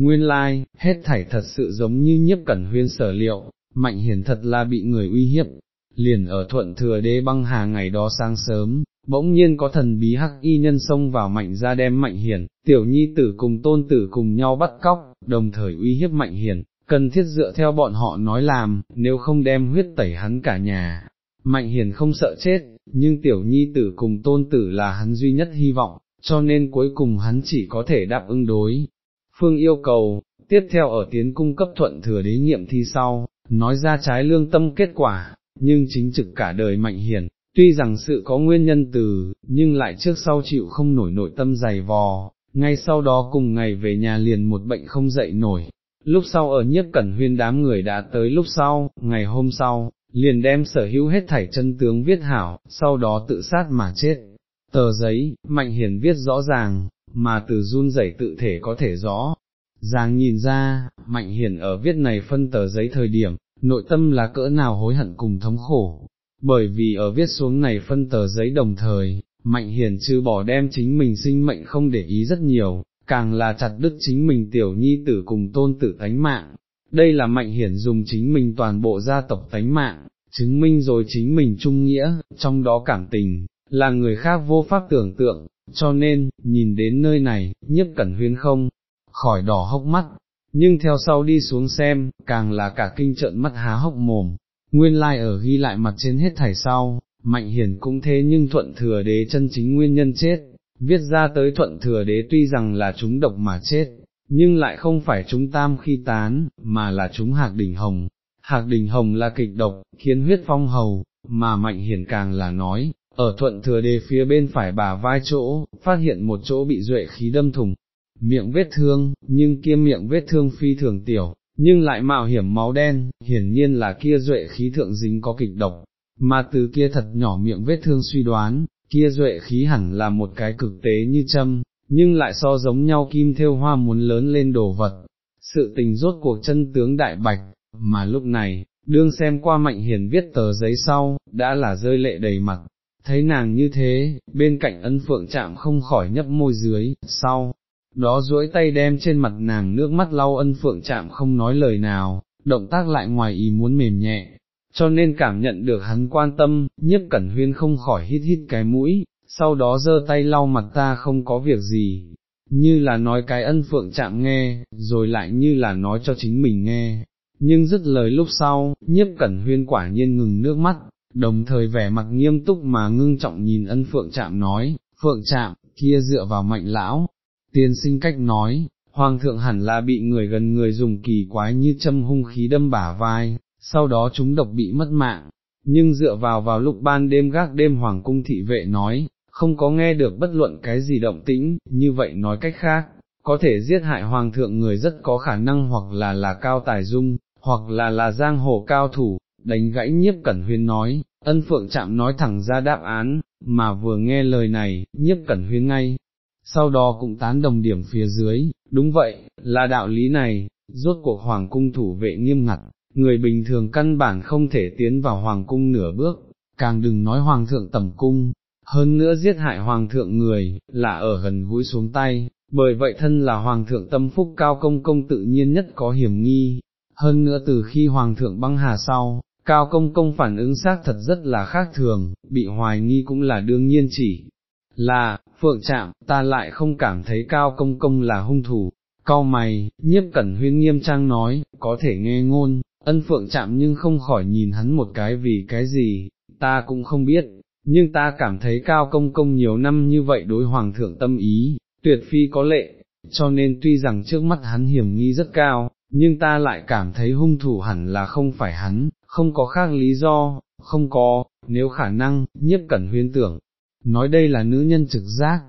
Nguyên lai, like, hết thảy thật sự giống như nhiếp cẩn huyên sở liệu, mạnh hiển thật là bị người uy hiếp, liền ở thuận thừa đế băng hà ngày đó sáng sớm, bỗng nhiên có thần bí hắc y nhân xông vào mạnh ra đem mạnh hiển, tiểu nhi tử cùng tôn tử cùng nhau bắt cóc, đồng thời uy hiếp mạnh hiển, cần thiết dựa theo bọn họ nói làm, nếu không đem huyết tẩy hắn cả nhà. Mạnh hiền không sợ chết, nhưng tiểu nhi tử cùng tôn tử là hắn duy nhất hy vọng, cho nên cuối cùng hắn chỉ có thể đáp ứng đối. Phương yêu cầu, tiếp theo ở tiến cung cấp thuận thừa đế nghiệm thi sau, nói ra trái lương tâm kết quả, nhưng chính trực cả đời mạnh hiền, tuy rằng sự có nguyên nhân từ, nhưng lại trước sau chịu không nổi nội tâm dày vò, ngay sau đó cùng ngày về nhà liền một bệnh không dậy nổi. Lúc sau ở nhiếp cẩn huyên đám người đã tới lúc sau, ngày hôm sau, liền đem sở hữu hết thảy chân tướng viết hảo, sau đó tự sát mà chết. Tờ giấy, Mạnh Hiền viết rõ ràng, mà từ run rẩy tự thể có thể rõ. Giang nhìn ra, Mạnh Hiền ở viết này phân tờ giấy thời điểm, nội tâm là cỡ nào hối hận cùng thống khổ, bởi vì ở viết xuống này phân tờ giấy đồng thời, Mạnh Hiền chứ bỏ đem chính mình sinh mệnh không để ý rất nhiều, càng là chặt đứt chính mình tiểu nhi tử cùng tôn tử tánh mạng. Đây là Mạnh Hiển dùng chính mình toàn bộ gia tộc tánh mạng, chứng minh rồi chính mình trung nghĩa, trong đó cảm tình, là người khác vô pháp tưởng tượng, cho nên, nhìn đến nơi này, nhiếp cẩn huyên không, khỏi đỏ hốc mắt, nhưng theo sau đi xuống xem, càng là cả kinh trợn mắt há hốc mồm, nguyên lai like ở ghi lại mặt trên hết thảy sau, mạnh hiển cũng thế nhưng thuận thừa đế chân chính nguyên nhân chết, viết ra tới thuận thừa đế tuy rằng là chúng độc mà chết, nhưng lại không phải chúng tam khi tán, mà là chúng hạc đỉnh hồng. Hạc đỉnh hồng là kịch độc, khiến huyết phong hầu, mà mạnh hiển càng là nói, ở thuận thừa đề phía bên phải bà vai chỗ, phát hiện một chỗ bị duệ khí đâm thủng, miệng vết thương, nhưng kia miệng vết thương phi thường tiểu, nhưng lại mạo hiểm máu đen, hiển nhiên là kia duệ khí thượng dính có kịch độc, mà từ kia thật nhỏ miệng vết thương suy đoán, kia duệ khí hẳn là một cái cực tế như châm, nhưng lại so giống nhau kim theo hoa muốn lớn lên đồ vật. Sự tình rốt cuộc chân tướng đại bạch, mà lúc này, đương xem qua mạnh hiền viết tờ giấy sau, đã là rơi lệ đầy mặt, thấy nàng như thế, bên cạnh ân phượng chạm không khỏi nhấp môi dưới, sau, đó duỗi tay đem trên mặt nàng nước mắt lau ân phượng chạm không nói lời nào, động tác lại ngoài ý muốn mềm nhẹ, cho nên cảm nhận được hắn quan tâm, nhiếp cẩn huyên không khỏi hít hít cái mũi, sau đó giơ tay lau mặt ta không có việc gì, như là nói cái ân phượng chạm nghe, rồi lại như là nói cho chính mình nghe, nhưng dứt lời lúc sau, nhiếp cẩn huyên quả nhiên ngừng nước mắt, đồng thời vẻ mặt nghiêm túc mà ngưng trọng nhìn ân phượng chạm nói, phượng chạm, kia dựa vào mạnh lão, tiên sinh cách nói, hoàng thượng hẳn là bị người gần người dùng kỳ quái như châm hung khí đâm bả vai, sau đó chúng độc bị mất mạng, nhưng dựa vào vào lúc ban đêm gác đêm hoàng cung thị vệ nói, không có nghe được bất luận cái gì động tĩnh, như vậy nói cách khác, có thể giết hại hoàng thượng người rất có khả năng hoặc là là cao tài dung, hoặc là là giang hồ cao thủ, đánh gãy nhiếp cẩn huyên nói, ân phượng chạm nói thẳng ra đáp án, mà vừa nghe lời này, nhiếp cẩn huyên ngay, sau đó cũng tán đồng điểm phía dưới, đúng vậy, là đạo lý này, rốt cuộc hoàng cung thủ vệ nghiêm ngặt, người bình thường căn bản không thể tiến vào hoàng cung nửa bước, càng đừng nói hoàng thượng tầm cung, hơn nữa giết hại hoàng thượng người, là ở gần gũi xuống tay, bởi vậy thân là hoàng thượng tâm phúc cao công công tự nhiên nhất có hiểm nghi, hơn nữa từ khi hoàng thượng băng hà sau, cao công công phản ứng xác thật rất là khác thường, bị hoài nghi cũng là đương nhiên chỉ là, phượng chạm, ta lại không cảm thấy cao công công là hung thủ, cao mày, nhiếp cẩn huyên nghiêm trang nói, có thể nghe ngôn, ân phượng chạm nhưng không khỏi nhìn hắn một cái vì cái gì, ta cũng không biết, nhưng ta cảm thấy cao công công nhiều năm như vậy đối hoàng thượng tâm ý, tuyệt phi có lệ, cho nên tuy rằng trước mắt hắn hiểm nghi rất cao, nhưng ta lại cảm thấy hung thủ hẳn là không phải hắn, không có khác lý do, không có, nếu khả năng, nhiếp cẩn huyên tưởng, nói đây là nữ nhân trực giác,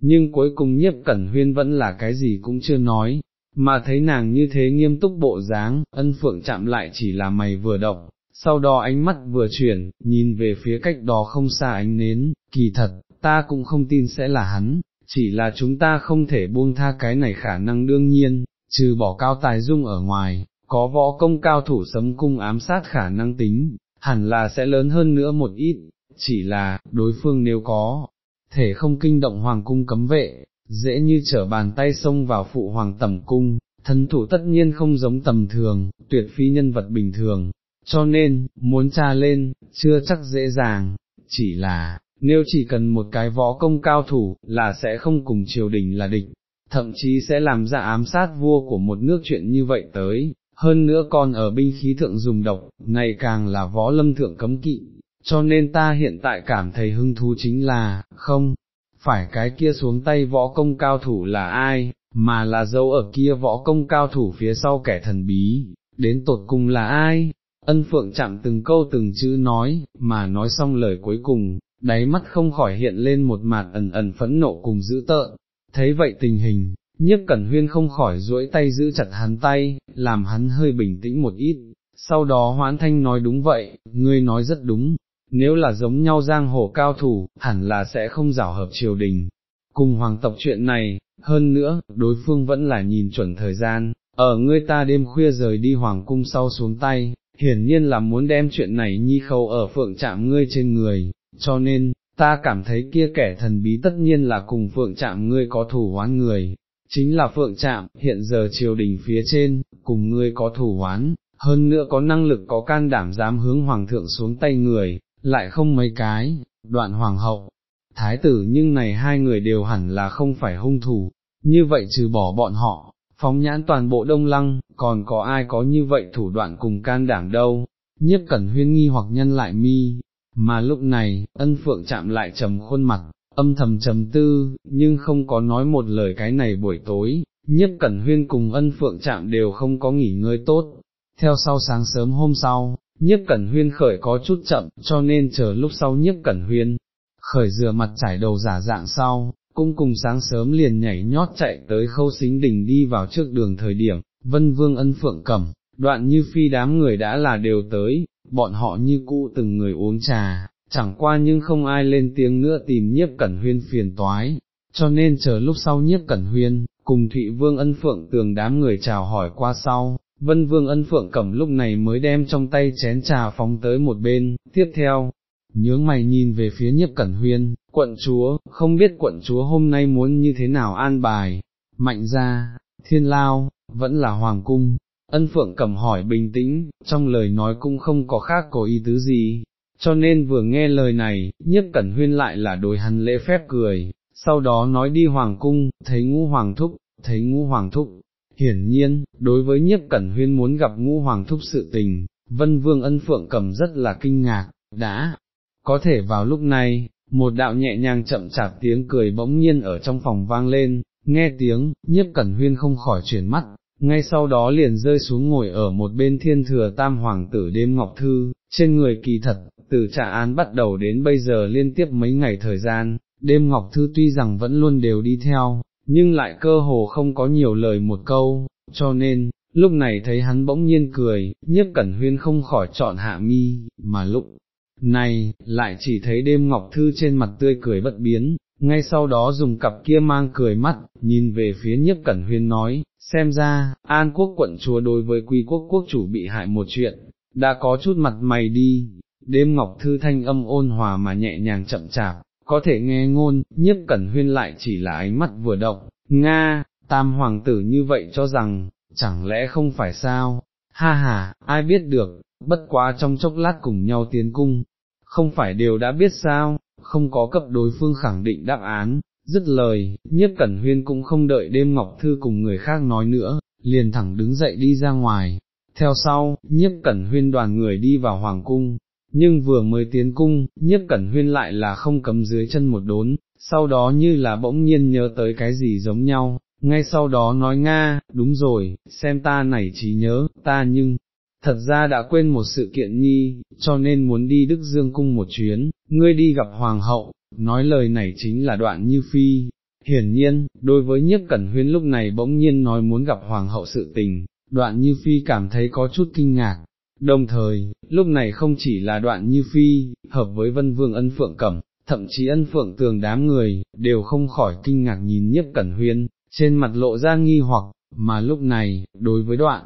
nhưng cuối cùng nhiếp cẩn huyên vẫn là cái gì cũng chưa nói, mà thấy nàng như thế nghiêm túc bộ dáng, ân phượng chạm lại chỉ là mày vừa động, sau đó ánh mắt vừa chuyển, nhìn về phía cách đó không xa ánh nến, kỳ thật, ta cũng không tin sẽ là hắn, chỉ là chúng ta không thể buông tha cái này khả năng đương nhiên, trừ bỏ cao tài dung ở ngoài, có võ công cao thủ sấm cung ám sát khả năng tính, hẳn là sẽ lớn hơn nữa một ít, chỉ là, đối phương nếu có, thể không kinh động hoàng cung cấm vệ, dễ như trở bàn tay xông vào phụ hoàng tẩm cung, thân thủ tất nhiên không giống tầm thường, tuyệt phi nhân vật bình thường, cho nên, muốn tra lên, chưa chắc dễ dàng, chỉ là, nếu chỉ cần một cái võ công cao thủ, là sẽ không cùng triều đình là địch, thậm chí sẽ làm ra ám sát vua của một nước chuyện như vậy tới, hơn nữa còn ở binh khí thượng dùng độc, này càng là võ lâm thượng cấm kỵ, cho nên ta hiện tại cảm thấy hứng thú chính là, không, phải cái kia xuống tay võ công cao thủ là ai, mà là dấu ở kia võ công cao thủ phía sau kẻ thần bí, đến tột cùng là ai, ân phượng chạm từng câu từng chữ nói, mà nói xong lời cuối cùng, đáy mắt không khỏi hiện lên một mặt ẩn ẩn phẫn nộ cùng dữ tợn, thấy vậy tình hình, nhiếp cẩn huyên không khỏi duỗi tay giữ chặt hắn tay, làm hắn hơi bình tĩnh một ít, sau đó hoãn thanh nói đúng vậy, ngươi nói rất đúng, nếu là giống nhau giang hồ cao thủ, hẳn là sẽ không rảo hợp triều đình. Cùng hoàng tộc chuyện này, hơn nữa, đối phương vẫn là nhìn chuẩn thời gian, ở ngươi ta đêm khuya rời đi hoàng cung sau xuống tay, hiển nhiên là muốn đem chuyện này nhi khâu ở phượng chạm ngươi trên người, cho nên, ta cảm thấy kia kẻ thần bí tất nhiên là cùng phượng chạm ngươi có thủ hoán người, chính là phượng chạm, hiện giờ triều đình phía trên, cùng ngươi có thủ hoán, hơn nữa có năng lực có can đảm dám hướng hoàng thượng xuống tay người, lại không mấy cái, đoạn hoàng hậu, thái tử nhưng này hai người đều hẳn là không phải hung thủ, như vậy trừ bỏ bọn họ, phóng nhãn toàn bộ đông lăng, còn có ai có như vậy thủ đoạn cùng can đảm đâu, nhiếp cẩn huyên nghi hoặc nhân lại mi, mà lúc này, ân phượng chạm lại trầm khuôn mặt, âm thầm trầm tư, nhưng không có nói một lời cái này buổi tối, nhiếp cẩn huyên cùng ân phượng chạm đều không có nghỉ ngơi tốt, theo sau sáng sớm hôm sau, nhiếp cẩn huyên khởi có chút chậm, cho nên chờ lúc sau nhiếp cẩn huyên, khởi rửa mặt trải đầu giả dạng sau, cũng cùng sáng sớm liền nhảy nhót chạy tới khâu xính đỉnh đi vào trước đường thời điểm, vân vương ân phượng cẩm, đoạn như phi đám người đã là đều tới, bọn họ như cũ từng người uống trà, chẳng qua nhưng không ai lên tiếng nữa tìm nhiếp cẩn huyên phiền toái, cho nên chờ lúc sau nhiếp cẩn huyên, cùng Thụy Vương ân phượng tường đám người chào hỏi qua sau, Vân Vương ân phượng cẩm lúc này mới đem trong tay chén trà phóng tới một bên, tiếp theo, nhướng mày nhìn về phía nhiếp cẩn huyên, quận chúa, không biết quận chúa hôm nay muốn như thế nào an bài, mạnh ra, thiên lao, vẫn là hoàng cung, ân phượng cầm hỏi bình tĩnh, trong lời nói cũng không có khác có ý tứ gì, cho nên vừa nghe lời này, nhiếp cẩn huyên lại là đối hắn lễ phép cười, sau đó nói đi hoàng cung, thấy ngũ hoàng thúc, thấy ngũ hoàng thúc. Hiển nhiên, đối với nhiếp cẩn huyên muốn gặp ngũ hoàng thúc sự tình, vân vương ân phượng cầm rất là kinh ngạc, đã, có thể vào lúc này, một đạo nhẹ nhàng chậm chạp tiếng cười bỗng nhiên ở trong phòng vang lên, nghe tiếng, nhiếp cẩn huyên không khỏi chuyển mắt, ngay sau đó liền rơi xuống ngồi ở một bên thiên thừa tam hoàng tử đêm ngọc thư, trên người kỳ thật, từ trả án bắt đầu đến bây giờ liên tiếp mấy ngày thời gian, đêm ngọc thư tuy rằng vẫn luôn đều đi theo, nhưng lại cơ hồ không có nhiều lời một câu, cho nên, lúc này thấy hắn bỗng nhiên cười, nhiếp cẩn huyên không khỏi chọn hạ mi, mà lúc này, lại chỉ thấy đêm ngọc thư trên mặt tươi cười bất biến, ngay sau đó dùng cặp kia mang cười mắt, nhìn về phía nhiếp cẩn huyên nói, xem ra, An quốc quận chúa đối với quy quốc quốc chủ bị hại một chuyện, đã có chút mặt mày đi, đêm ngọc thư thanh âm ôn hòa mà nhẹ nhàng chậm chạp, có thể nghe ngôn, nhiếp cẩn huyên lại chỉ là ánh mắt vừa động, Nga, tam hoàng tử như vậy cho rằng, chẳng lẽ không phải sao, ha ha, ai biết được, bất quá trong chốc lát cùng nhau tiến cung, không phải đều đã biết sao, không có cấp đối phương khẳng định đáp án, dứt lời, nhiếp cẩn huyên cũng không đợi đêm ngọc thư cùng người khác nói nữa, liền thẳng đứng dậy đi ra ngoài. Theo sau, nhiếp cẩn huyên đoàn người đi vào hoàng cung, nhưng vừa mới tiến cung, nhiếp cẩn huyên lại là không cấm dưới chân một đốn, sau đó như là bỗng nhiên nhớ tới cái gì giống nhau, ngay sau đó nói Nga, đúng rồi, xem ta này chỉ nhớ, ta nhưng, thật ra đã quên một sự kiện nhi, cho nên muốn đi Đức Dương Cung một chuyến, ngươi đi gặp Hoàng hậu, nói lời này chính là đoạn như phi. Hiển nhiên, đối với nhiếp cẩn huyên lúc này bỗng nhiên nói muốn gặp Hoàng hậu sự tình, đoạn như phi cảm thấy có chút kinh ngạc. Đồng thời, lúc này không chỉ là đoạn như phi, hợp với vân vương ân phượng cẩm, thậm chí ân phượng tường đám người, đều không khỏi kinh ngạc nhìn nhiếp cẩn huyên, trên mặt lộ ra nghi hoặc, mà lúc này, đối với đoạn,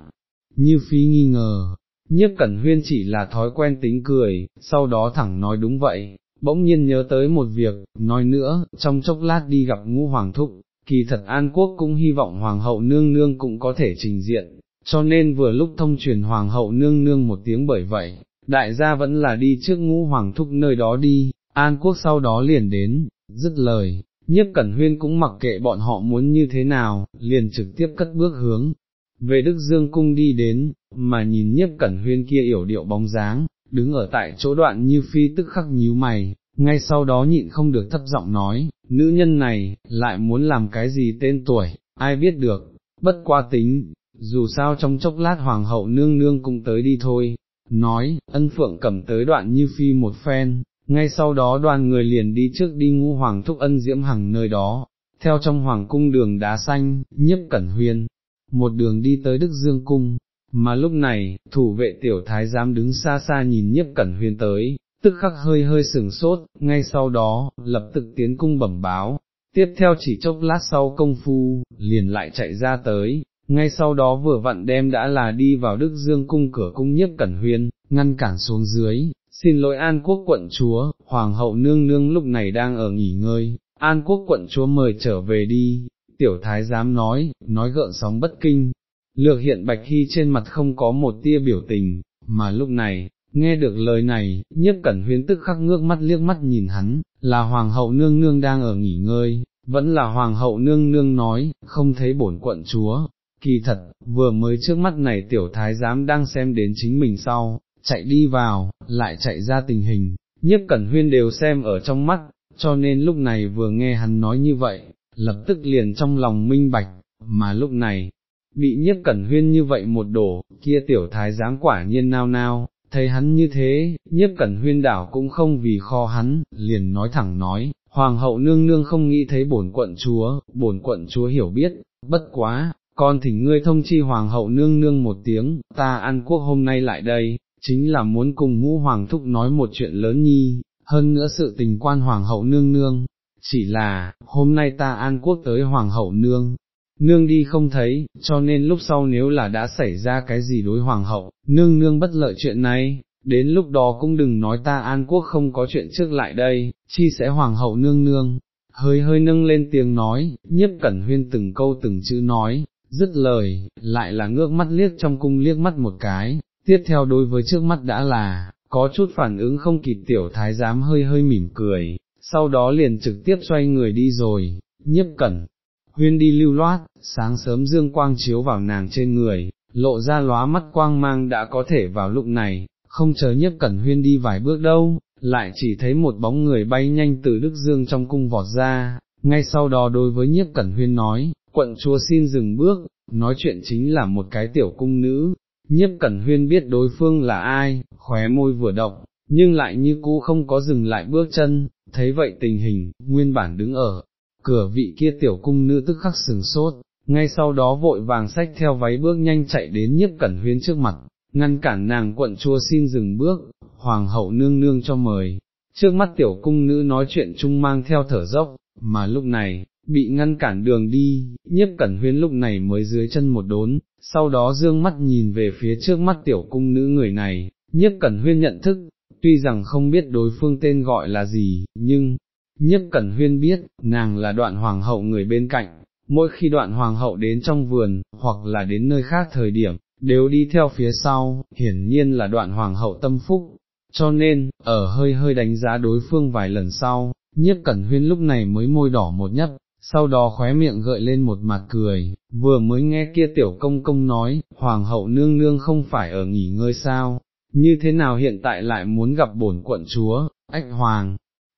như phi nghi ngờ, nhiếp cẩn huyên chỉ là thói quen tính cười, sau đó thẳng nói đúng vậy, bỗng nhiên nhớ tới một việc, nói nữa, trong chốc lát đi gặp ngũ hoàng thúc, kỳ thật An Quốc cũng hy vọng Hoàng hậu nương nương cũng có thể trình diện, cho nên vừa lúc thông truyền Hoàng hậu nương nương một tiếng bởi vậy, đại gia vẫn là đi trước ngũ Hoàng thúc nơi đó đi, An Quốc sau đó liền đến, dứt lời, nhiếp cẩn huyên cũng mặc kệ bọn họ muốn như thế nào, liền trực tiếp cất bước hướng. Về Đức Dương Cung đi đến, mà nhìn nhiếp cẩn huyên kia yểu điệu bóng dáng, đứng ở tại chỗ đoạn như phi tức khắc nhíu mày, ngay sau đó nhịn không được thấp giọng nói, nữ nhân này, lại muốn làm cái gì tên tuổi, ai biết được, bất qua tính, dù sao trong chốc lát hoàng hậu nương nương cũng tới đi thôi, nói, ân phượng cầm tới đoạn như phi một phen, ngay sau đó đoàn người liền đi trước đi ngũ hoàng thúc ân diễm hằng nơi đó, theo trong hoàng cung đường đá xanh, nhiếp cẩn huyên, một đường đi tới Đức Dương Cung, mà lúc này, thủ vệ tiểu thái giám đứng xa xa nhìn nhiếp cẩn huyên tới, tức khắc hơi hơi sừng sốt, ngay sau đó, lập tức tiến cung bẩm báo, tiếp theo chỉ chốc lát sau công phu, liền lại chạy ra tới, ngay sau đó vừa vặn đem đã là đi vào Đức Dương cung cửa cung nhất cẩn huyên, ngăn cản xuống dưới, xin lỗi An Quốc quận chúa, Hoàng hậu nương nương lúc này đang ở nghỉ ngơi, An Quốc quận chúa mời trở về đi, tiểu thái giám nói, nói gợn sóng bất kinh, lược hiện bạch hy trên mặt không có một tia biểu tình, mà lúc này, nghe được lời này, nhiếp cẩn huyên tức khắc ngước mắt liếc mắt nhìn hắn, là Hoàng hậu nương nương đang ở nghỉ ngơi, vẫn là Hoàng hậu nương nương nói, không thấy bổn quận chúa, kỳ thật, vừa mới trước mắt này tiểu thái giám đang xem đến chính mình sau, chạy đi vào, lại chạy ra tình hình, nhiếp cẩn huyên đều xem ở trong mắt, cho nên lúc này vừa nghe hắn nói như vậy, lập tức liền trong lòng minh bạch, mà lúc này, bị nhiếp cẩn huyên như vậy một đổ, kia tiểu thái giám quả nhiên nao nao, thấy hắn như thế, nhiếp cẩn huyên đảo cũng không vì kho hắn, liền nói thẳng nói, hoàng hậu nương nương không nghĩ thấy bổn quận chúa, bổn quận chúa hiểu biết, bất quá, con thỉnh ngươi thông chi hoàng hậu nương nương một tiếng, ta an quốc hôm nay lại đây, chính là muốn cùng ngũ hoàng thúc nói một chuyện lớn nhi, hơn nữa sự tình quan hoàng hậu nương nương, chỉ là, hôm nay ta an quốc tới hoàng hậu nương, nương đi không thấy, cho nên lúc sau nếu là đã xảy ra cái gì đối hoàng hậu, nương nương bất lợi chuyện này, đến lúc đó cũng đừng nói ta an quốc không có chuyện trước lại đây, chi sẽ hoàng hậu nương nương. Hơi hơi nâng lên tiếng nói, nhiếp cẩn huyên từng câu từng chữ nói, dứt lời, lại là ngước mắt liếc trong cung liếc mắt một cái, tiếp theo đối với trước mắt đã là, có chút phản ứng không kịp tiểu thái giám hơi hơi mỉm cười, sau đó liền trực tiếp xoay người đi rồi, nhiếp cẩn, huyên đi lưu loát, sáng sớm dương quang chiếu vào nàng trên người, lộ ra lóa mắt quang mang đã có thể vào lúc này, không chờ nhiếp cẩn huyên đi vài bước đâu, lại chỉ thấy một bóng người bay nhanh từ đức dương trong cung vọt ra, ngay sau đó đối với nhiếp cẩn huyên nói, quận chúa xin dừng bước, nói chuyện chính là một cái tiểu cung nữ, nhiếp cẩn huyên biết đối phương là ai, khóe môi vừa động, nhưng lại như cũ không có dừng lại bước chân, thấy vậy tình hình, nguyên bản đứng ở, cửa vị kia tiểu cung nữ tức khắc sừng sốt, ngay sau đó vội vàng xách theo váy bước nhanh chạy đến nhiếp cẩn huyên trước mặt, ngăn cản nàng quận chúa xin dừng bước, hoàng hậu nương nương cho mời, trước mắt tiểu cung nữ nói chuyện chung mang theo thở dốc, mà lúc này, bị ngăn cản đường đi, nhiếp cẩn huyên lúc này mới dưới chân một đốn, sau đó dương mắt nhìn về phía trước mắt tiểu cung nữ người này, nhiếp cẩn huyên nhận thức, tuy rằng không biết đối phương tên gọi là gì, nhưng, nhiếp cẩn huyên biết, nàng là đoạn hoàng hậu người bên cạnh, mỗi khi đoạn hoàng hậu đến trong vườn, hoặc là đến nơi khác thời điểm, đều đi theo phía sau, hiển nhiên là đoạn hoàng hậu tâm phúc, cho nên, ở hơi hơi đánh giá đối phương vài lần sau, nhiếp cẩn huyên lúc này mới môi đỏ một nhấp, sau đó khóe miệng gợi lên một mặt cười, vừa mới nghe kia tiểu công công nói, hoàng hậu nương nương không phải ở nghỉ ngơi sao, như thế nào hiện tại lại muốn gặp bổn quận chúa, ách hoàng.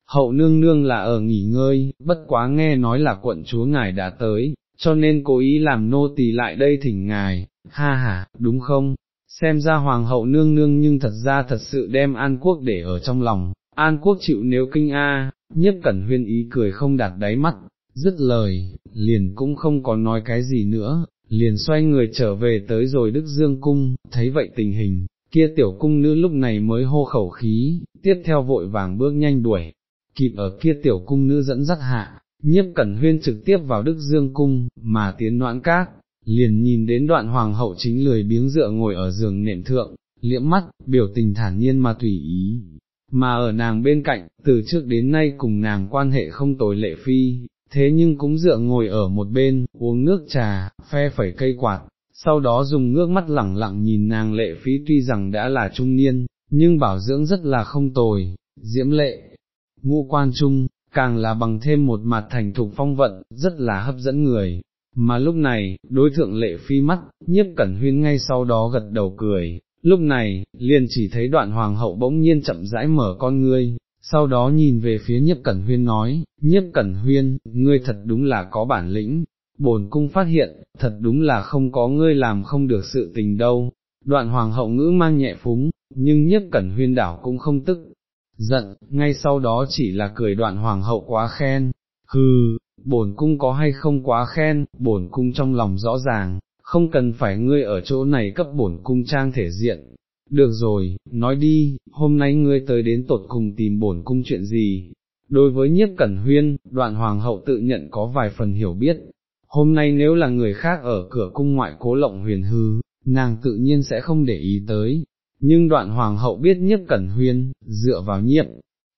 Hậu nương nương là ở nghỉ ngơi, bất quá nghe nói là quận chúa ngài đã tới, cho nên cố ý làm nô tỳ lại đây thỉnh ngài, ha ha, đúng không? Xem ra hoàng hậu nương nương nhưng thật ra thật sự đem An Quốc để ở trong lòng, An Quốc chịu nếu kinh a, nhiếp cẩn huyên ý cười không đạt đáy mắt, dứt lời, liền cũng không có nói cái gì nữa, liền xoay người trở về tới rồi Đức Dương Cung, thấy vậy tình hình, kia tiểu cung nữ lúc này mới hô khẩu khí, tiếp theo vội vàng bước nhanh đuổi, kịp ở kia tiểu cung nữ dẫn dắt hạ, nhiếp cẩn huyên trực tiếp vào Đức Dương Cung, mà tiến noãn các, liền nhìn đến đoạn hoàng hậu chính lười biếng dựa ngồi ở giường nệm thượng, liễm mắt, biểu tình thản nhiên mà tùy ý. Mà ở nàng bên cạnh, từ trước đến nay cùng nàng quan hệ không tồi lệ phi, thế nhưng cũng dựa ngồi ở một bên, uống nước trà, phe phẩy cây quạt, sau đó dùng ngước mắt lẳng lặng nhìn nàng lệ phí tuy rằng đã là trung niên, nhưng bảo dưỡng rất là không tồi, diễm lệ, ngũ quan trung, càng là bằng thêm một mặt thành thục phong vận, rất là hấp dẫn người. Mà lúc này, đối thượng lệ phi mắt, nhiếp cẩn huyên ngay sau đó gật đầu cười, lúc này, liền chỉ thấy đoạn hoàng hậu bỗng nhiên chậm rãi mở con ngươi, sau đó nhìn về phía nhiếp cẩn huyên nói, nhiếp cẩn huyên, ngươi thật đúng là có bản lĩnh, bổn cung phát hiện, thật đúng là không có ngươi làm không được sự tình đâu, đoạn hoàng hậu ngữ mang nhẹ phúng, nhưng nhiếp cẩn huyên đảo cũng không tức, giận, ngay sau đó chỉ là cười đoạn hoàng hậu quá khen, hừ, bổn cung có hay không quá khen, bổn cung trong lòng rõ ràng, không cần phải ngươi ở chỗ này cấp bổn cung trang thể diện. Được rồi, nói đi, hôm nay ngươi tới đến tột cùng tìm bổn cung chuyện gì? Đối với nhiếp cẩn huyên, đoạn hoàng hậu tự nhận có vài phần hiểu biết, hôm nay nếu là người khác ở cửa cung ngoại cố lộng huyền hư, nàng tự nhiên sẽ không để ý tới, nhưng đoạn hoàng hậu biết nhiếp cẩn huyên, dựa vào nhiệm,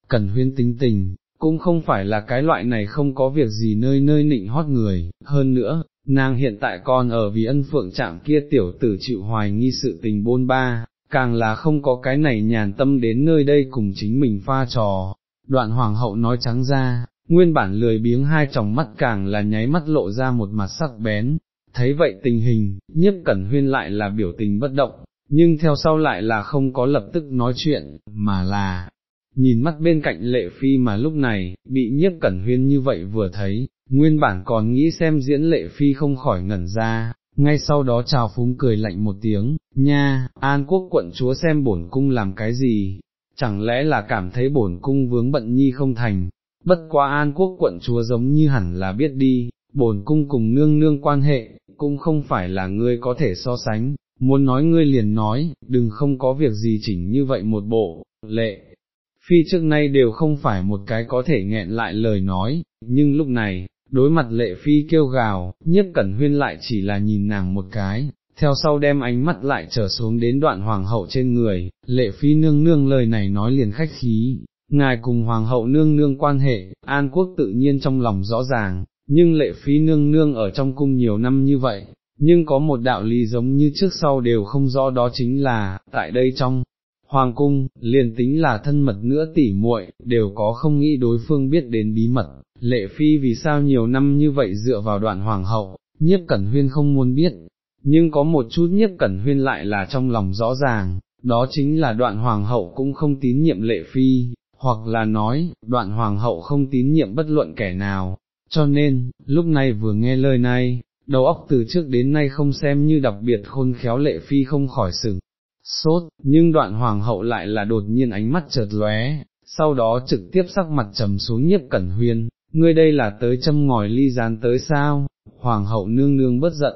cẩn huyên tính tình, cũng không phải là cái loại này không có việc gì nơi nơi nịnh hót người, hơn nữa, nàng hiện tại còn ở vì ân phượng chạm kia tiểu tử chịu hoài nghi sự tình bôn ba, càng là không có cái này nhàn tâm đến nơi đây cùng chính mình pha trò. Đoạn hoàng hậu nói trắng ra, nguyên bản lười biếng hai tròng mắt càng là nháy mắt lộ ra một mặt sắc bén, thấy vậy tình hình, nhiếp cẩn huyên lại là biểu tình bất động, nhưng theo sau lại là không có lập tức nói chuyện, mà là, nhìn mắt bên cạnh lệ phi mà lúc này, bị nhiếp cẩn huyên như vậy vừa thấy, nguyên bản còn nghĩ xem diễn lệ phi không khỏi ngẩn ra, ngay sau đó chào phúng cười lạnh một tiếng, nha, an quốc quận chúa xem bổn cung làm cái gì, chẳng lẽ là cảm thấy bổn cung vướng bận nhi không thành, bất quá an quốc quận chúa giống như hẳn là biết đi, bổn cung cùng nương nương quan hệ, cũng không phải là ngươi có thể so sánh, muốn nói ngươi liền nói, đừng không có việc gì chỉnh như vậy một bộ, lệ. Phi trước nay đều không phải một cái có thể nghẹn lại lời nói, nhưng lúc này, đối mặt lệ phi kêu gào, nhiếp cẩn huyên lại chỉ là nhìn nàng một cái, theo sau đem ánh mắt lại trở xuống đến đoạn hoàng hậu trên người, lệ phi nương nương lời này nói liền khách khí, ngài cùng hoàng hậu nương nương quan hệ, an quốc tự nhiên trong lòng rõ ràng, nhưng lệ phi nương nương ở trong cung nhiều năm như vậy, nhưng có một đạo lý giống như trước sau đều không rõ đó chính là, tại đây trong hoàng cung, liền tính là thân mật nữa tỉ muội, đều có không nghĩ đối phương biết đến bí mật, lệ phi vì sao nhiều năm như vậy dựa vào đoạn hoàng hậu, nhiếp cẩn huyên không muốn biết, nhưng có một chút nhiếp cẩn huyên lại là trong lòng rõ ràng, đó chính là đoạn hoàng hậu cũng không tín nhiệm lệ phi, hoặc là nói, đoạn hoàng hậu không tín nhiệm bất luận kẻ nào, cho nên, lúc này vừa nghe lời này, đầu óc từ trước đến nay không xem như đặc biệt khôn khéo lệ phi không khỏi sửng. sốt, nhưng đoạn hoàng hậu lại là đột nhiên ánh mắt chợt lóe, sau đó trực tiếp sắc mặt trầm xuống nhiếp cẩn huyên, ngươi đây là tới châm ngòi ly gián tới sao, hoàng hậu nương nương bất giận,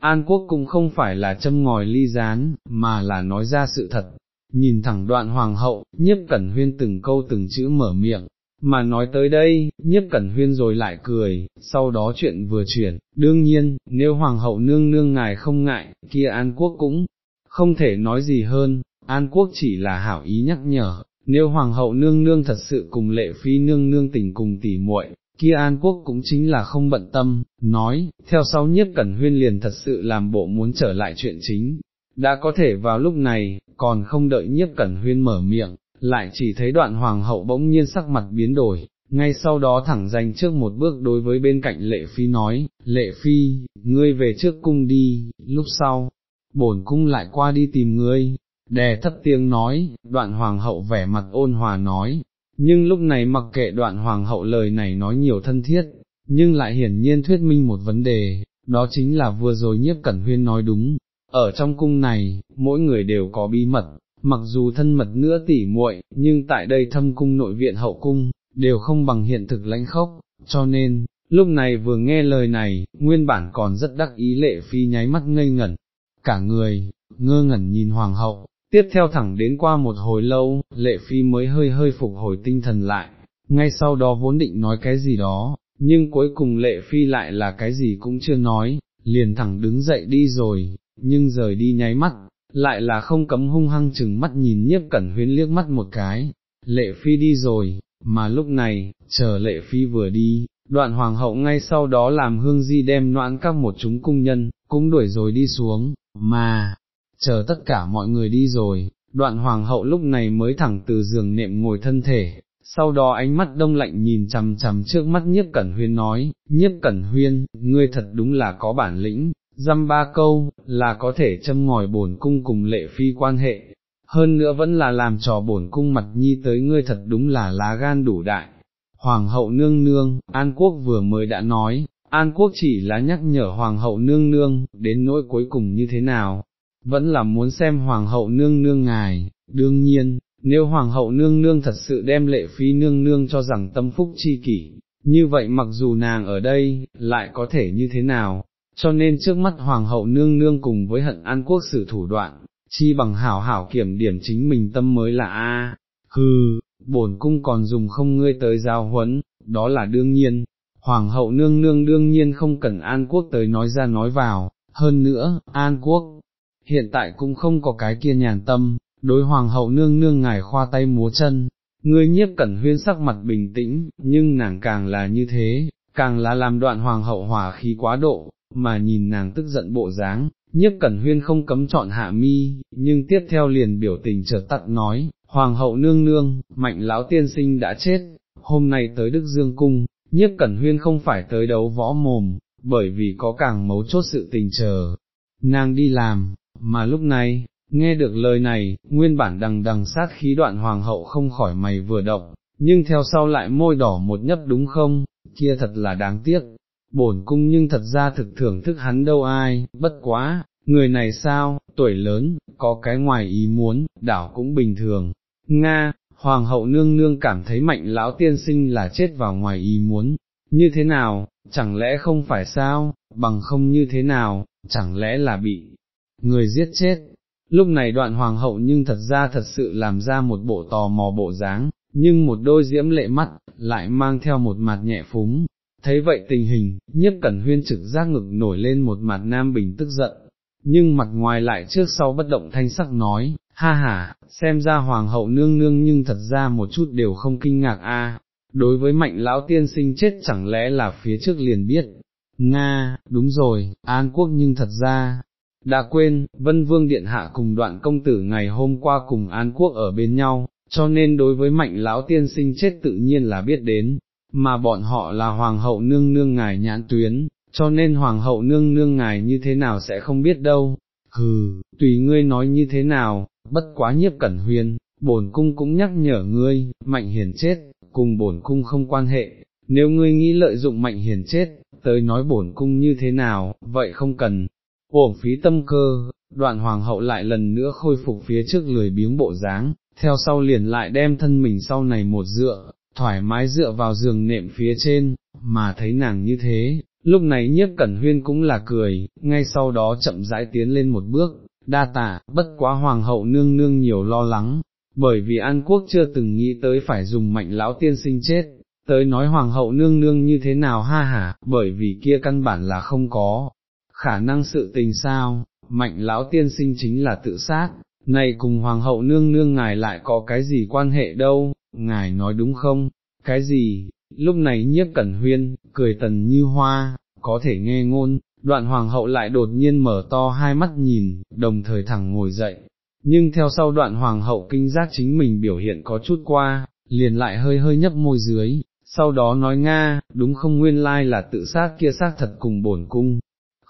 An Quốc cũng không phải là châm ngòi ly gián, mà là nói ra sự thật, nhìn thẳng đoạn hoàng hậu, nhiếp cẩn huyên từng câu từng chữ mở miệng, mà nói tới đây, nhiếp cẩn huyên rồi lại cười, sau đó chuyện vừa chuyển, đương nhiên, nếu hoàng hậu nương nương ngài không ngại, kia An Quốc cũng không thể nói gì hơn, An Quốc chỉ là hảo ý nhắc nhở, nếu hoàng hậu nương nương thật sự cùng lệ phi nương nương tình cùng tỉ muội, kia An Quốc cũng chính là không bận tâm, nói, theo sau nhất cẩn huyên liền thật sự làm bộ muốn trở lại chuyện chính, đã có thể vào lúc này, còn không đợi nhiếp cẩn huyên mở miệng, lại chỉ thấy đoạn hoàng hậu bỗng nhiên sắc mặt biến đổi, ngay sau đó thẳng dành trước một bước đối với bên cạnh lệ phi nói, lệ phi, ngươi về trước cung đi, lúc sau, bổn cung lại qua đi tìm ngươi, đè thấp tiếng nói, đoạn hoàng hậu vẻ mặt ôn hòa nói, nhưng lúc này mặc kệ đoạn hoàng hậu lời này nói nhiều thân thiết, nhưng lại hiển nhiên thuyết minh một vấn đề, đó chính là vừa rồi nhiếp cẩn huyên nói đúng, ở trong cung này, mỗi người đều có bí mật, mặc dù thân mật nữa tỉ muội, nhưng tại đây thâm cung nội viện hậu cung, đều không bằng hiện thực lãnh khốc, cho nên, lúc này vừa nghe lời này, nguyên bản còn rất đắc ý lệ phi nháy mắt ngây ngẩn, cả người, ngơ ngẩn nhìn hoàng hậu, tiếp theo thẳng đến qua một hồi lâu, lệ phi mới hơi hơi phục hồi tinh thần lại, ngay sau đó vốn định nói cái gì đó, nhưng cuối cùng lệ phi lại là cái gì cũng chưa nói, liền thẳng đứng dậy đi rồi, nhưng rời đi nháy mắt, lại là không cấm hung hăng chừng mắt nhìn nhiếp cẩn huyến liếc mắt một cái, lệ phi đi rồi, mà lúc này, chờ lệ phi vừa đi, đoạn hoàng hậu ngay sau đó làm hương di đem noãn các một chúng cung nhân, cũng đuổi rồi đi xuống, mà, chờ tất cả mọi người đi rồi, đoạn hoàng hậu lúc này mới thẳng từ giường nệm ngồi thân thể, sau đó ánh mắt đông lạnh nhìn chằm chằm trước mắt nhiếp cẩn huyên nói, nhiếp cẩn huyên, ngươi thật đúng là có bản lĩnh, dăm ba câu, là có thể châm ngòi bổn cung cùng lệ phi quan hệ, hơn nữa vẫn là làm trò bổn cung mặt nhi tới ngươi thật đúng là lá gan đủ đại. Hoàng hậu nương nương, An Quốc vừa mới đã nói, An Quốc chỉ là nhắc nhở Hoàng hậu nương nương, đến nỗi cuối cùng như thế nào, vẫn là muốn xem Hoàng hậu nương nương ngài, đương nhiên, nếu Hoàng hậu nương nương thật sự đem lệ phi nương nương cho rằng tâm phúc chi kỷ, như vậy mặc dù nàng ở đây, lại có thể như thế nào, cho nên trước mắt Hoàng hậu nương nương cùng với hận An Quốc sử thủ đoạn, chi bằng hảo hảo kiểm điểm chính mình tâm mới là A, hừ, bổn cung còn dùng không ngươi tới giao huấn, đó là đương nhiên, hoàng hậu nương nương đương nhiên không cần An Quốc tới nói ra nói vào, hơn nữa, An Quốc, hiện tại cũng không có cái kia nhàn tâm, đối hoàng hậu nương nương ngài khoa tay múa chân, ngươi nhiếp cẩn huyên sắc mặt bình tĩnh, nhưng nàng càng là như thế, càng là làm đoạn hoàng hậu hỏa khí quá độ, mà nhìn nàng tức giận bộ dáng, nhiếp cẩn huyên không cấm chọn hạ mi, nhưng tiếp theo liền biểu tình chợt tắt nói, hoàng hậu nương nương, mạnh lão tiên sinh đã chết, hôm nay tới Đức Dương Cung, nhiếp cẩn huyên không phải tới đấu võ mồm, bởi vì có càng mấu chốt sự tình chờ, nàng đi làm, mà lúc này, nghe được lời này, nguyên bản đằng đằng sát khí đoạn hoàng hậu không khỏi mày vừa động, nhưng theo sau lại môi đỏ một nhấp đúng không, kia thật là đáng tiếc, bổn cung nhưng thật ra thực thưởng thức hắn đâu ai, bất quá, người này sao, tuổi lớn, có cái ngoài ý muốn, đảo cũng bình thường. Nga, Hoàng hậu nương nương cảm thấy mạnh lão tiên sinh là chết vào ngoài ý muốn, như thế nào, chẳng lẽ không phải sao, bằng không như thế nào, chẳng lẽ là bị người giết chết. Lúc này đoạn hoàng hậu nhưng thật ra thật sự làm ra một bộ tò mò bộ dáng, nhưng một đôi diễm lệ mắt, lại mang theo một mặt nhẹ phúng, Thấy vậy tình hình, nhiếp cẩn huyên trực giác ngực nổi lên một mặt nam bình tức giận, nhưng mặt ngoài lại trước sau bất động thanh sắc nói, ha ha, xem ra hoàng hậu nương nương nhưng thật ra một chút đều không kinh ngạc a. đối với mạnh lão tiên sinh chết chẳng lẽ là phía trước liền biết, Nga, đúng rồi, An Quốc nhưng thật ra, đã quên, Vân Vương Điện Hạ cùng đoạn công tử ngày hôm qua cùng An Quốc ở bên nhau, cho nên đối với mạnh lão tiên sinh chết tự nhiên là biết đến, mà bọn họ là hoàng hậu nương nương ngài nhãn tuyến, cho nên hoàng hậu nương nương ngài như thế nào sẽ không biết đâu, hừ, tùy ngươi nói như thế nào, bất quá nhiếp cẩn huyền, bổn cung cũng nhắc nhở ngươi, mạnh hiền chết, cùng bổn cung không quan hệ, nếu ngươi nghĩ lợi dụng mạnh hiền chết, tới nói bổn cung như thế nào, vậy không cần, uổng phí tâm cơ, đoạn hoàng hậu lại lần nữa khôi phục phía trước lười biếng bộ dáng, theo sau liền lại đem thân mình sau này một dựa, thoải mái dựa vào giường nệm phía trên, mà thấy nàng như thế, lúc này nhiếp cẩn huyên cũng là cười, ngay sau đó chậm rãi tiến lên một bước, đa tạ, bất quá hoàng hậu nương nương nhiều lo lắng, bởi vì An Quốc chưa từng nghĩ tới phải dùng mạnh lão tiên sinh chết, tới nói hoàng hậu nương nương như thế nào ha hả, bởi vì kia căn bản là không có, khả năng sự tình sao, mạnh lão tiên sinh chính là tự sát, này cùng hoàng hậu nương nương ngài lại có cái gì quan hệ đâu, ngài nói đúng không, cái gì, lúc này nhiếp cẩn huyên, cười tần như hoa, có thể nghe ngôn, đoạn hoàng hậu lại đột nhiên mở to hai mắt nhìn, đồng thời thẳng ngồi dậy, nhưng theo sau đoạn hoàng hậu kinh giác chính mình biểu hiện có chút qua, liền lại hơi hơi nhấp môi dưới, sau đó nói Nga, đúng không nguyên lai là tự sát kia xác thật cùng bổn cung,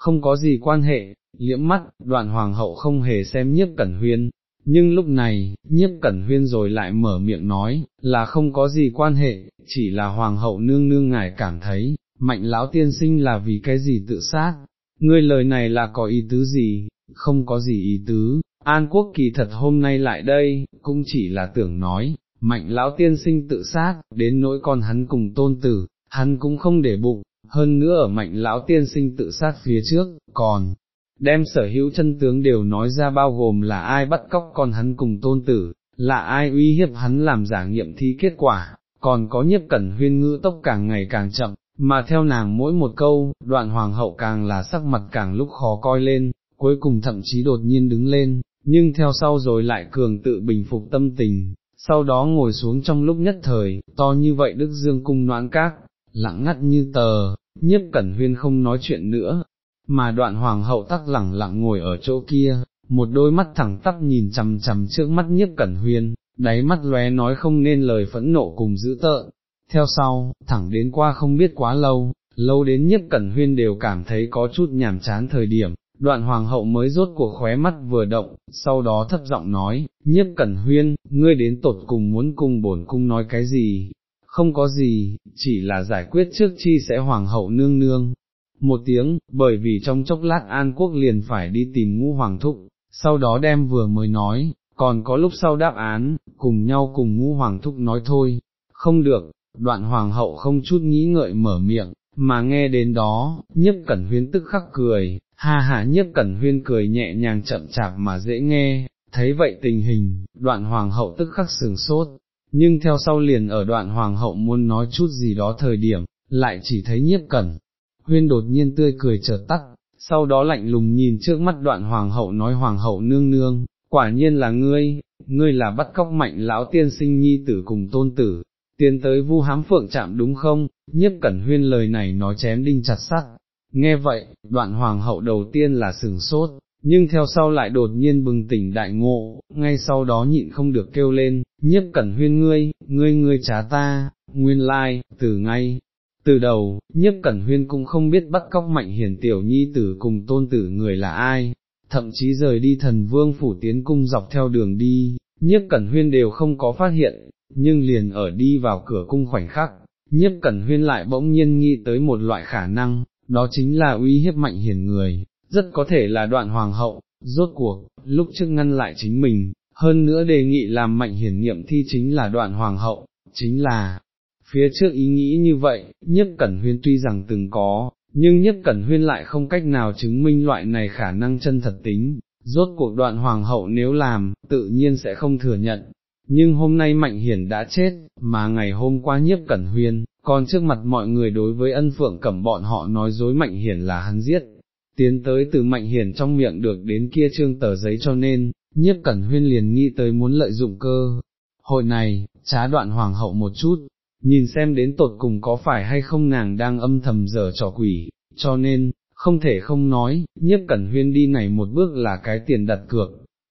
không có gì quan hệ, liễm mắt, đoạn hoàng hậu không hề xem nhiếp cẩn huyên, nhưng lúc này, nhiếp cẩn huyên rồi lại mở miệng nói, là không có gì quan hệ, chỉ là hoàng hậu nương nương ngài cảm thấy, mạnh lão tiên sinh là vì cái gì tự sát, ngươi lời này là có ý tứ gì, không có gì ý tứ, An Quốc kỳ thật hôm nay lại đây, cũng chỉ là tưởng nói, mạnh lão tiên sinh tự sát, đến nỗi con hắn cùng tôn tử, hắn cũng không để bụng, hơn nữa ở mạnh lão tiên sinh tự sát phía trước, còn, đem sở hữu chân tướng đều nói ra bao gồm là ai bắt cóc con hắn cùng tôn tử, là ai uy hiếp hắn làm giả nghiệm thi kết quả, còn có nhiếp cẩn huyên ngữ tốc càng ngày càng chậm, mà theo nàng mỗi một câu, đoạn hoàng hậu càng là sắc mặt càng lúc khó coi lên, cuối cùng thậm chí đột nhiên đứng lên, nhưng theo sau rồi lại cường tự bình phục tâm tình, sau đó ngồi xuống trong lúc nhất thời, to như vậy Đức Dương cung noãn các, lặng ngắt như tờ, nhiếp cẩn huyên không nói chuyện nữa, mà đoạn hoàng hậu tắc lẳng lặng ngồi ở chỗ kia, một đôi mắt thẳng tắp nhìn chằm chằm trước mắt nhiếp cẩn huyên, đáy mắt lóe nói không nên lời phẫn nộ cùng dữ tợn. Theo sau, thẳng đến qua không biết quá lâu, lâu đến nhiếp cẩn huyên đều cảm thấy có chút nhàm chán thời điểm, đoạn hoàng hậu mới rốt cuộc khóe mắt vừa động, sau đó thấp giọng nói, nhiếp cẩn huyên, ngươi đến tột cùng muốn cung bổn cung nói cái gì, không có gì, chỉ là giải quyết trước chi sẽ hoàng hậu nương nương. Một tiếng, bởi vì trong chốc lát An Quốc liền phải đi tìm ngũ hoàng thúc, sau đó đem vừa mới nói, còn có lúc sau đáp án, cùng nhau cùng ngũ hoàng thúc nói thôi, không được, đoạn hoàng hậu không chút nghĩ ngợi mở miệng, mà nghe đến đó, nhiếp cẩn huyên tức khắc cười, ha ha nhiếp cẩn huyên cười nhẹ nhàng chậm chạp mà dễ nghe, thấy vậy tình hình, đoạn hoàng hậu tức khắc sừng sốt, nhưng theo sau liền ở đoạn hoàng hậu muốn nói chút gì đó thời điểm, lại chỉ thấy nhiếp cẩn, huyên đột nhiên tươi cười chợt tắt, sau đó lạnh lùng nhìn trước mắt đoạn hoàng hậu nói hoàng hậu nương nương, quả nhiên là ngươi, ngươi là bắt cóc mạnh lão tiên sinh nhi tử cùng tôn tử, tiến tới vu hám phượng chạm đúng không, nhiếp cẩn huyên lời này nói chém đinh chặt sắt, nghe vậy, đoạn hoàng hậu đầu tiên là sừng sốt, nhưng theo sau lại đột nhiên bừng tỉnh đại ngộ, ngay sau đó nhịn không được kêu lên, nhiếp cẩn huyên ngươi, ngươi ngươi trá ta, nguyên lai, từ ngay. Từ đầu, nhiếp cẩn huyên cũng không biết bắt cóc mạnh Hiền tiểu nhi tử cùng tôn tử người là ai, thậm chí rời đi thần vương phủ tiến cung dọc theo đường đi, nhiếp cẩn huyên đều không có phát hiện, nhưng liền ở đi vào cửa cung khoảnh khắc, nhiếp cẩn huyên lại bỗng nhiên nghĩ tới một loại khả năng, đó chính là uy hiếp mạnh Hiền người, rất có thể là đoạn hoàng hậu, rốt cuộc, lúc trước ngăn lại chính mình, hơn nữa đề nghị làm mạnh hiển nghiệm thi chính là đoạn hoàng hậu, chính là, phía trước ý nghĩ như vậy, nhất cẩn huyên tuy rằng từng có, nhưng nhất cẩn huyên lại không cách nào chứng minh loại này khả năng chân thật tính, rốt cuộc đoạn hoàng hậu nếu làm, tự nhiên sẽ không thừa nhận. Nhưng hôm nay Mạnh Hiển đã chết, mà ngày hôm qua nhiếp cẩn huyên, còn trước mặt mọi người đối với ân phượng cẩm bọn họ nói dối Mạnh Hiển là hắn giết, tiến tới từ Mạnh Hiển trong miệng được đến kia trương tờ giấy cho nên, nhiếp cẩn huyên liền nghĩ tới muốn lợi dụng cơ. Hội này, trá đoạn hoàng hậu một chút, nhìn xem đến tột cùng có phải hay không nàng đang âm thầm dở trò quỷ, cho nên, không thể không nói, nhiếp cẩn huyên đi này một bước là cái tiền đặt cược,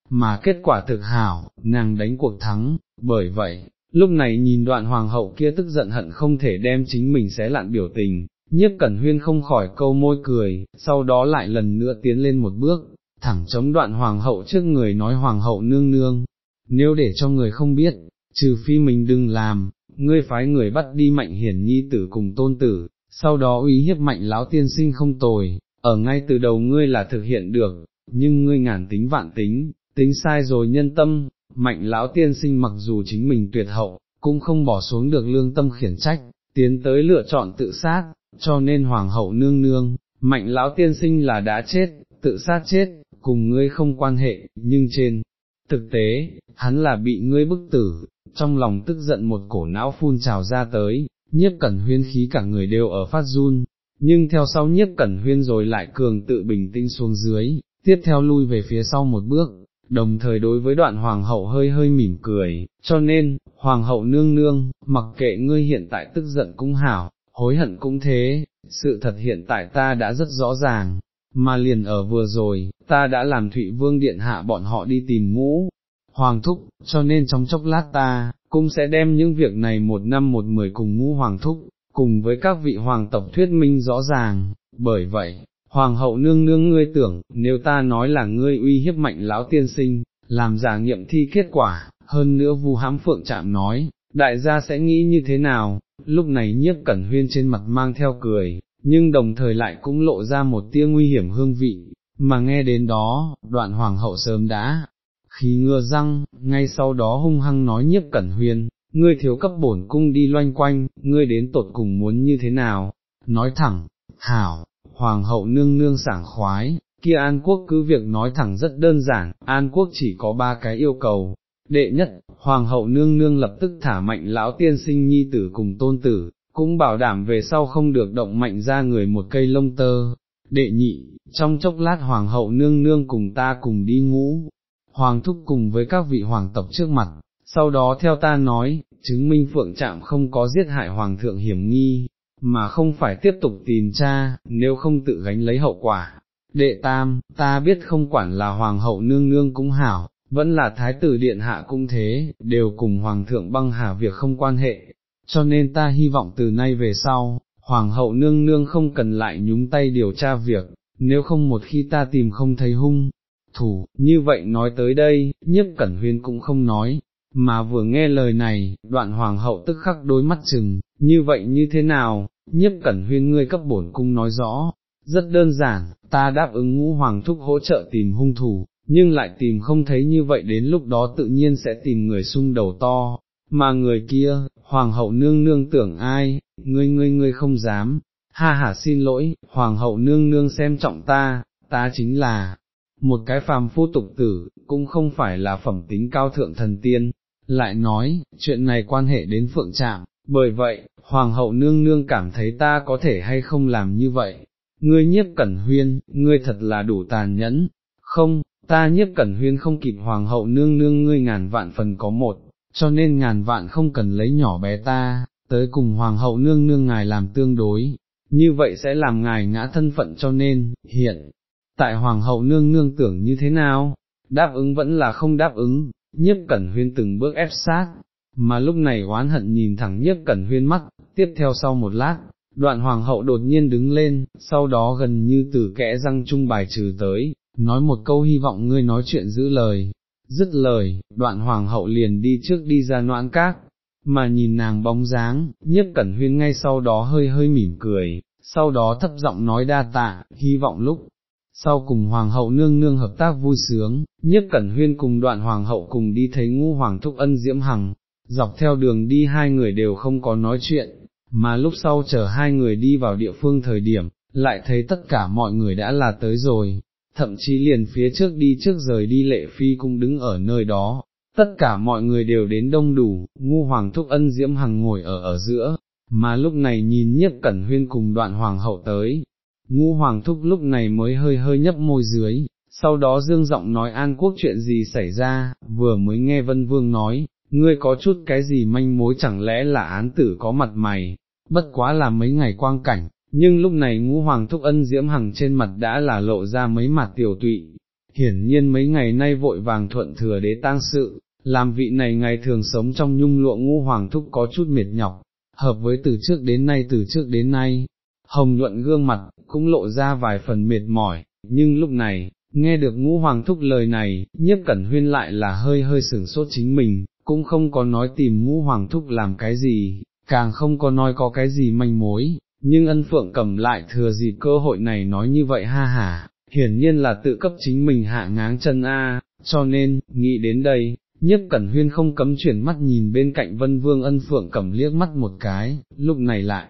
mà kết quả thực hảo, nàng đánh cuộc thắng, bởi vậy, lúc này nhìn đoạn hoàng hậu kia tức giận hận không thể đem chính mình xé lạn biểu tình, nhiếp cẩn huyên không khỏi câu môi cười, sau đó lại lần nữa tiến lên một bước, thẳng chống đoạn hoàng hậu trước người nói hoàng hậu nương nương, nếu để cho người không biết, trừ phi mình đừng làm, ngươi phái người bắt đi mạnh hiển nhi tử cùng tôn tử, sau đó uy hiếp mạnh lão tiên sinh không tồi, ở ngay từ đầu ngươi là thực hiện được, nhưng ngươi ngàn tính vạn tính, tính sai rồi nhân tâm, mạnh lão tiên sinh mặc dù chính mình tuyệt hậu, cũng không bỏ xuống được lương tâm khiển trách, tiến tới lựa chọn tự sát, cho nên hoàng hậu nương nương, mạnh lão tiên sinh là đã chết, tự sát chết, cùng ngươi không quan hệ, nhưng trên thực tế, hắn là bị ngươi bức tử, trong lòng tức giận một cổ não phun trào ra tới, nhiếp cẩn huyên khí cả người đều ở phát run, nhưng theo sau nhiếp cẩn huyên rồi lại cường tự bình tĩnh xuống dưới, tiếp theo lui về phía sau một bước, đồng thời đối với đoạn hoàng hậu hơi hơi mỉm cười, cho nên, hoàng hậu nương nương, mặc kệ ngươi hiện tại tức giận cũng hảo, hối hận cũng thế, sự thật hiện tại ta đã rất rõ ràng, mà liền ở vừa rồi, ta đã làm Thụy Vương Điện hạ bọn họ đi tìm ngũ, Hoàng Thúc, cho nên trong chốc lát ta, cũng sẽ đem những việc này một năm một mười cùng ngũ Hoàng Thúc, cùng với các vị Hoàng tộc thuyết minh rõ ràng, bởi vậy, Hoàng hậu nương nương ngươi tưởng, nếu ta nói là ngươi uy hiếp mạnh lão tiên sinh, làm giả nghiệm thi kết quả, hơn nữa vu hám phượng chạm nói, đại gia sẽ nghĩ như thế nào, lúc này nhiếp cẩn huyên trên mặt mang theo cười, nhưng đồng thời lại cũng lộ ra một tia nguy hiểm hương vị, mà nghe đến đó, đoạn hoàng hậu sớm đã, khí ngừa răng, ngay sau đó hung hăng nói nhiếp cẩn huyên, ngươi thiếu cấp bổn cung đi loanh quanh, ngươi đến tột cùng muốn như thế nào, nói thẳng, hảo, hoàng hậu nương nương sảng khoái, kia An Quốc cứ việc nói thẳng rất đơn giản, An Quốc chỉ có ba cái yêu cầu. Đệ nhất, Hoàng hậu nương nương lập tức thả mạnh lão tiên sinh nhi tử cùng tôn tử, cũng bảo đảm về sau không được động mạnh ra người một cây lông tơ. Đệ nhị, trong chốc lát Hoàng hậu nương nương cùng ta cùng đi ngũ, Hoàng thúc cùng với các vị hoàng tộc trước mặt, sau đó theo ta nói, chứng minh phượng trạm không có giết hại Hoàng thượng hiểm nghi, mà không phải tiếp tục tìm cha, nếu không tự gánh lấy hậu quả. Đệ tam, ta biết không quản là hoàng hậu nương nương cũng hảo, vẫn là thái tử điện hạ cũng thế, đều cùng hoàng thượng băng hà việc không quan hệ, cho nên ta hy vọng từ nay về sau, hoàng hậu nương nương không cần lại nhúng tay điều tra việc, nếu không một khi ta tìm không thấy hung, thủ, như vậy nói tới đây, nhiếp cẩn huyên cũng không nói, mà vừa nghe lời này, đoạn hoàng hậu tức khắc đối mắt chừng, như vậy như thế nào, nhiếp cẩn huyên ngươi cấp bổn cung nói rõ, rất đơn giản, ta đáp ứng ngũ hoàng thúc hỗ trợ tìm hung thủ, nhưng lại tìm không thấy như vậy đến lúc đó tự nhiên sẽ tìm người sung đầu to, mà người kia, hoàng hậu nương nương tưởng ai, ngươi ngươi ngươi không dám, ha ha xin lỗi, hoàng hậu nương nương xem trọng ta, ta chính là, một cái phàm phu tục tử, cũng không phải là phẩm tính cao thượng thần tiên, lại nói, chuyện này quan hệ đến phượng trạm, bởi vậy, hoàng hậu nương nương cảm thấy ta có thể hay không làm như vậy, ngươi nhiếp cẩn huyên, ngươi thật là đủ tàn nhẫn, không, ta nhiếp cẩn huyên không kịp hoàng hậu nương nương ngươi ngàn vạn phần có một, cho nên ngàn vạn không cần lấy nhỏ bé ta, tới cùng hoàng hậu nương nương ngài làm tương đối, như vậy sẽ làm ngài ngã thân phận cho nên, hiện, tại hoàng hậu nương nương tưởng như thế nào, đáp ứng vẫn là không đáp ứng, nhiếp cẩn huyên từng bước ép sát, mà lúc này oán hận nhìn thẳng nhiếp cẩn huyên mắt, tiếp theo sau một lát, đoạn hoàng hậu đột nhiên đứng lên, sau đó gần như từ kẽ răng trung bài trừ tới, nói một câu hy vọng ngươi nói chuyện giữ lời, dứt lời, đoạn hoàng hậu liền đi trước đi ra noãn các, mà nhìn nàng bóng dáng, nhiếp cẩn huyên ngay sau đó hơi hơi mỉm cười, sau đó thấp giọng nói đa tạ, hy vọng lúc sau cùng hoàng hậu nương nương hợp tác vui sướng, nhiếp cẩn huyên cùng đoạn hoàng hậu cùng đi thấy ngu hoàng thúc ân diễm hằng, dọc theo đường đi hai người đều không có nói chuyện, mà lúc sau chờ hai người đi vào địa phương thời điểm, lại thấy tất cả mọi người đã là tới rồi, thậm chí liền phía trước đi trước rời đi lệ phi cũng đứng ở nơi đó, tất cả mọi người đều đến đông đủ, ngu hoàng thúc ân diễm hằng ngồi ở ở giữa, mà lúc này nhìn nhiếp cẩn huyên cùng đoạn hoàng hậu tới, ngu hoàng thúc lúc này mới hơi hơi nhấp môi dưới, sau đó dương giọng nói an quốc chuyện gì xảy ra, vừa mới nghe vân vương nói, ngươi có chút cái gì manh mối chẳng lẽ là án tử có mặt mày, bất quá là mấy ngày quang cảnh, nhưng lúc này ngũ hoàng thúc ân diễm hằng trên mặt đã là lộ ra mấy mặt tiểu tụy, hiển nhiên mấy ngày nay vội vàng thuận thừa đế tang sự, làm vị này ngày thường sống trong nhung lụa ngũ hoàng thúc có chút mệt nhọc, hợp với từ trước đến nay từ trước đến nay, hồng nhuận gương mặt, cũng lộ ra vài phần mệt mỏi, nhưng lúc này, nghe được ngũ hoàng thúc lời này, nhiếp cẩn huyên lại là hơi hơi sửng sốt chính mình, cũng không có nói tìm ngũ hoàng thúc làm cái gì, càng không có nói có cái gì manh mối, nhưng ân phượng cầm lại thừa dịp cơ hội này nói như vậy ha hả, hiển nhiên là tự cấp chính mình hạ ngáng chân A, cho nên, nghĩ đến đây, nhất cẩn huyên không cấm chuyển mắt nhìn bên cạnh vân vương ân phượng cầm liếc mắt một cái, lúc này lại,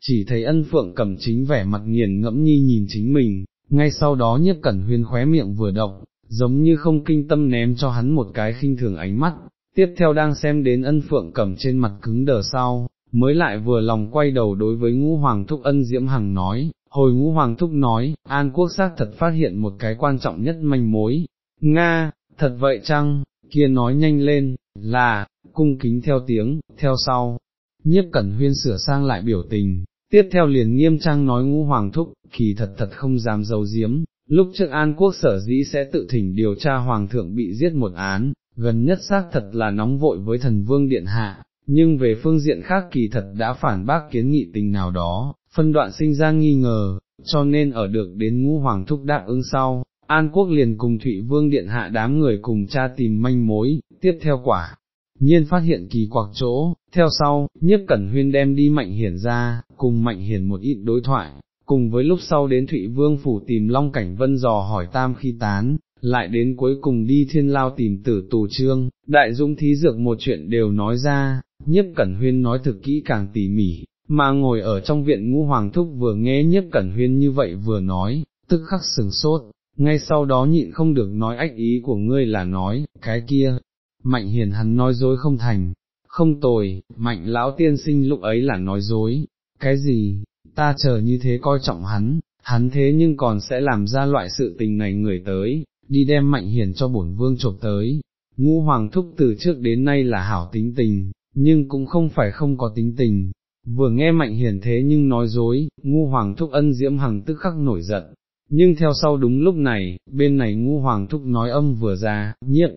chỉ thấy ân phượng cầm chính vẻ mặt nghiền ngẫm nhi nhìn chính mình, ngay sau đó nhất cẩn huyên khóe miệng vừa động, giống như không kinh tâm ném cho hắn một cái khinh thường ánh mắt, tiếp theo đang xem đến ân phượng cầm trên mặt cứng đờ sau, mới lại vừa lòng quay đầu đối với ngũ hoàng thúc ân diễm hằng nói, hồi ngũ hoàng thúc nói, an quốc xác thật phát hiện một cái quan trọng nhất manh mối, Nga, thật vậy chăng, kia nói nhanh lên, là, cung kính theo tiếng, theo sau, nhiếp cẩn huyên sửa sang lại biểu tình, tiếp theo liền nghiêm trang nói ngũ hoàng thúc, kỳ thật thật không dám giấu giếm, lúc trước An Quốc sở dĩ sẽ tự thỉnh điều tra hoàng thượng bị giết một án, gần nhất xác thật là nóng vội với thần vương điện hạ, nhưng về phương diện khác kỳ thật đã phản bác kiến nghị tình nào đó, phân đoạn sinh ra nghi ngờ, cho nên ở được đến ngũ hoàng thúc đáp ứng sau, An Quốc liền cùng Thụy Vương Điện Hạ đám người cùng cha tìm manh mối, tiếp theo quả. Nhiên phát hiện kỳ quặc chỗ, theo sau, nhiếp cẩn huyên đem đi mạnh hiển ra, cùng mạnh hiển một ít đối thoại, cùng với lúc sau đến Thụy Vương Phủ tìm Long Cảnh Vân dò hỏi tam khi tán, lại đến cuối cùng đi thiên lao tìm tử tù trương, đại dũng thí dược một chuyện đều nói ra, nhiếp cẩn huyên nói thực kỹ càng tỉ mỉ, mà ngồi ở trong viện ngũ hoàng thúc vừa nghe nhiếp cẩn huyên như vậy vừa nói, tức khắc sừng sốt, ngay sau đó nhịn không được nói ách ý của ngươi là nói, cái kia, mạnh hiền hắn nói dối không thành, không tồi, mạnh lão tiên sinh lúc ấy là nói dối, cái gì, ta chờ như thế coi trọng hắn, hắn thế nhưng còn sẽ làm ra loại sự tình này người tới, đi đem mạnh hiền cho bổn vương chộp tới, Ngũ hoàng thúc từ trước đến nay là hảo tính tình, nhưng cũng không phải không có tính tình, vừa nghe mạnh hiển thế nhưng nói dối, ngu hoàng thúc ân diễm hằng tức khắc nổi giận, nhưng theo sau đúng lúc này, bên này ngu hoàng thúc nói âm vừa ra, nhiếp,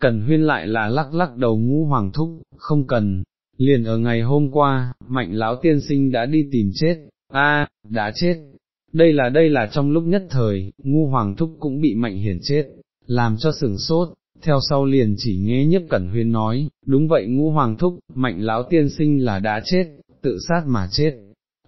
cần huyên lại là lắc lắc đầu ngu hoàng thúc, không cần, liền ở ngày hôm qua, mạnh lão tiên sinh đã đi tìm chết, a đã chết, đây là đây là trong lúc nhất thời, ngu hoàng thúc cũng bị mạnh hiển chết, làm cho sừng sốt, theo sau liền chỉ nghe nhất cẩn huyên nói, đúng vậy ngu hoàng thúc, mạnh lão tiên sinh là đã chết, tự sát mà chết,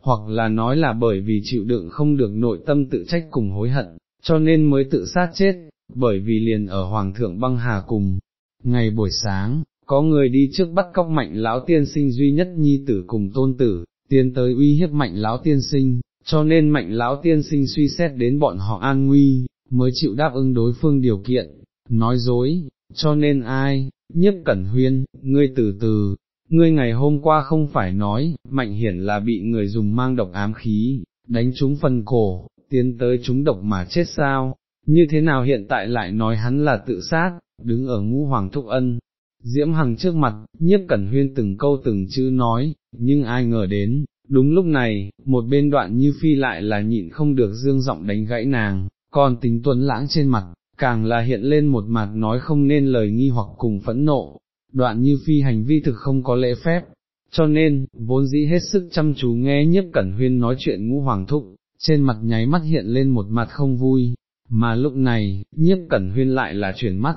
hoặc là nói là bởi vì chịu đựng không được nội tâm tự trách cùng hối hận, cho nên mới tự sát chết, bởi vì liền ở Hoàng thượng băng hà cùng. Ngày buổi sáng, có người đi trước bắt cóc mạnh lão tiên sinh duy nhất nhi tử cùng tôn tử, tiến tới uy hiếp mạnh lão tiên sinh, cho nên mạnh lão tiên sinh suy xét đến bọn họ an nguy, mới chịu đáp ứng đối phương điều kiện, nói dối, cho nên ai, nhất cẩn huyên, ngươi từ từ, ngươi ngày hôm qua không phải nói, mạnh hiển là bị người dùng mang độc ám khí, đánh trúng phần cổ, tiến tới chúng độc mà chết sao, như thế nào hiện tại lại nói hắn là tự sát, đứng ở ngũ hoàng thúc ân. Diễm Hằng trước mặt, nhiếp cẩn huyên từng câu từng chữ nói, nhưng ai ngờ đến, đúng lúc này, một bên đoạn như phi lại là nhịn không được dương giọng đánh gãy nàng, còn tính tuấn lãng trên mặt, càng là hiện lên một mặt nói không nên lời nghi hoặc cùng phẫn nộ, đoạn như phi hành vi thực không có lễ phép, cho nên, vốn dĩ hết sức chăm chú nghe nhiếp cẩn huyên nói chuyện ngũ hoàng thúc, trên mặt nháy mắt hiện lên một mặt không vui, mà lúc này, nhiếp cẩn huyên lại là chuyển mắt,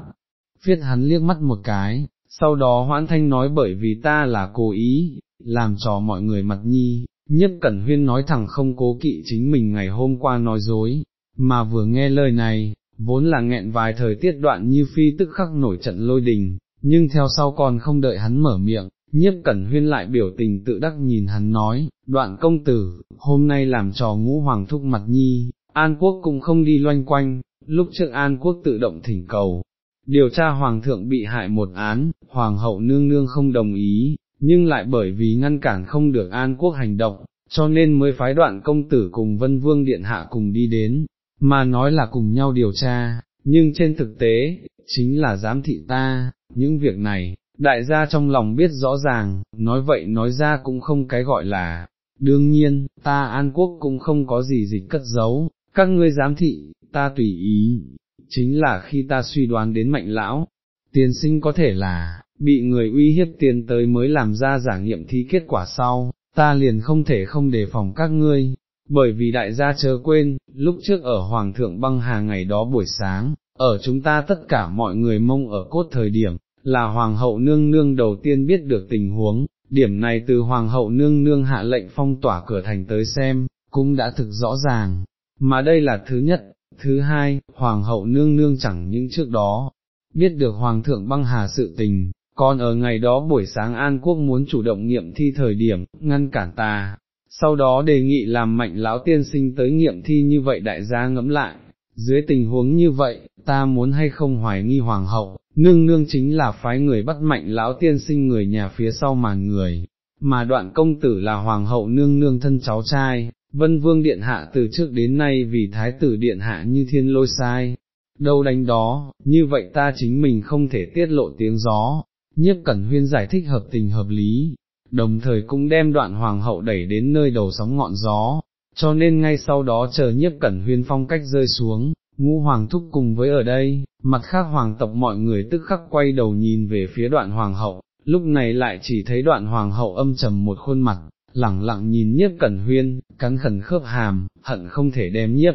phiết hắn liếc mắt một cái, sau đó hoãn thanh nói bởi vì ta là cố ý, làm cho mọi người mặt nhi, nhiếp cẩn huyên nói thẳng không cố kỵ chính mình ngày hôm qua nói dối, mà vừa nghe lời này, vốn là nghẹn vài thời tiết đoạn như phi tức khắc nổi trận lôi đình, nhưng theo sau còn không đợi hắn mở miệng, nhiếp cẩn huyên lại biểu tình tự đắc nhìn hắn nói, đoạn công tử, hôm nay làm trò ngũ hoàng thúc mặt nhi, An Quốc cũng không đi loanh quanh, lúc trước An Quốc tự động thỉnh cầu. Điều tra hoàng thượng bị hại một án, hoàng hậu nương nương không đồng ý, nhưng lại bởi vì ngăn cản không được An Quốc hành động, cho nên mới phái đoạn công tử cùng vân vương điện hạ cùng đi đến, mà nói là cùng nhau điều tra, nhưng trên thực tế, chính là giám thị ta, những việc này, đại gia trong lòng biết rõ ràng, nói vậy nói ra cũng không cái gọi là, đương nhiên, ta An Quốc cũng không có gì dịch cất giấu, các ngươi giám thị, ta tùy ý, chính là khi ta suy đoán đến mạnh lão, tiền sinh có thể là, bị người uy hiếp tiền tới mới làm ra giả nghiệm thi kết quả sau, ta liền không thể không đề phòng các ngươi, bởi vì đại gia chớ quên, lúc trước ở Hoàng thượng băng hà ngày đó buổi sáng, ở chúng ta tất cả mọi người mông ở cốt thời điểm, là Hoàng hậu nương nương đầu tiên biết được tình huống, điểm này từ Hoàng hậu nương nương hạ lệnh phong tỏa cửa thành tới xem, cũng đã thực rõ ràng, mà đây là thứ nhất, thứ hai, Hoàng hậu nương nương chẳng những trước đó, biết được Hoàng thượng băng hà sự tình, còn ở ngày đó buổi sáng An Quốc muốn chủ động nghiệm thi thời điểm, ngăn cản ta, sau đó đề nghị làm mạnh lão tiên sinh tới nghiệm thi như vậy đại gia ngẫm lại, dưới tình huống như vậy, ta muốn hay không hoài nghi hoàng hậu, nương nương chính là phái người bắt mạnh lão tiên sinh người nhà phía sau màn người, mà đoạn công tử là hoàng hậu nương nương thân cháu trai, vân vương điện hạ từ trước đến nay vì thái tử điện hạ như thiên lôi sai. Đâu đánh đó, như vậy ta chính mình không thể tiết lộ tiếng gió, nhiếp cẩn huyên giải thích hợp tình hợp lý, đồng thời cũng đem đoạn hoàng hậu đẩy đến nơi đầu sóng ngọn gió, cho nên ngay sau đó chờ nhiếp cẩn huyên phong cách rơi xuống, ngũ hoàng thúc cùng với ở đây, mặt khác hoàng tộc mọi người tức khắc quay đầu nhìn về phía đoạn hoàng hậu, lúc này lại chỉ thấy đoạn hoàng hậu âm trầm một khuôn mặt, lẳng lặng nhìn nhiếp cẩn huyên, cắn khẩn khớp hàm, hận không thể đem nhiếp.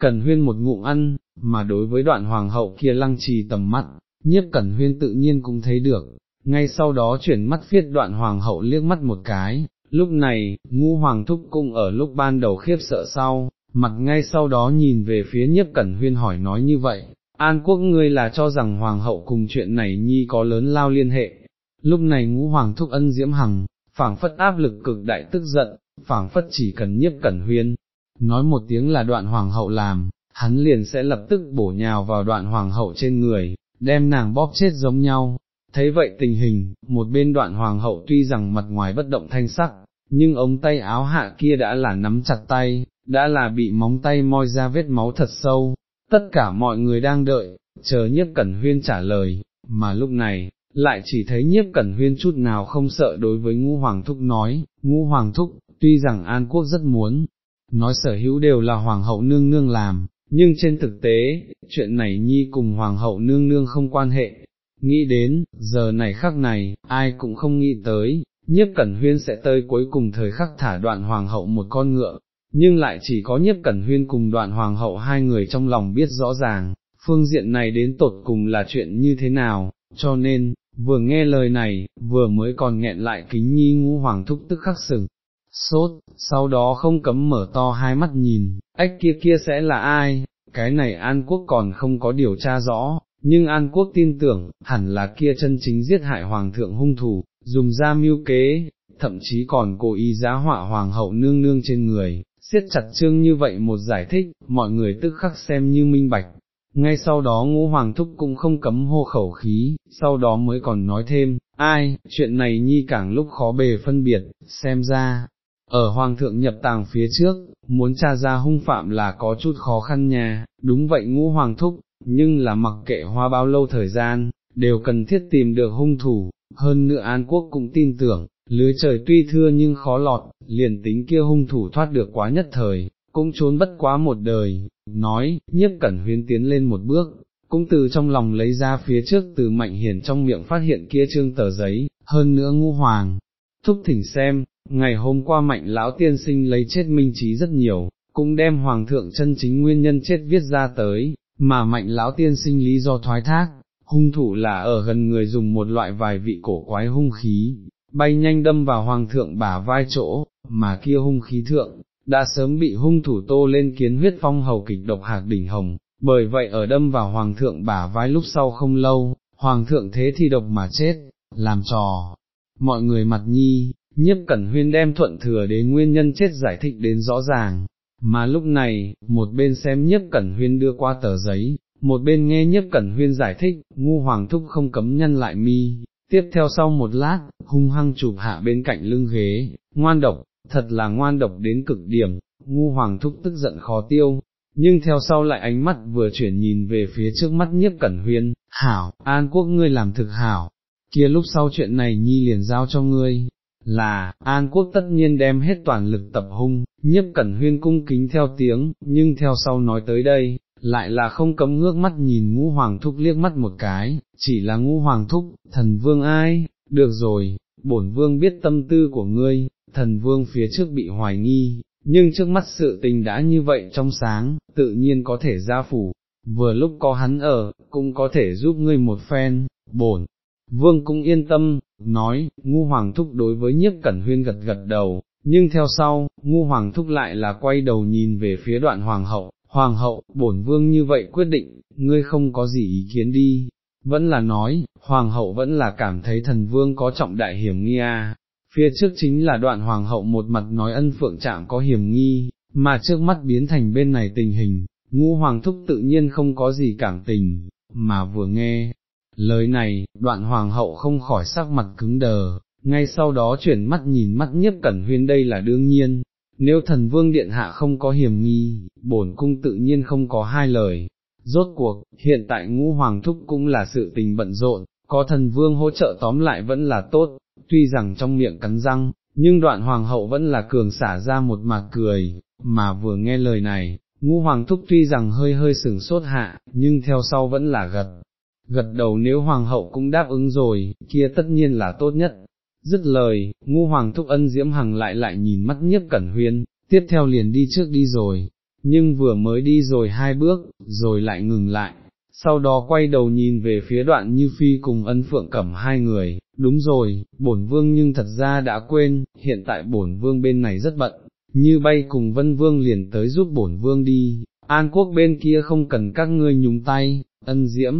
Cẩn huyên một ngụm ăn, mà đối với đoạn hoàng hậu kia lăng trì tầm mắt, nhiếp cẩn huyên tự nhiên cũng thấy được, ngay sau đó chuyển mắt phiết đoạn hoàng hậu liếc mắt một cái, lúc này, ngu hoàng thúc cung ở lúc ban đầu khiếp sợ sau, mặt ngay sau đó nhìn về phía nhiếp cẩn huyên hỏi nói như vậy, an quốc ngươi là cho rằng hoàng hậu cùng chuyện này nhi có lớn lao liên hệ, lúc này ngũ hoàng thúc ân diễm hằng, phảng phất áp lực cực đại tức giận, phảng phất chỉ cần nhiếp cẩn huyên, nói một tiếng là đoạn hoàng hậu làm, hắn liền sẽ lập tức bổ nhào vào đoạn hoàng hậu trên người, đem nàng bóp chết giống nhau, Thấy vậy tình hình, một bên đoạn hoàng hậu tuy rằng mặt ngoài bất động thanh sắc, nhưng ống tay áo hạ kia đã là nắm chặt tay, đã là bị móng tay moi ra vết máu thật sâu, tất cả mọi người đang đợi, chờ nhiếp cẩn huyên trả lời, mà lúc này, lại chỉ thấy nhiếp cẩn huyên chút nào không sợ đối với ngũ hoàng thúc nói, ngũ hoàng thúc, tuy rằng An Quốc rất muốn, nói sở hữu đều là hoàng hậu nương nương làm, nhưng trên thực tế, chuyện này nhi cùng hoàng hậu nương nương không quan hệ, nghĩ đến, giờ này khắc này, ai cũng không nghĩ tới, nhiếp cẩn huyên sẽ tới cuối cùng thời khắc thả đoạn hoàng hậu một con ngựa, nhưng lại chỉ có nhiếp cẩn huyên cùng đoạn hoàng hậu hai người trong lòng biết rõ ràng, phương diện này đến tột cùng là chuyện như thế nào, cho nên, vừa nghe lời này, vừa mới còn nghẹn lại kính nhi ngũ hoàng thúc tức khắc sừng, sốt, sau đó không cấm mở to hai mắt nhìn, ách kia kia sẽ là ai, cái này An Quốc còn không có điều tra rõ, nhưng An Quốc tin tưởng, hẳn là kia chân chính giết hại hoàng thượng hung thủ, dùng ra mưu kế, thậm chí còn cố ý giá họa hoàng hậu nương nương trên người, siết chặt chương như vậy một giải thích, mọi người tức khắc xem như minh bạch. Ngay sau đó ngũ hoàng thúc cũng không cấm hô khẩu khí, sau đó mới còn nói thêm, ai, chuyện này nhi càng lúc khó bề phân biệt, xem ra, ở hoàng thượng nhập tàng phía trước, muốn tra ra hung phạm là có chút khó khăn nha, đúng vậy ngũ hoàng thúc, nhưng là mặc kệ hoa bao lâu thời gian, đều cần thiết tìm được hung thủ, hơn nữa An Quốc cũng tin tưởng, lưới trời tuy thưa nhưng khó lọt, liền tính kia hung thủ thoát được quá nhất thời, cũng trốn bất quá một đời, nói, nhiếp cẩn huyến tiến lên một bước, cũng từ trong lòng lấy ra phía trước từ mạnh hiển trong miệng phát hiện kia trương tờ giấy, hơn nữa ngu hoàng, thúc thỉnh xem, ngày hôm qua mạnh lão tiên sinh lấy chết minh trí rất nhiều, cũng đem hoàng thượng chân chính nguyên nhân chết viết ra tới, mà mạnh lão tiên sinh lý do thoái thác, hung thủ là ở gần người dùng một loại vài vị cổ quái hung khí, bay nhanh đâm vào hoàng thượng bả vai chỗ, mà kia hung khí thượng, đã sớm bị hung thủ tô lên kiến huyết phong hầu kịch độc hạc đỉnh hồng, bởi vậy ở đâm vào hoàng thượng bả vai lúc sau không lâu, hoàng thượng thế thì độc mà chết, làm trò, mọi người mặt nhi, nhiếp cẩn huyên đem thuận thừa đến nguyên nhân chết giải thích đến rõ ràng, mà lúc này, một bên xem nhất cẩn huyên đưa qua tờ giấy, một bên nghe nhất cẩn huyên giải thích, ngu hoàng thúc không cấm nhân lại mi, tiếp theo sau một lát, hung hăng chụp hạ bên cạnh lưng ghế, ngoan độc, thật là ngoan độc đến cực điểm, ngu hoàng thúc tức giận khó tiêu, nhưng theo sau lại ánh mắt vừa chuyển nhìn về phía trước mắt nhiếp cẩn huyên, hảo, an quốc ngươi làm thực hảo, kia lúc sau chuyện này nhi liền giao cho ngươi, là, An Quốc tất nhiên đem hết toàn lực tập hung, nhiếp cẩn huyên cung kính theo tiếng, nhưng theo sau nói tới đây, lại là không cấm ngước mắt nhìn ngũ hoàng thúc liếc mắt một cái, chỉ là ngũ hoàng thúc, thần vương ai, được rồi, bổn vương biết tâm tư của ngươi, thần vương phía trước bị hoài nghi, nhưng trước mắt sự tình đã như vậy trong sáng, tự nhiên có thể ra phủ, vừa lúc có hắn ở, cũng có thể giúp ngươi một phen, bổn. Vương cũng yên tâm, nói, ngu hoàng thúc đối với nhiếp cẩn huyên gật gật đầu, nhưng theo sau, ngu hoàng thúc lại là quay đầu nhìn về phía đoạn hoàng hậu, hoàng hậu, bổn vương như vậy quyết định, ngươi không có gì ý kiến đi, vẫn là nói, hoàng hậu vẫn là cảm thấy thần vương có trọng đại hiểm nghi à. Phía trước chính là đoạn hoàng hậu một mặt nói ân phượng trạng có hiểm nghi, mà trước mắt biến thành bên này tình hình, ngu hoàng thúc tự nhiên không có gì cảm tình, mà vừa nghe, Lời này, đoạn hoàng hậu không khỏi sắc mặt cứng đờ, ngay sau đó chuyển mắt nhìn mắt nhất cẩn huyên đây là đương nhiên, nếu thần vương điện hạ không có hiểm nghi, bổn cung tự nhiên không có hai lời. Rốt cuộc, hiện tại ngũ hoàng thúc cũng là sự tình bận rộn, có thần vương hỗ trợ tóm lại vẫn là tốt, tuy rằng trong miệng cắn răng, nhưng đoạn hoàng hậu vẫn là cường xả ra một mạc cười, mà vừa nghe lời này, ngũ hoàng thúc tuy rằng hơi hơi sừng sốt hạ, nhưng theo sau vẫn là gật, gật đầu nếu hoàng hậu cũng đáp ứng rồi, kia tất nhiên là tốt nhất. Dứt lời, ngu hoàng thúc ân diễm hằng lại lại nhìn mắt nhiếp cẩn huyên, tiếp theo liền đi trước đi rồi, nhưng vừa mới đi rồi hai bước, rồi lại ngừng lại, sau đó quay đầu nhìn về phía đoạn như phi cùng ân phượng cẩm hai người, đúng rồi, bổn vương nhưng thật ra đã quên, hiện tại bổn vương bên này rất bận, như bay cùng vân vương liền tới giúp bổn vương đi, an quốc bên kia không cần các ngươi nhúng tay, ân diễm,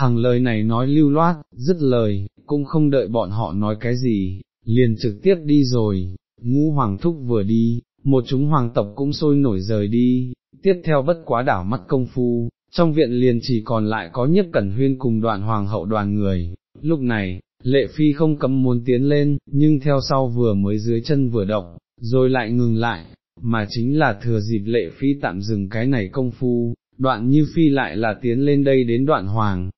Hằng lời này nói lưu loát, dứt lời, cũng không đợi bọn họ nói cái gì, liền trực tiếp đi rồi, ngũ hoàng thúc vừa đi, một chúng hoàng tộc cũng sôi nổi rời đi, tiếp theo bất quá đảo mắt công phu, trong viện liền chỉ còn lại có nhiếp cẩn huyên cùng đoạn hoàng hậu đoàn người, lúc này, lệ phi không cấm muốn tiến lên, nhưng theo sau vừa mới dưới chân vừa động, rồi lại ngừng lại, mà chính là thừa dịp lệ phi tạm dừng cái này công phu, đoạn như phi lại là tiến lên đây đến đoạn hoàng,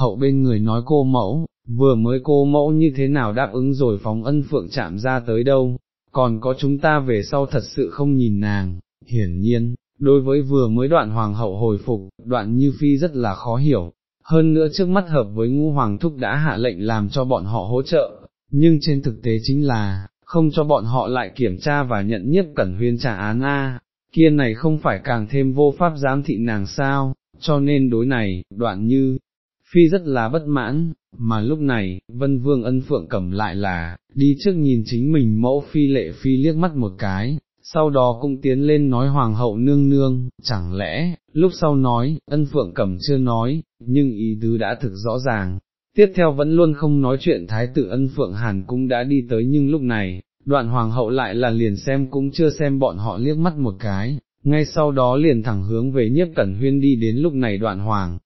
hậu bên người nói cô mẫu, vừa mới cô mẫu như thế nào đáp ứng rồi phóng ân phượng chạm ra tới đâu, còn có chúng ta về sau thật sự không nhìn nàng, hiển nhiên, đối với vừa mới đoạn hoàng hậu hồi phục, đoạn như phi rất là khó hiểu, hơn nữa trước mắt hợp với ngu hoàng thúc đã hạ lệnh làm cho bọn họ hỗ trợ, nhưng trên thực tế chính là, không cho bọn họ lại kiểm tra và nhận nhiếp cẩn huyên trả án A, kia này không phải càng thêm vô pháp giám thị nàng sao, cho nên đối này, đoạn như, phi rất là bất mãn, mà lúc này, vân vương ân phượng cầm lại là, đi trước nhìn chính mình mẫu phi lệ phi liếc mắt một cái, sau đó cũng tiến lên nói hoàng hậu nương nương, chẳng lẽ, lúc sau nói, ân phượng cẩm chưa nói, nhưng ý tứ đã thực rõ ràng. Tiếp theo vẫn luôn không nói chuyện thái tử ân phượng hàn cũng đã đi tới nhưng lúc này, đoạn hoàng hậu lại là liền xem cũng chưa xem bọn họ liếc mắt một cái, ngay sau đó liền thẳng hướng về nhiếp cẩn huyên đi đến lúc này đoạn hoàng,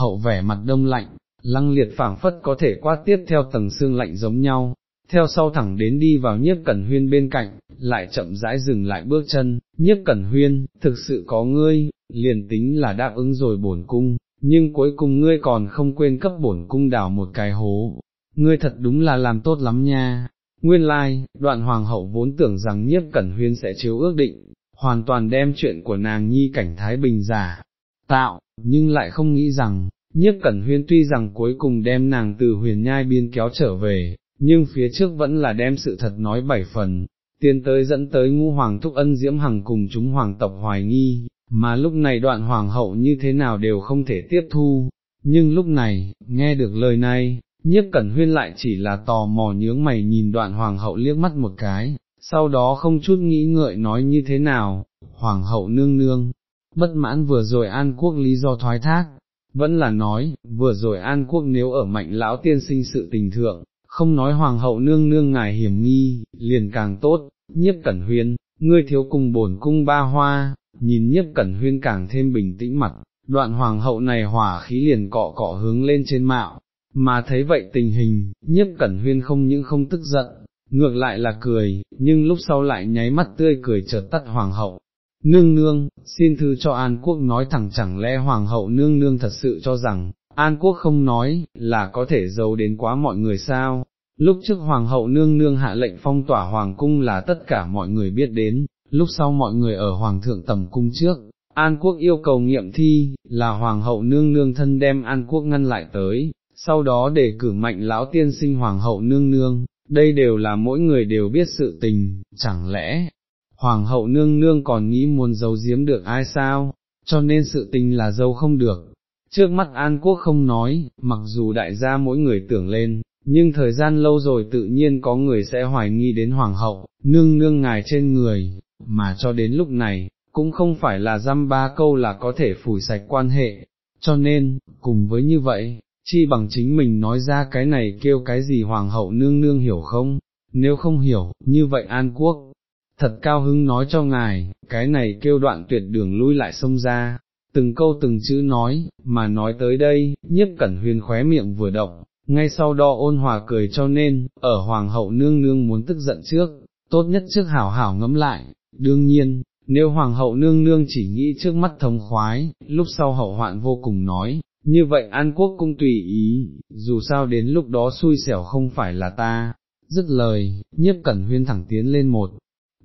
hậu vẻ mặt đông lạnh, lăng liệt phảng phất có thể qua tiếp theo tầng xương lạnh giống nhau, theo sau thẳng đến đi vào nhiếp cẩn huyên bên cạnh, lại chậm rãi dừng lại bước chân, nhiếp cẩn huyên, thực sự có ngươi, liền tính là đáp ứng rồi bổn cung, nhưng cuối cùng ngươi còn không quên cấp bổn cung đào một cái hố, ngươi thật đúng là làm tốt lắm nha. Nguyên lai, like, đoạn hoàng hậu vốn tưởng rằng nhiếp cẩn huyên sẽ chiếu ước định, hoàn toàn đem chuyện của nàng nhi cảnh Thái Bình giả, tạo, nhưng lại không nghĩ rằng, nhiếp cẩn huyên tuy rằng cuối cùng đem nàng từ huyền nhai biên kéo trở về, nhưng phía trước vẫn là đem sự thật nói bảy phần, tiến tới dẫn tới ngũ hoàng thúc ân diễm hằng cùng chúng hoàng tộc hoài nghi, mà lúc này đoạn hoàng hậu như thế nào đều không thể tiếp thu, nhưng lúc này, nghe được lời này, nhiếp cẩn huyên lại chỉ là tò mò nhướng mày nhìn đoạn hoàng hậu liếc mắt một cái, sau đó không chút nghĩ ngợi nói như thế nào, hoàng hậu nương nương, bất mãn vừa rồi an quốc lý do thoái thác, vẫn là nói, vừa rồi an quốc nếu ở mạnh lão tiên sinh sự tình thượng, không nói hoàng hậu nương nương ngài hiểm nghi, liền càng tốt, nhiếp cẩn huyên, ngươi thiếu cùng bổn cung ba hoa, nhìn nhiếp cẩn huyên càng thêm bình tĩnh mặt, đoạn hoàng hậu này hỏa khí liền cọ cọ hướng lên trên mạo, mà thấy vậy tình hình, nhiếp cẩn huyên không những không tức giận, ngược lại là cười, nhưng lúc sau lại nháy mắt tươi cười chợt tắt hoàng hậu. Nương nương, xin thư cho An Quốc nói thẳng chẳng lẽ hoàng hậu nương nương thật sự cho rằng, An Quốc không nói, là có thể giấu đến quá mọi người sao, lúc trước hoàng hậu nương nương hạ lệnh phong tỏa hoàng cung là tất cả mọi người biết đến, lúc sau mọi người ở hoàng thượng tầm cung trước, An Quốc yêu cầu nghiệm thi, là hoàng hậu nương nương thân đem An Quốc ngăn lại tới, sau đó để cử mạnh lão tiên sinh hoàng hậu nương nương, đây đều là mỗi người đều biết sự tình, chẳng lẽ, hoàng hậu nương nương còn nghĩ muốn giấu giếm được ai sao, cho nên sự tình là dâu không được. Trước mắt An Quốc không nói, mặc dù đại gia mỗi người tưởng lên, nhưng thời gian lâu rồi tự nhiên có người sẽ hoài nghi đến hoàng hậu, nương nương ngài trên người, mà cho đến lúc này, cũng không phải là dăm ba câu là có thể phủi sạch quan hệ, cho nên, cùng với như vậy, chi bằng chính mình nói ra cái này kêu cái gì hoàng hậu nương nương hiểu không, nếu không hiểu, như vậy An Quốc, thật cao hứng nói cho ngài, cái này kêu đoạn tuyệt đường lui lại xông ra, từng câu từng chữ nói, mà nói tới đây, nhiếp cẩn huyền khóe miệng vừa động, ngay sau đó ôn hòa cười cho nên, ở hoàng hậu nương nương muốn tức giận trước, tốt nhất trước hảo hảo ngẫm lại, đương nhiên, nếu hoàng hậu nương nương chỉ nghĩ trước mắt thống khoái, lúc sau hậu hoạn vô cùng nói, như vậy An Quốc cung tùy ý, dù sao đến lúc đó xui xẻo không phải là ta, dứt lời, nhiếp cẩn huyên thẳng tiến lên một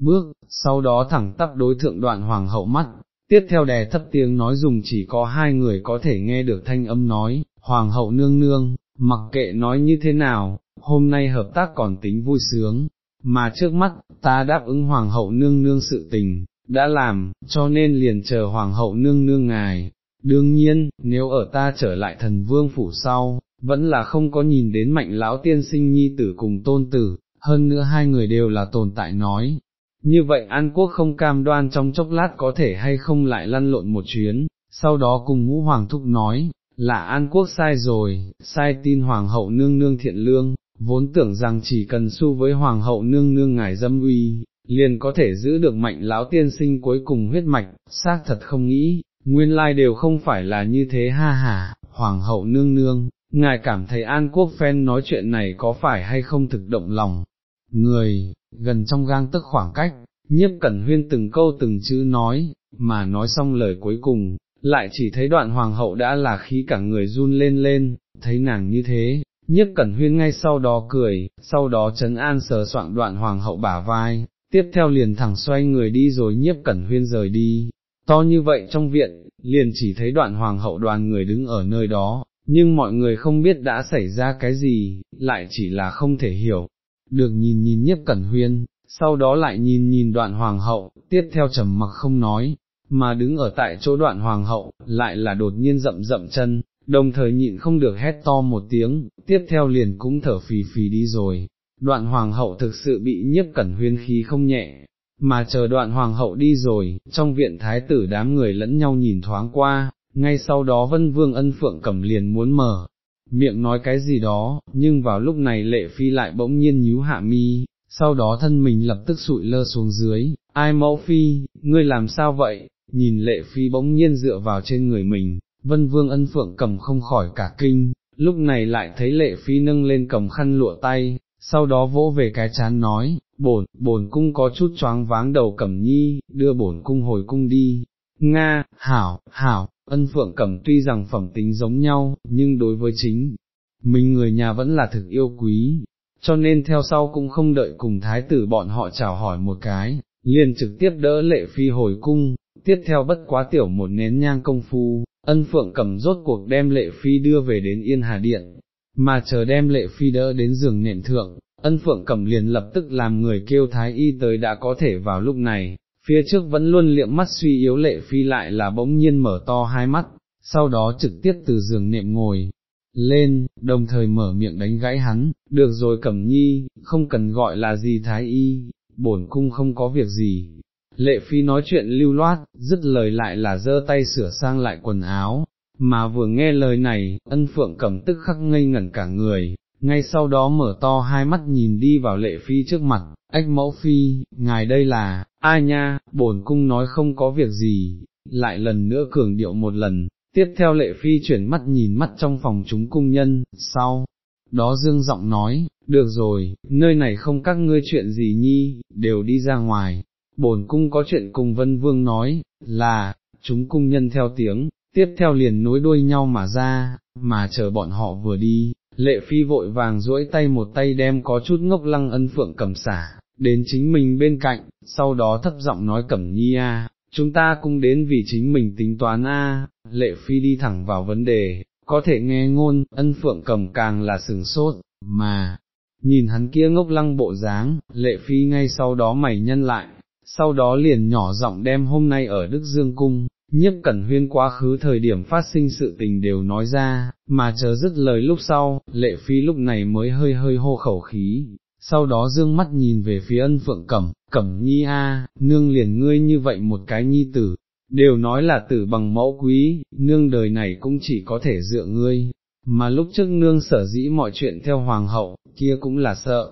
bước, sau đó thẳng tắp đối thượng đoạn hoàng hậu mắt, tiếp theo đè thấp tiếng nói dùng chỉ có hai người có thể nghe được thanh âm nói, hoàng hậu nương nương, mặc kệ nói như thế nào, hôm nay hợp tác còn tính vui sướng, mà trước mắt, ta đáp ứng hoàng hậu nương nương sự tình, đã làm, cho nên liền chờ hoàng hậu nương nương ngài. Đương nhiên, nếu ở ta trở lại thần vương phủ sau, vẫn là không có nhìn đến mạnh lão tiên sinh nhi tử cùng tôn tử, hơn nữa hai người đều là tồn tại nói. Như vậy An Quốc không cam đoan trong chốc lát có thể hay không lại lăn lộn một chuyến, sau đó cùng ngũ hoàng thúc nói, là An Quốc sai rồi, sai tin Hoàng hậu nương nương thiện lương, vốn tưởng rằng chỉ cần su với Hoàng hậu nương nương ngài dâm uy, liền có thể giữ được mạnh lão tiên sinh cuối cùng huyết mạch, xác thật không nghĩ, nguyên lai đều không phải là như thế ha ha, Hoàng hậu nương nương, ngài cảm thấy An Quốc phen nói chuyện này có phải hay không thực động lòng, người, gần trong gang tức khoảng cách, nhiếp cẩn huyên từng câu từng chữ nói, mà nói xong lời cuối cùng, lại chỉ thấy đoạn hoàng hậu đã là khí cả người run lên lên, thấy nàng như thế, nhiếp cẩn huyên ngay sau đó cười, sau đó trấn an sờ soạn đoạn hoàng hậu bả vai, tiếp theo liền thẳng xoay người đi rồi nhiếp cẩn huyên rời đi, to như vậy trong viện, liền chỉ thấy đoạn hoàng hậu đoàn người đứng ở nơi đó, nhưng mọi người không biết đã xảy ra cái gì, lại chỉ là không thể hiểu, được nhìn nhìn nhiếp cẩn huyên, sau đó lại nhìn nhìn đoạn hoàng hậu, tiếp theo trầm mặc không nói, mà đứng ở tại chỗ đoạn hoàng hậu, lại là đột nhiên rậm rậm chân, đồng thời nhịn không được hét to một tiếng, tiếp theo liền cũng thở phì phì đi rồi. Đoạn hoàng hậu thực sự bị nhiếp cẩn huyên khí không nhẹ, mà chờ đoạn hoàng hậu đi rồi, trong viện thái tử đám người lẫn nhau nhìn thoáng qua, ngay sau đó vân vương ân phượng cầm liền muốn mở, miệng nói cái gì đó, nhưng vào lúc này lệ phi lại bỗng nhiên nhíu hạ mi, sau đó thân mình lập tức sụi lơ xuống dưới, ai mẫu phi, ngươi làm sao vậy, nhìn lệ phi bỗng nhiên dựa vào trên người mình, vân vương ân phượng cầm không khỏi cả kinh, lúc này lại thấy lệ phi nâng lên cầm khăn lụa tay, sau đó vỗ về cái chán nói, bổn, bổn cung có chút choáng váng đầu cẩm nhi, đưa bổn cung hồi cung đi, Nga, hảo, hảo, ân phượng cẩm tuy rằng phẩm tính giống nhau, nhưng đối với chính, mình người nhà vẫn là thực yêu quý, cho nên theo sau cũng không đợi cùng thái tử bọn họ chào hỏi một cái, liền trực tiếp đỡ lệ phi hồi cung, tiếp theo bất quá tiểu một nén nhang công phu, ân phượng cầm rốt cuộc đem lệ phi đưa về đến yên hà điện, mà chờ đem lệ phi đỡ đến giường nệm thượng, ân phượng cầm liền lập tức làm người kêu thái y tới đã có thể vào lúc này, phía trước vẫn luôn liệm mắt suy yếu lệ phi lại là bỗng nhiên mở to hai mắt, sau đó trực tiếp từ giường nệm ngồi lên, đồng thời mở miệng đánh gãy hắn, được rồi cẩm nhi, không cần gọi là gì thái y, bổn cung không có việc gì. Lệ phi nói chuyện lưu loát, dứt lời lại là giơ tay sửa sang lại quần áo, mà vừa nghe lời này, ân phượng cẩm tức khắc ngây ngẩn cả người, ngay sau đó mở to hai mắt nhìn đi vào lệ phi trước mặt, ách mẫu phi, ngài đây là, ai nha, bổn cung nói không có việc gì, lại lần nữa cường điệu một lần, tiếp theo lệ phi chuyển mắt nhìn mắt trong phòng chúng cung nhân, sau, đó dương giọng nói, được rồi, nơi này không các ngươi chuyện gì nhi, đều đi ra ngoài, bổn cung có chuyện cùng vân vương nói, là, chúng cung nhân theo tiếng, tiếp theo liền nối đuôi nhau mà ra, mà chờ bọn họ vừa đi, lệ phi vội vàng duỗi tay một tay đem có chút ngốc lăng ân phượng cầm xả, đến chính mình bên cạnh, sau đó thấp giọng nói cẩm nhi a, chúng ta cũng đến vì chính mình tính toán a. lệ phi đi thẳng vào vấn đề, có thể nghe ngôn, ân phượng cầm càng là sừng sốt, mà, nhìn hắn kia ngốc lăng bộ dáng, lệ phi ngay sau đó mày nhân lại, sau đó liền nhỏ giọng đem hôm nay ở Đức Dương Cung, nhiếp cẩn huyên quá khứ thời điểm phát sinh sự tình đều nói ra, mà chờ dứt lời lúc sau, lệ phi lúc này mới hơi hơi hô khẩu khí, sau đó dương mắt nhìn về phía ân phượng cẩm, cẩm nhi a, nương liền ngươi như vậy một cái nhi tử, đều nói là tử bằng mẫu quý, nương đời này cũng chỉ có thể dựa ngươi, mà lúc trước nương sở dĩ mọi chuyện theo hoàng hậu, kia cũng là sợ,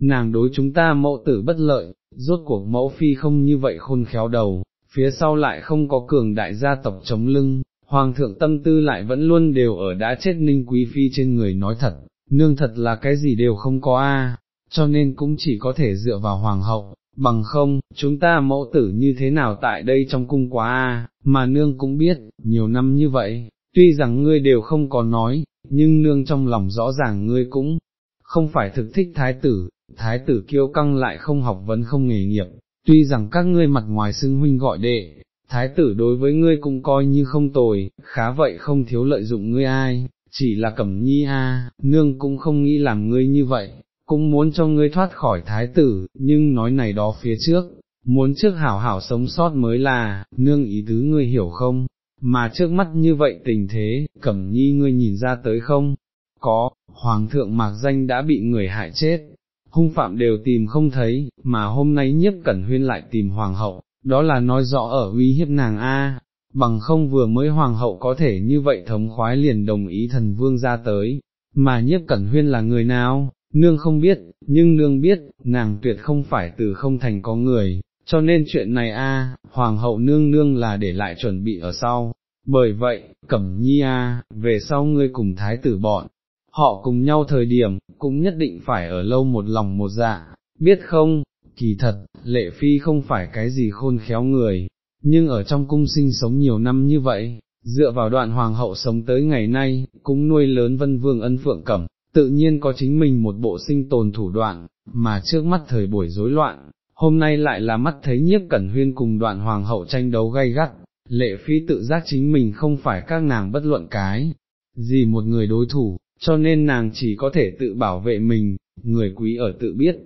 nàng đối chúng ta mẫu tử bất lợi, rốt cuộc mẫu phi không như vậy khôn khéo đầu, phía sau lại không có cường đại gia tộc chống lưng, hoàng thượng tâm tư lại vẫn luôn đều ở đã chết ninh quý phi trên người nói thật, nương thật là cái gì đều không có a, cho nên cũng chỉ có thể dựa vào hoàng hậu, bằng không, chúng ta mẫu tử như thế nào tại đây trong cung quá a, mà nương cũng biết, nhiều năm như vậy, tuy rằng ngươi đều không có nói, nhưng nương trong lòng rõ ràng ngươi cũng không phải thực thích thái tử, thái tử kiêu căng lại không học vấn không nghề nghiệp, tuy rằng các ngươi mặt ngoài xưng huynh gọi đệ, thái tử đối với ngươi cũng coi như không tồi, khá vậy không thiếu lợi dụng ngươi ai, chỉ là cẩm nhi a, nương cũng không nghĩ làm ngươi như vậy, cũng muốn cho ngươi thoát khỏi thái tử, nhưng nói này đó phía trước, muốn trước hảo hảo sống sót mới là, nương ý tứ ngươi hiểu không, mà trước mắt như vậy tình thế, cẩm nhi ngươi nhìn ra tới không, có, hoàng thượng mạc danh đã bị người hại chết, hung phạm đều tìm không thấy, mà hôm nay nhiếp cẩn huyên lại tìm hoàng hậu, đó là nói rõ ở uy hiếp nàng A, bằng không vừa mới hoàng hậu có thể như vậy thống khoái liền đồng ý thần vương ra tới, mà nhiếp cẩn huyên là người nào, nương không biết, nhưng nương biết, nàng tuyệt không phải từ không thành có người, cho nên chuyện này a, hoàng hậu nương nương là để lại chuẩn bị ở sau, bởi vậy, cẩm nhi a, về sau ngươi cùng thái tử bọn, họ cùng nhau thời điểm, cũng nhất định phải ở lâu một lòng một dạ, biết không, kỳ thật, lệ phi không phải cái gì khôn khéo người, nhưng ở trong cung sinh sống nhiều năm như vậy, dựa vào đoạn hoàng hậu sống tới ngày nay, cũng nuôi lớn vân vương ân phượng cẩm, tự nhiên có chính mình một bộ sinh tồn thủ đoạn, mà trước mắt thời buổi rối loạn, hôm nay lại là mắt thấy nhiếp cẩn huyên cùng đoạn hoàng hậu tranh đấu gay gắt, lệ phi tự giác chính mình không phải các nàng bất luận cái, gì một người đối thủ, cho nên nàng chỉ có thể tự bảo vệ mình, người quý ở tự biết.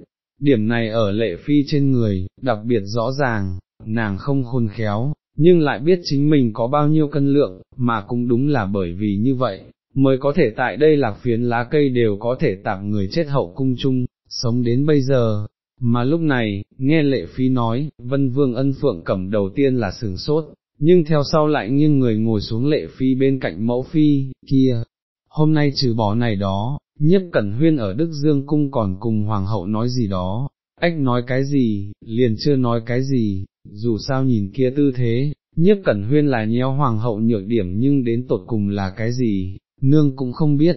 Điểm này ở lệ phi trên người, đặc biệt rõ ràng, nàng không khôn khéo, nhưng lại biết chính mình có bao nhiêu cân lượng, mà cũng đúng là bởi vì như vậy, mới có thể tại đây lạc phiến lá cây đều có thể tạp người chết hậu cung chung, sống đến bây giờ. Mà lúc này, nghe lệ phi nói, vân vương ân phượng cẩm đầu tiên là sừng sốt, nhưng theo sau lại nghiêng người ngồi xuống lệ phi bên cạnh mẫu phi, kia, hôm nay trừ bỏ này đó, nhiếp cẩn huyên ở Đức Dương Cung còn cùng Hoàng hậu nói gì đó, ách nói cái gì, liền chưa nói cái gì, dù sao nhìn kia tư thế, nhiếp cẩn huyên là nhéo Hoàng hậu nhược điểm nhưng đến tột cùng là cái gì, nương cũng không biết,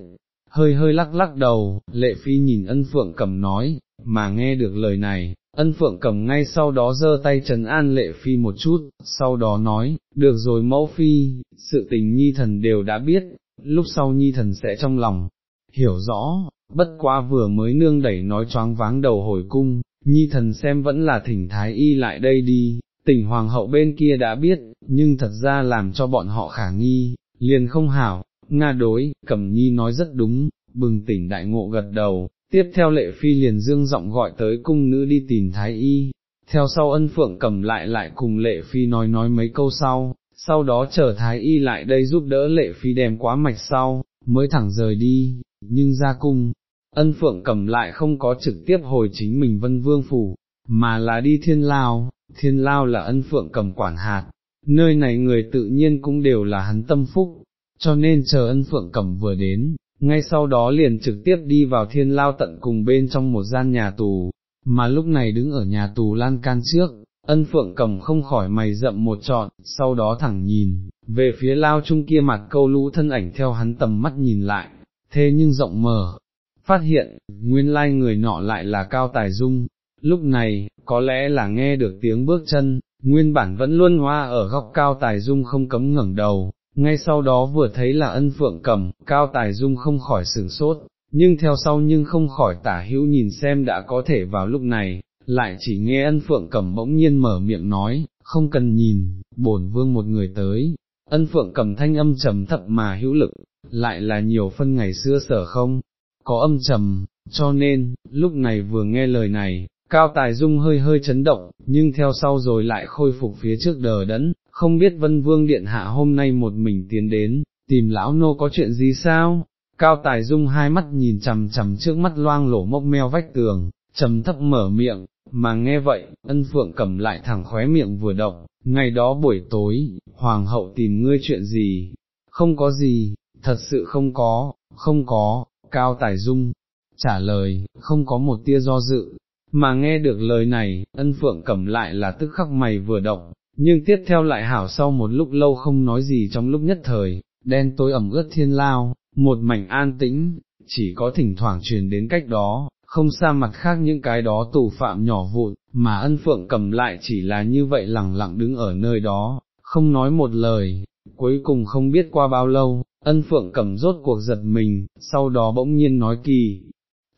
hơi hơi lắc lắc đầu, lệ phi nhìn ân phượng cầm nói, mà nghe được lời này, ân phượng cầm ngay sau đó giơ tay trấn an lệ phi một chút, sau đó nói, được rồi mẫu phi, sự tình nhi thần đều đã biết, lúc sau nhi thần sẽ trong lòng, hiểu rõ, bất quá vừa mới nương đẩy nói choáng váng đầu hồi cung, nhi thần xem vẫn là thỉnh thái y lại đây đi, tỉnh hoàng hậu bên kia đã biết, nhưng thật ra làm cho bọn họ khả nghi, liền không hảo, Nga đối, Cẩm Nhi nói rất đúng, bừng tỉnh đại ngộ gật đầu, tiếp theo lệ phi liền dương giọng gọi tới cung nữ đi tìm thái y, theo sau ân phượng cầm lại lại cùng lệ phi nói nói mấy câu sau, sau đó chờ thái y lại đây giúp đỡ lệ phi đem quá mạch sau, mới thẳng rời đi, nhưng ra cung, ân phượng cầm lại không có trực tiếp hồi chính mình vân vương phủ, mà là đi thiên lao, thiên lao là ân phượng cầm quản hạt, nơi này người tự nhiên cũng đều là hắn tâm phúc, cho nên chờ ân phượng cầm vừa đến, ngay sau đó liền trực tiếp đi vào thiên lao tận cùng bên trong một gian nhà tù, mà lúc này đứng ở nhà tù lan can trước, ân phượng cẩm không khỏi mày rậm một trọn, sau đó thẳng nhìn, về phía lao chung kia mặt câu lũ thân ảnh theo hắn tầm mắt nhìn lại, thế nhưng rộng mở, phát hiện, nguyên lai người nọ lại là Cao Tài Dung, lúc này, có lẽ là nghe được tiếng bước chân, nguyên bản vẫn luôn hoa ở góc Cao Tài Dung không cấm ngẩng đầu, ngay sau đó vừa thấy là ân phượng cầm, cao tài dung không khỏi sửng sốt, nhưng theo sau nhưng không khỏi tả hữu nhìn xem đã có thể vào lúc này, lại chỉ nghe ân phượng cầm bỗng nhiên mở miệng nói, không cần nhìn, bổn vương một người tới, ân phượng cầm thanh âm trầm thập mà hữu lực, lại là nhiều phân ngày xưa sở không, có âm trầm, cho nên, lúc này vừa nghe lời này, cao tài dung hơi hơi chấn động, nhưng theo sau rồi lại khôi phục phía trước đờ đẫn, không biết vân vương điện hạ hôm nay một mình tiến đến, tìm lão nô có chuyện gì sao? Cao Tài Dung hai mắt nhìn chằm chằm trước mắt loang lổ mốc meo vách tường, trầm thấp mở miệng, mà nghe vậy, ân phượng cầm lại thẳng khóe miệng vừa động, ngày đó buổi tối, hoàng hậu tìm ngươi chuyện gì, không có gì, thật sự không có, không có, Cao Tài Dung, trả lời, không có một tia do dự, mà nghe được lời này, ân phượng cầm lại là tức khắc mày vừa động, nhưng tiếp theo lại hảo sau một lúc lâu không nói gì trong lúc nhất thời, đen tối ẩm ướt thiên lao, một mảnh an tĩnh, chỉ có thỉnh thoảng truyền đến cách đó, không xa mặt khác những cái đó tù phạm nhỏ vụn, mà ân phượng cầm lại chỉ là như vậy lẳng lặng đứng ở nơi đó, không nói một lời, cuối cùng không biết qua bao lâu, ân phượng cầm rốt cuộc giật mình, sau đó bỗng nhiên nói kỳ.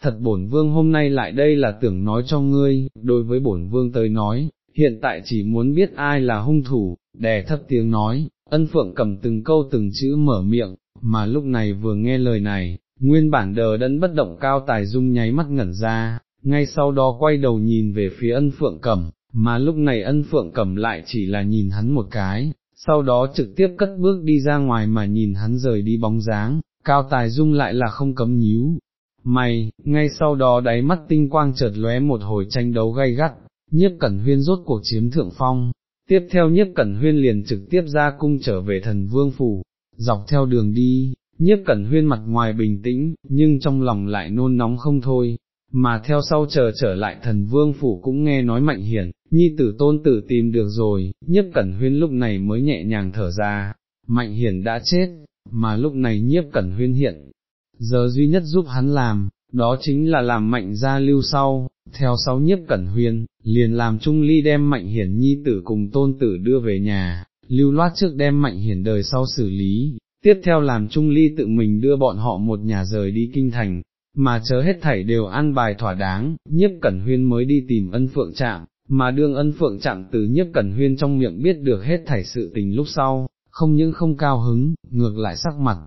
Thật bổn vương hôm nay lại đây là tưởng nói cho ngươi, đối với bổn vương tới nói, hiện tại chỉ muốn biết ai là hung thủ, đè thấp tiếng nói, ân phượng cầm từng câu từng chữ mở miệng, mà lúc này vừa nghe lời này, nguyên bản đờ đẫn bất động cao tài dung nháy mắt ngẩn ra, ngay sau đó quay đầu nhìn về phía ân phượng cẩm mà lúc này ân phượng cẩm lại chỉ là nhìn hắn một cái, sau đó trực tiếp cất bước đi ra ngoài mà nhìn hắn rời đi bóng dáng, cao tài dung lại là không cấm nhíu. Mày, ngay sau đó đáy mắt tinh quang chợt lóe một hồi tranh đấu gay gắt, nhiếp cẩn huyên rốt cuộc chiếm thượng phong, tiếp theo nhiếp cẩn huyên liền trực tiếp ra cung trở về thần vương phủ, dọc theo đường đi, nhiếp cẩn huyên mặt ngoài bình tĩnh, nhưng trong lòng lại nôn nóng không thôi, mà theo sau chờ trở lại thần vương phủ cũng nghe nói mạnh hiển, nhi tử tôn tử tìm được rồi, nhiếp cẩn huyên lúc này mới nhẹ nhàng thở ra, mạnh hiển đã chết, mà lúc này nhiếp cẩn huyên hiện, giờ duy nhất giúp hắn làm, đó chính là làm mạnh gia lưu sau, theo sau nhiếp cẩn huyên, liền làm trung ly đem mạnh hiển nhi tử cùng tôn tử đưa về nhà, lưu loát trước đem mạnh hiển đời sau xử lý, tiếp theo làm trung ly tự mình đưa bọn họ một nhà rời đi kinh thành, mà chớ hết thảy đều an bài thỏa đáng, nhiếp cẩn huyên mới đi tìm ân phượng trạm, mà đương ân phượng trạm từ nhiếp cẩn huyên trong miệng biết được hết thảy sự tình lúc sau, không những không cao hứng, ngược lại sắc mặt,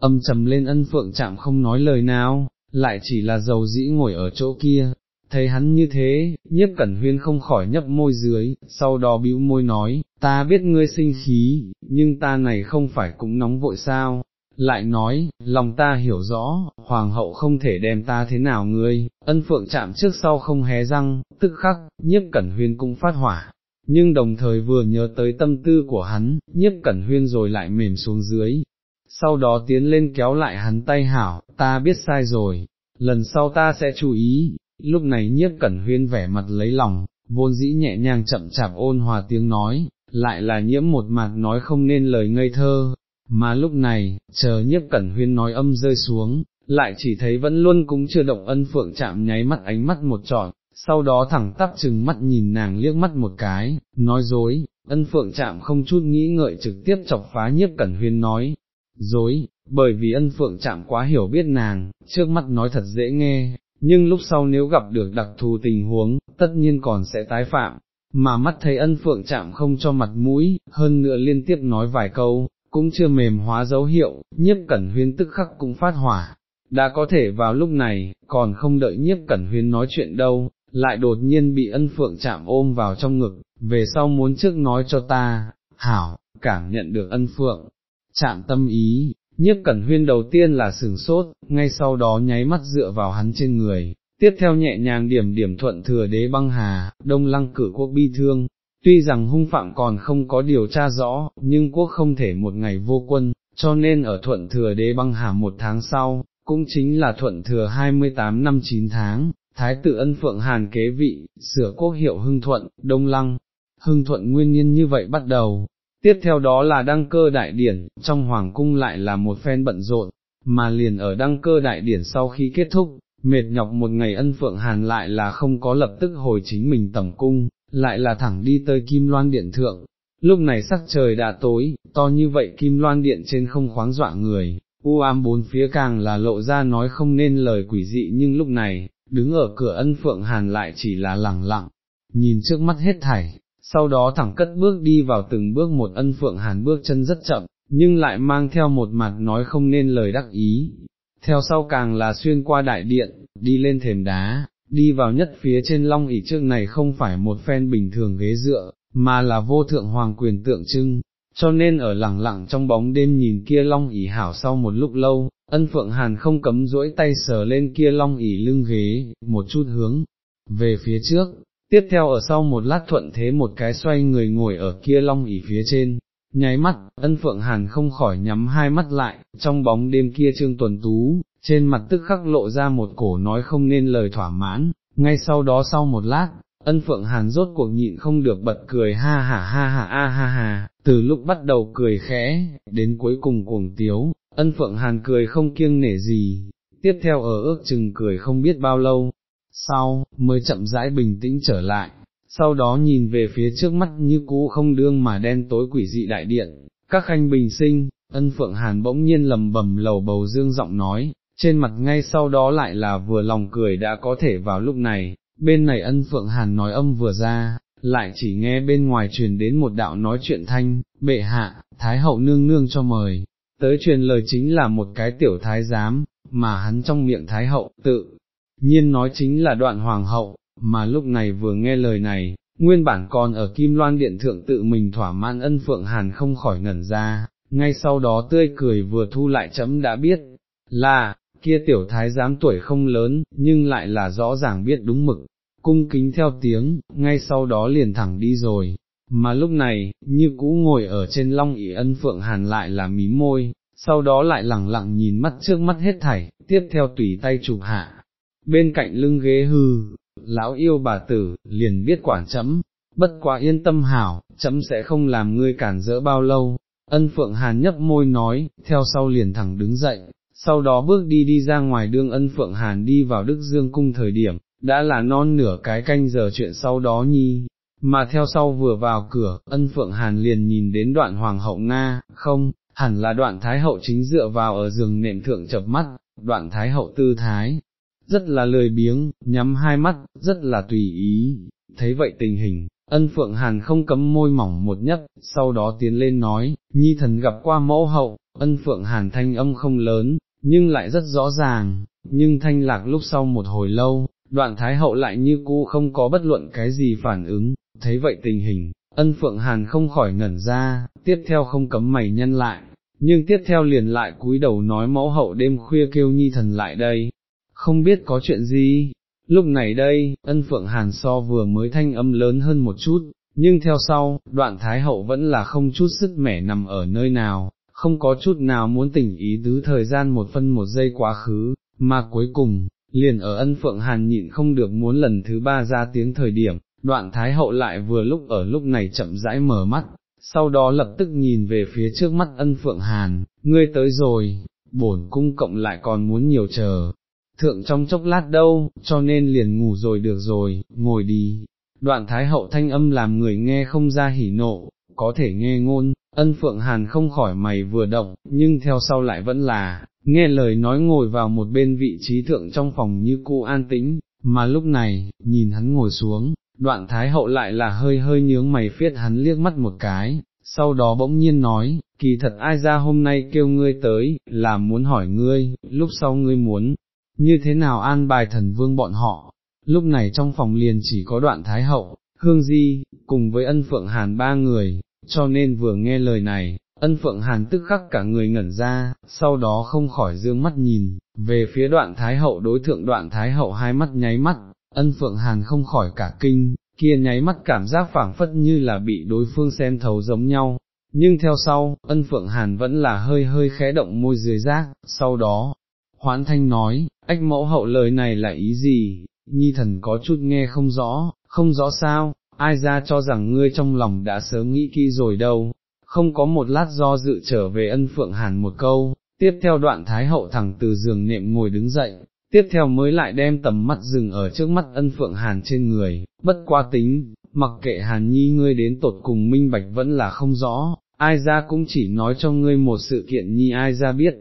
âm trầm lên ân phượng trạm không nói lời nào, lại chỉ là dầu dĩ ngồi ở chỗ kia, thấy hắn như thế, nhiếp cẩn huyên không khỏi nhấp môi dưới, sau đó bĩu môi nói, ta biết ngươi sinh khí, nhưng ta này không phải cũng nóng vội sao, lại nói, lòng ta hiểu rõ, hoàng hậu không thể đem ta thế nào ngươi, ân phượng chạm trước sau không hé răng, tức khắc, nhiếp cẩn huyên cũng phát hỏa, nhưng đồng thời vừa nhớ tới tâm tư của hắn, nhiếp cẩn huyên rồi lại mềm xuống dưới, sau đó tiến lên kéo lại hắn tay hảo, ta biết sai rồi, lần sau ta sẽ chú ý, lúc này nhiếp cẩn huyên vẻ mặt lấy lòng, vốn dĩ nhẹ nhàng chậm chạp ôn hòa tiếng nói, lại là nhiễm một mặt nói không nên lời ngây thơ, mà lúc này, chờ nhiếp cẩn huyên nói âm rơi xuống, lại chỉ thấy vẫn luôn cũng chưa động ân phượng chạm nháy mắt ánh mắt một trọn, sau đó thẳng tắp chừng mắt nhìn nàng liếc mắt một cái, nói dối, ân phượng chạm không chút nghĩ ngợi trực tiếp chọc phá nhiếp cẩn huyên nói, dối, bởi vì ân phượng chạm quá hiểu biết nàng, trước mắt nói thật dễ nghe, nhưng lúc sau nếu gặp được đặc thù tình huống, tất nhiên còn sẽ tái phạm, mà mắt thấy ân phượng chạm không cho mặt mũi, hơn nữa liên tiếp nói vài câu, cũng chưa mềm hóa dấu hiệu, nhiếp cẩn huyên tức khắc cũng phát hỏa. Đã có thể vào lúc này, còn không đợi nhiếp cẩn huyên nói chuyện đâu, lại đột nhiên bị ân phượng chạm ôm vào trong ngực, về sau muốn trước nói cho ta, hảo, cảm nhận được ân phượng, chạm tâm ý, nhiếp cẩn huyên đầu tiên là sừng sốt, ngay sau đó nháy mắt dựa vào hắn trên người, tiếp theo nhẹ nhàng điểm điểm thuận thừa đế băng hà, đông lăng cử quốc bi thương, tuy rằng hung phạm còn không có điều tra rõ, nhưng quốc không thể một ngày vô quân, cho nên ở thuận thừa đế băng hà một tháng sau, cũng chính là thuận thừa 28 năm 9 tháng, Thái tử ân phượng hàn kế vị, sửa quốc hiệu hưng thuận, đông lăng, hưng thuận nguyên nhân như vậy bắt đầu. Tiếp theo đó là đăng cơ đại điển, trong hoàng cung lại là một phen bận rộn, mà liền ở đăng cơ đại điển sau khi kết thúc, mệt nhọc một ngày ân phượng hàn lại là không có lập tức hồi chính mình tẩm cung, lại là thẳng đi tới kim loan điện thượng. Lúc này sắc trời đã tối, to như vậy kim loan điện trên không khoáng dọa người, u ám bốn phía càng là lộ ra nói không nên lời quỷ dị nhưng lúc này, đứng ở cửa ân phượng hàn lại chỉ là lẳng lặng, nhìn trước mắt hết thảy, sau đó thẳng cất bước đi vào từng bước một ân phượng hàn bước chân rất chậm, nhưng lại mang theo một mặt nói không nên lời đắc ý. Theo sau càng là xuyên qua đại điện, đi lên thềm đá, đi vào nhất phía trên long ỷ trước này không phải một phen bình thường ghế dựa, mà là vô thượng hoàng quyền tượng trưng, cho nên ở lẳng lặng trong bóng đêm nhìn kia long ỷ hảo sau một lúc lâu, ân phượng hàn không cấm duỗi tay sờ lên kia long ỷ lưng ghế, một chút hướng về phía trước, tiếp theo ở sau một lát thuận thế một cái xoay người ngồi ở kia long ỉ phía trên. Nháy mắt, ân phượng hàn không khỏi nhắm hai mắt lại, trong bóng đêm kia trương tuần tú, trên mặt tức khắc lộ ra một cổ nói không nên lời thỏa mãn, ngay sau đó sau một lát, ân phượng hàn rốt cuộc nhịn không được bật cười ha ha ha ha ha ha ha, từ lúc bắt đầu cười khẽ, đến cuối cùng cuồng tiếu, ân phượng hàn cười không kiêng nể gì, tiếp theo ở ước chừng cười không biết bao lâu, sau, mới chậm rãi bình tĩnh trở lại, sau đó nhìn về phía trước mắt như cũ không đương mà đen tối quỷ dị đại điện, các khanh bình sinh, ân phượng hàn bỗng nhiên lầm bầm lầu bầu dương giọng nói, trên mặt ngay sau đó lại là vừa lòng cười đã có thể vào lúc này, bên này ân phượng hàn nói âm vừa ra, lại chỉ nghe bên ngoài truyền đến một đạo nói chuyện thanh, bệ hạ, thái hậu nương nương cho mời, tới truyền lời chính là một cái tiểu thái giám, mà hắn trong miệng thái hậu, tự nhiên nói chính là đoạn hoàng hậu, mà lúc này vừa nghe lời này, nguyên bản còn ở Kim Loan Điện Thượng tự mình thỏa mãn ân phượng hàn không khỏi ngẩn ra, ngay sau đó tươi cười vừa thu lại chấm đã biết, là, kia tiểu thái giám tuổi không lớn, nhưng lại là rõ ràng biết đúng mực, cung kính theo tiếng, ngay sau đó liền thẳng đi rồi, mà lúc này, như cũ ngồi ở trên long ỷ ân phượng hàn lại là mí môi, sau đó lại lẳng lặng nhìn mắt trước mắt hết thảy, tiếp theo tùy tay chụp hạ, bên cạnh lưng ghế hư, lão yêu bà tử, liền biết quản chấm, bất quá yên tâm hảo, chấm sẽ không làm ngươi cản rỡ bao lâu, ân phượng hàn nhấp môi nói, theo sau liền thẳng đứng dậy, sau đó bước đi đi ra ngoài đương ân phượng hàn đi vào Đức Dương cung thời điểm, đã là non nửa cái canh giờ chuyện sau đó nhi, mà theo sau vừa vào cửa, ân phượng hàn liền nhìn đến đoạn hoàng hậu Nga, không, hẳn là đoạn thái hậu chính dựa vào ở giường nệm thượng chập mắt, đoạn thái hậu tư thái, rất là lười biếng, nhắm hai mắt, rất là tùy ý, thấy vậy tình hình, ân phượng hàn không cấm môi mỏng một nhất, sau đó tiến lên nói, nhi thần gặp qua mẫu hậu, ân phượng hàn thanh âm không lớn, nhưng lại rất rõ ràng, nhưng thanh lạc lúc sau một hồi lâu, đoạn thái hậu lại như cũ không có bất luận cái gì phản ứng, thấy vậy tình hình, ân phượng hàn không khỏi ngẩn ra, tiếp theo không cấm mày nhân lại, nhưng tiếp theo liền lại cúi đầu nói mẫu hậu đêm khuya kêu nhi thần lại đây, không biết có chuyện gì, lúc này đây, ân phượng hàn so vừa mới thanh âm lớn hơn một chút, nhưng theo sau, đoạn thái hậu vẫn là không chút sức mẻ nằm ở nơi nào, không có chút nào muốn tỉnh ý tứ thời gian một phân một giây quá khứ, mà cuối cùng, liền ở ân phượng hàn nhịn không được muốn lần thứ ba ra tiếng thời điểm, đoạn thái hậu lại vừa lúc ở lúc này chậm rãi mở mắt, sau đó lập tức nhìn về phía trước mắt ân phượng hàn, ngươi tới rồi, bổn cung cộng lại còn muốn nhiều chờ, thượng trong chốc lát đâu, cho nên liền ngủ rồi được rồi, ngồi đi. Đoạn thái hậu thanh âm làm người nghe không ra hỉ nộ, có thể nghe ngôn, ân phượng hàn không khỏi mày vừa động, nhưng theo sau lại vẫn là, nghe lời nói ngồi vào một bên vị trí thượng trong phòng như cũ an tĩnh, mà lúc này, nhìn hắn ngồi xuống, đoạn thái hậu lại là hơi hơi nhướng mày phiết hắn liếc mắt một cái, sau đó bỗng nhiên nói, kỳ thật ai ra hôm nay kêu ngươi tới, là muốn hỏi ngươi, lúc sau ngươi muốn, như thế nào an bài thần vương bọn họ, lúc này trong phòng liền chỉ có đoạn thái hậu, hương di, cùng với ân phượng hàn ba người, cho nên vừa nghe lời này, ân phượng hàn tức khắc cả người ngẩn ra, sau đó không khỏi dương mắt nhìn, về phía đoạn thái hậu đối thượng đoạn thái hậu hai mắt nháy mắt, ân phượng hàn không khỏi cả kinh, kia nháy mắt cảm giác phảng phất như là bị đối phương xem thấu giống nhau. Nhưng theo sau, ân phượng hàn vẫn là hơi hơi khẽ động môi dưới rác, sau đó, hoán thanh nói, ách mẫu hậu lời này là ý gì, nhi thần có chút nghe không rõ, không rõ sao, ai ra cho rằng ngươi trong lòng đã sớm nghĩ kỹ rồi đâu, không có một lát do dự trở về ân phượng hàn một câu, tiếp theo đoạn thái hậu thẳng từ giường nệm ngồi đứng dậy, tiếp theo mới lại đem tầm mắt dừng ở trước mắt ân phượng hàn trên người, bất qua tính, mặc kệ hàn nhi ngươi đến tột cùng minh bạch vẫn là không rõ, ai ra cũng chỉ nói cho ngươi một sự kiện nhi ai ra biết,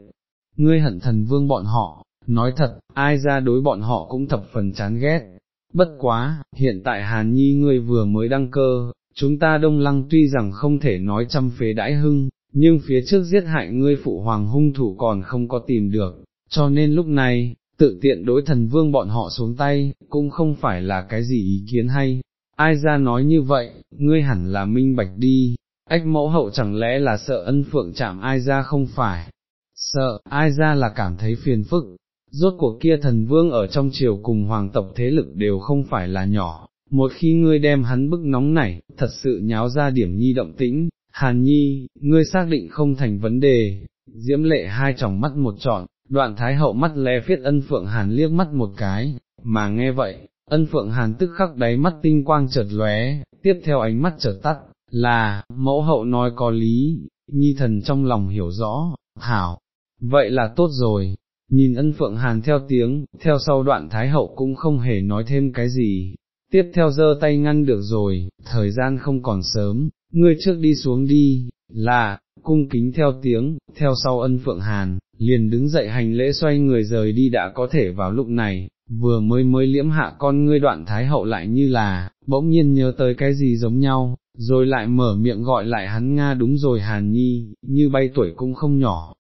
ngươi hận thần vương bọn họ, nói thật, ai ra đối bọn họ cũng thập phần chán ghét. Bất quá, hiện tại Hàn Nhi ngươi vừa mới đăng cơ, chúng ta đông lăng tuy rằng không thể nói trăm phế đãi hưng, nhưng phía trước giết hại ngươi phụ hoàng hung thủ còn không có tìm được, cho nên lúc này, tự tiện đối thần vương bọn họ xuống tay, cũng không phải là cái gì ý kiến hay. Ai ra nói như vậy, ngươi hẳn là minh bạch đi, ách mẫu hậu chẳng lẽ là sợ ân phượng chạm ai ra không phải, sợ, ai ra là cảm thấy phiền phức, rốt cuộc kia thần vương ở trong triều cùng hoàng tộc thế lực đều không phải là nhỏ, một khi ngươi đem hắn bức nóng nảy, thật sự nháo ra điểm nhi động tĩnh, hàn nhi, ngươi xác định không thành vấn đề, diễm lệ hai tròng mắt một trọn, đoạn thái hậu mắt lé phiết ân phượng hàn liếc mắt một cái, mà nghe vậy, ân phượng hàn tức khắc đáy mắt tinh quang chợt lóe, tiếp theo ánh mắt chợt tắt, là, mẫu hậu nói có lý, nhi thần trong lòng hiểu rõ, hảo, vậy là tốt rồi, nhìn ân phượng hàn theo tiếng, theo sau đoạn thái hậu cũng không hề nói thêm cái gì, tiếp theo giơ tay ngăn được rồi, thời gian không còn sớm, ngươi trước đi xuống đi, là, cung kính theo tiếng, theo sau ân phượng hàn, liền đứng dậy hành lễ xoay người rời đi đã có thể vào lúc này, vừa mới mới liễm hạ con ngươi đoạn thái hậu lại như là, bỗng nhiên nhớ tới cái gì giống nhau, rồi lại mở miệng gọi lại hắn Nga đúng rồi Hàn Nhi, như bay tuổi cũng không nhỏ,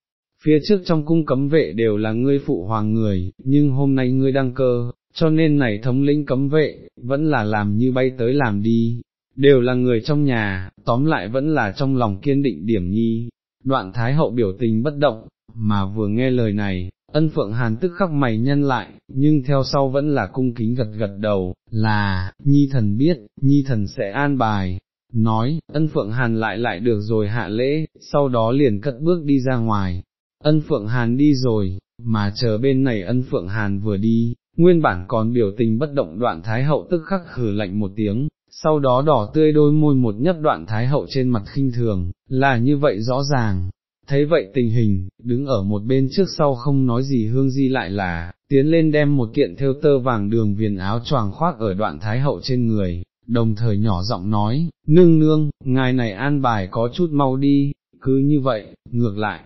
phía trước trong cung cấm vệ đều là ngươi phụ hoàng người, nhưng hôm nay ngươi đăng cơ, cho nên này thống lĩnh cấm vệ, vẫn là làm như bay tới làm đi, đều là người trong nhà, tóm lại vẫn là trong lòng kiên định điểm nhi. Đoạn Thái hậu biểu tình bất động, mà vừa nghe lời này, ân phượng hàn tức khắc mày nhân lại, nhưng theo sau vẫn là cung kính gật gật đầu, là, nhi thần biết, nhi thần sẽ an bài. Nói, ân phượng hàn lại lại được rồi hạ lễ, sau đó liền cất bước đi ra ngoài, ân phượng hàn đi rồi, mà chờ bên này ân phượng hàn vừa đi, nguyên bản còn biểu tình bất động đoạn thái hậu tức khắc khử lạnh một tiếng, sau đó đỏ tươi đôi môi một nhấp đoạn thái hậu trên mặt khinh thường, là như vậy rõ ràng. Thấy vậy tình hình, đứng ở một bên trước sau không nói gì hương di lại là, tiến lên đem một kiện theo tơ vàng đường viền áo choàng khoác ở đoạn thái hậu trên người, đồng thời nhỏ giọng nói, nương nương, ngài này an bài có chút mau đi, cứ như vậy, ngược lại,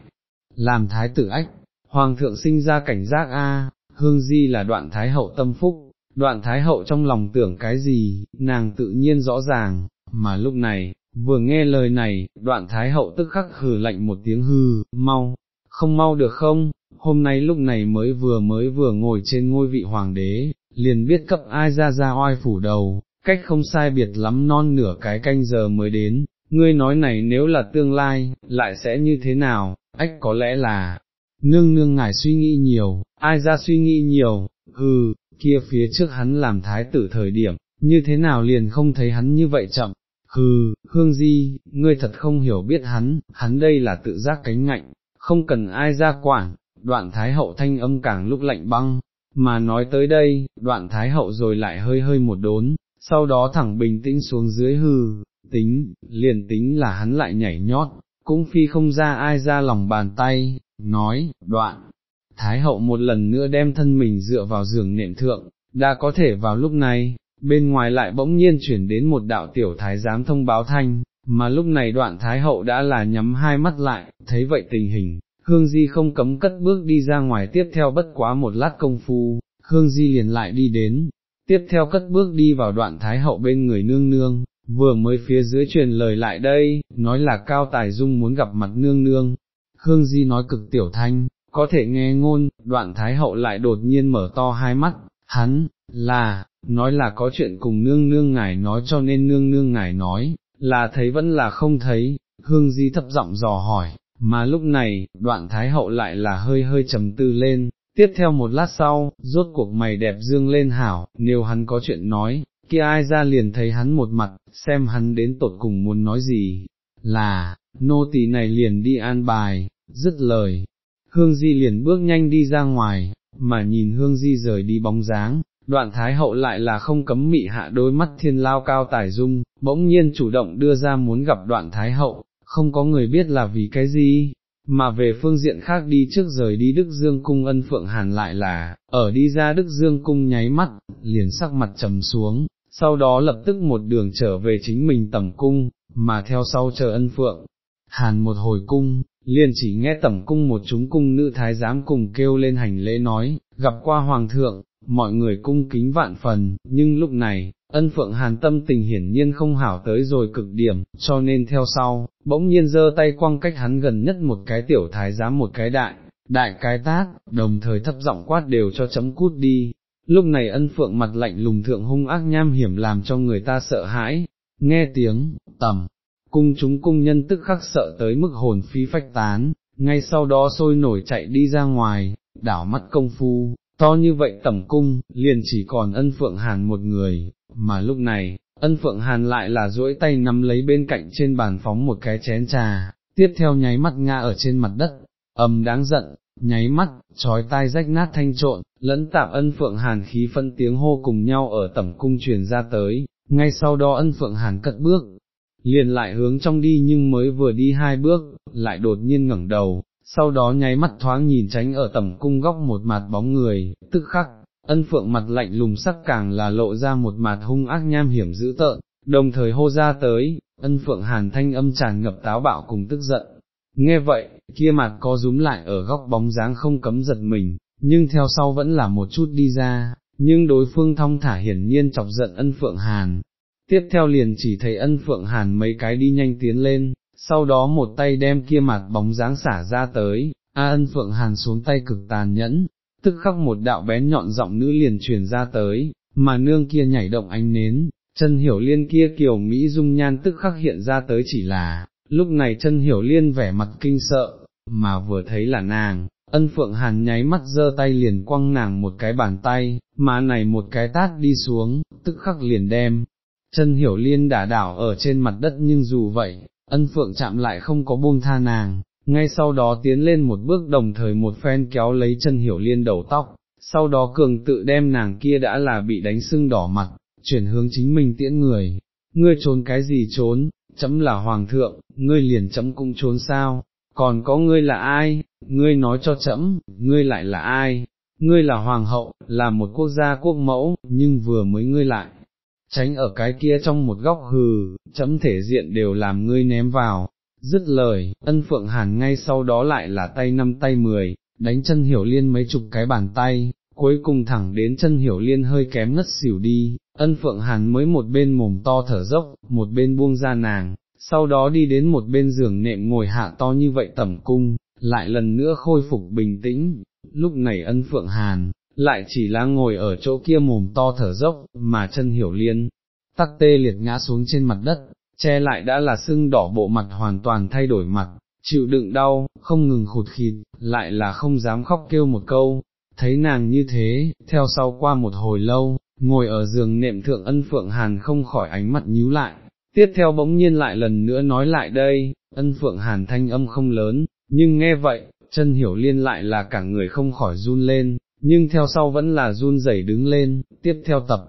làm thái tử ách, hoàng thượng sinh ra cảnh giác a, hương di là đoạn thái hậu tâm phúc, đoạn thái hậu trong lòng tưởng cái gì, nàng tự nhiên rõ ràng, mà lúc này, vừa nghe lời này, đoạn thái hậu tức khắc hừ lạnh một tiếng hư, mau, không mau được không, hôm nay lúc này mới vừa mới vừa ngồi trên ngôi vị hoàng đế, liền biết cấp ai ra ra oai phủ đầu, cách không sai biệt lắm non nửa cái canh giờ mới đến, ngươi nói này nếu là tương lai, lại sẽ như thế nào, ách có lẽ là, nương nương ngài suy nghĩ nhiều, ai ra suy nghĩ nhiều, hừ, kia phía trước hắn làm thái tử thời điểm, như thế nào liền không thấy hắn như vậy chậm, hừ, hương di, ngươi thật không hiểu biết hắn, hắn đây là tự giác cánh ngạnh, không cần ai ra quản, đoạn thái hậu thanh âm càng lúc lạnh băng, mà nói tới đây, đoạn thái hậu rồi lại hơi hơi một đốn, sau đó thẳng bình tĩnh xuống dưới hư, tính, liền tính là hắn lại nhảy nhót, cũng phi không ra ai ra lòng bàn tay, nói, đoạn. Thái hậu một lần nữa đem thân mình dựa vào giường nệm thượng, đã có thể vào lúc này, bên ngoài lại bỗng nhiên chuyển đến một đạo tiểu thái giám thông báo thanh, mà lúc này đoạn thái hậu đã là nhắm hai mắt lại, thấy vậy tình hình, hương di không cấm cất bước đi ra ngoài tiếp theo bất quá một lát công phu, hương di liền lại đi đến, tiếp theo cất bước đi vào đoạn thái hậu bên người nương nương, vừa mới phía dưới truyền lời lại đây, nói là cao tài dung muốn gặp mặt nương nương, hương di nói cực tiểu thanh, có thể nghe ngôn, đoạn thái hậu lại đột nhiên mở to hai mắt, hắn, là, nói là có chuyện cùng nương nương ngài nói cho nên nương nương ngài nói, là thấy vẫn là không thấy, hương di thấp giọng dò hỏi, mà lúc này, đoạn thái hậu lại là hơi hơi trầm tư lên, tiếp theo một lát sau, rốt cuộc mày đẹp dương lên hảo, nếu hắn có chuyện nói, kia ai ra liền thấy hắn một mặt, xem hắn đến tột cùng muốn nói gì, là, nô tỳ này liền đi an bài, dứt lời, hương di liền bước nhanh đi ra ngoài, mà nhìn hương di rời đi bóng dáng, đoạn thái hậu lại là không cấm mị hạ đôi mắt thiên lao cao tài dung, bỗng nhiên chủ động đưa ra muốn gặp đoạn thái hậu, không có người biết là vì cái gì, mà về phương diện khác đi trước rời đi Đức Dương Cung ân phượng hàn lại là, ở đi ra Đức Dương Cung nháy mắt, liền sắc mặt trầm xuống, sau đó lập tức một đường trở về chính mình tẩm cung, mà theo sau chờ ân phượng. Hàn một hồi cung, liền chỉ nghe tẩm cung một chúng cung nữ thái giám cùng kêu lên hành lễ nói, gặp qua hoàng thượng, mọi người cung kính vạn phần, nhưng lúc này, ân phượng hàn tâm tình hiển nhiên không hảo tới rồi cực điểm, cho nên theo sau, bỗng nhiên giơ tay quăng cách hắn gần nhất một cái tiểu thái giám một cái đại, đại cái tát, đồng thời thấp giọng quát đều cho chấm cút đi. Lúc này ân phượng mặt lạnh lùng thượng hung ác nham hiểm làm cho người ta sợ hãi, nghe tiếng, tầm, cung chúng cung nhân tức khắc sợ tới mức hồn phi phách tán, ngay sau đó sôi nổi chạy đi ra ngoài, đảo mắt công phu, to như vậy tẩm cung, liền chỉ còn ân phượng hàn một người, mà lúc này, ân phượng hàn lại là duỗi tay nắm lấy bên cạnh trên bàn phóng một cái chén trà, tiếp theo nháy mắt ngã ở trên mặt đất, ầm đáng giận, nháy mắt, trói tai rách nát thanh trộn, lẫn tạp ân phượng hàn khí phân tiếng hô cùng nhau ở tẩm cung truyền ra tới, ngay sau đó ân phượng hàn cất bước, liền lại hướng trong đi nhưng mới vừa đi hai bước, lại đột nhiên ngẩng đầu, sau đó nháy mắt thoáng nhìn tránh ở tầm cung góc một mặt bóng người, tức khắc, ân phượng mặt lạnh lùng sắc càng là lộ ra một mặt hung ác nham hiểm dữ tợn, đồng thời hô ra tới, ân phượng hàn thanh âm tràn ngập táo bạo cùng tức giận. Nghe vậy, kia mặt có rúm lại ở góc bóng dáng không cấm giật mình, nhưng theo sau vẫn là một chút đi ra, nhưng đối phương thong thả hiển nhiên chọc giận ân phượng hàn. Tiếp theo liền chỉ thấy ân phượng hàn mấy cái đi nhanh tiến lên, sau đó một tay đem kia mặt bóng dáng xả ra tới, A ân phượng hàn xuống tay cực tàn nhẫn, tức khắc một đạo bén nhọn giọng nữ liền truyền ra tới, mà nương kia nhảy động ánh nến, chân hiểu liên kia kiều Mỹ dung nhan tức khắc hiện ra tới chỉ là, lúc này chân hiểu liên vẻ mặt kinh sợ, mà vừa thấy là nàng, ân phượng hàn nháy mắt giơ tay liền quăng nàng một cái bàn tay, mà này một cái tát đi xuống, tức khắc liền đem, chân hiểu liên đả đảo ở trên mặt đất nhưng dù vậy, ân phượng chạm lại không có buông tha nàng, ngay sau đó tiến lên một bước đồng thời một phen kéo lấy chân hiểu liên đầu tóc, sau đó cường tự đem nàng kia đã là bị đánh sưng đỏ mặt, chuyển hướng chính mình tiễn người, ngươi trốn cái gì trốn, chấm là hoàng thượng, ngươi liền chấm cũng trốn sao, còn có ngươi là ai, ngươi nói cho chấm, ngươi lại là ai, ngươi là hoàng hậu, là một quốc gia quốc mẫu, nhưng vừa mới ngươi lại, tránh ở cái kia trong một góc hừ, chấm thể diện đều làm ngươi ném vào, dứt lời, ân phượng hàn ngay sau đó lại là tay năm tay mười, đánh chân hiểu liên mấy chục cái bàn tay, cuối cùng thẳng đến chân hiểu liên hơi kém ngất xỉu đi, ân phượng hàn mới một bên mồm to thở dốc, một bên buông ra nàng, sau đó đi đến một bên giường nệm ngồi hạ to như vậy tẩm cung, lại lần nữa khôi phục bình tĩnh, lúc này ân phượng hàn, lại chỉ là ngồi ở chỗ kia mồm to thở dốc, mà chân hiểu liên, tắc tê liệt ngã xuống trên mặt đất, che lại đã là sưng đỏ bộ mặt hoàn toàn thay đổi mặt, chịu đựng đau, không ngừng khụt khịt, lại là không dám khóc kêu một câu, thấy nàng như thế, theo sau qua một hồi lâu, ngồi ở giường nệm thượng ân phượng hàn không khỏi ánh mặt nhíu lại, tiếp theo bỗng nhiên lại lần nữa nói lại đây, ân phượng hàn thanh âm không lớn, nhưng nghe vậy, chân hiểu liên lại là cả người không khỏi run lên, nhưng theo sau vẫn là run rẩy đứng lên, tiếp theo tập.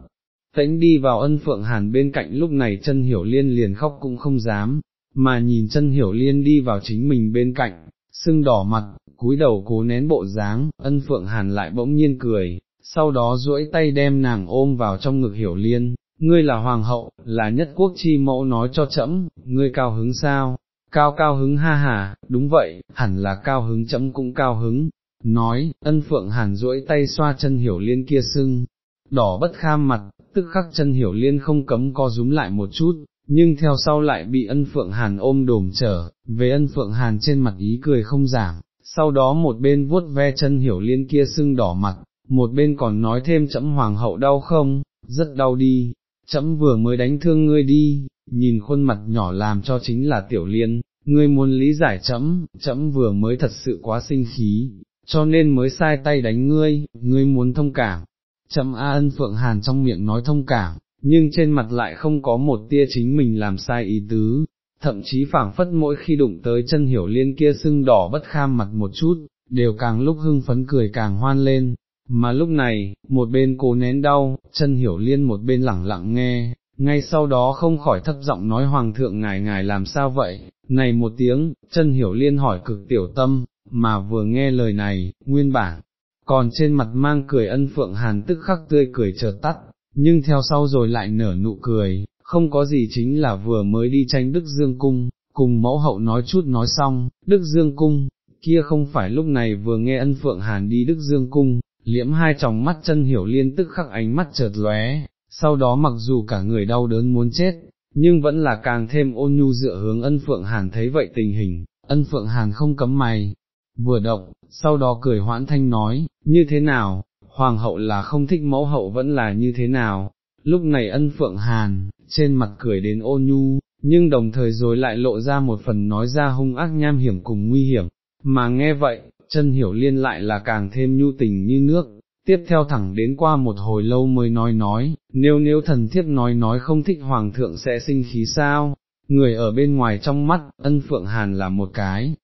Tĩnh đi vào ân phượng hàn bên cạnh lúc này chân hiểu liên liền khóc cũng không dám, mà nhìn chân hiểu liên đi vào chính mình bên cạnh, sưng đỏ mặt, cúi đầu cố nén bộ dáng, ân phượng hàn lại bỗng nhiên cười, sau đó duỗi tay đem nàng ôm vào trong ngực hiểu liên, ngươi là hoàng hậu, là nhất quốc chi mẫu nói cho chấm, ngươi cao hứng sao, cao cao hứng ha hà, đúng vậy, hẳn là cao hứng chấm cũng cao hứng, nói, ân phượng hàn duỗi tay xoa chân hiểu liên kia sưng, đỏ bất kham mặt, tức khắc chân hiểu liên không cấm co rúm lại một chút, nhưng theo sau lại bị ân phượng hàn ôm đồm trở, về ân phượng hàn trên mặt ý cười không giảm, sau đó một bên vuốt ve chân hiểu liên kia sưng đỏ mặt, một bên còn nói thêm chấm hoàng hậu đau không, rất đau đi, chấm vừa mới đánh thương ngươi đi, nhìn khuôn mặt nhỏ làm cho chính là tiểu liên, ngươi muốn lý giải chấm, chấm vừa mới thật sự quá sinh khí, cho nên mới sai tay đánh ngươi, ngươi muốn thông cảm. chậm A ân Phượng Hàn trong miệng nói thông cảm, nhưng trên mặt lại không có một tia chính mình làm sai ý tứ, thậm chí phảng phất mỗi khi đụng tới chân hiểu liên kia sưng đỏ bất kham mặt một chút, đều càng lúc hưng phấn cười càng hoan lên, mà lúc này, một bên cố nén đau, chân hiểu liên một bên lẳng lặng nghe, ngay sau đó không khỏi thấp giọng nói hoàng thượng ngài ngài làm sao vậy, này một tiếng, chân hiểu liên hỏi cực tiểu tâm, mà vừa nghe lời này, nguyên bản, còn trên mặt mang cười ân phượng hàn tức khắc tươi cười chợt tắt, nhưng theo sau rồi lại nở nụ cười, không có gì chính là vừa mới đi tranh Đức Dương Cung, cùng mẫu hậu nói chút nói xong, Đức Dương Cung, kia không phải lúc này vừa nghe ân phượng hàn đi Đức Dương Cung, liễm hai tròng mắt chân hiểu liên tức khắc ánh mắt chợt lóe, sau đó mặc dù cả người đau đớn muốn chết, nhưng vẫn là càng thêm ôn nhu dựa hướng ân phượng hàn thấy vậy tình hình, ân phượng hàn không cấm mày, vừa động, sau đó cười hoãn thanh nói, như thế nào, hoàng hậu là không thích mẫu hậu vẫn là như thế nào, lúc này ân phượng hàn, trên mặt cười đến ôn nhu, nhưng đồng thời rồi lại lộ ra một phần nói ra hung ác nham hiểm cùng nguy hiểm, mà nghe vậy, chân hiểu liên lại là càng thêm nhu tình như nước, tiếp theo thẳng đến qua một hồi lâu mới nói nói, nếu nếu thần thiếp nói nói không thích hoàng thượng sẽ sinh khí sao, người ở bên ngoài trong mắt, ân phượng hàn là một cái,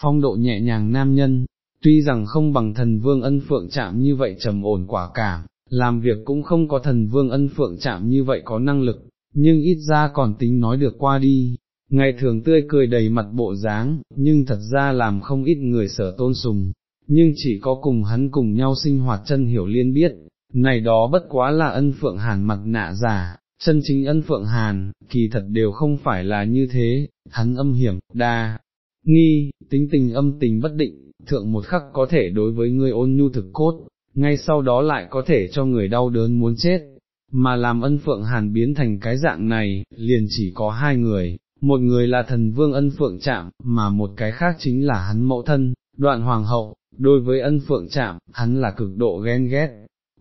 phong độ nhẹ nhàng nam nhân, tuy rằng không bằng thần vương ân phượng chạm như vậy trầm ổn quả cảm, làm việc cũng không có thần vương ân phượng chạm như vậy có năng lực, nhưng ít ra còn tính nói được qua đi, ngày thường tươi cười đầy mặt bộ dáng, nhưng thật ra làm không ít người sở tôn sùng, nhưng chỉ có cùng hắn cùng nhau sinh hoạt chân hiểu liên biết, này đó bất quá là ân phượng hàn mặt nạ giả, chân chính ân phượng hàn, kỳ thật đều không phải là như thế, hắn âm hiểm, đa, nghi, tính tình âm tình bất định, thượng một khắc có thể đối với người ôn nhu thực cốt, ngay sau đó lại có thể cho người đau đớn muốn chết, mà làm ân phượng hàn biến thành cái dạng này, liền chỉ có hai người, một người là thần vương ân phượng chạm, mà một cái khác chính là hắn mẫu thân, đoạn hoàng hậu, đối với ân phượng chạm, hắn là cực độ ghen ghét,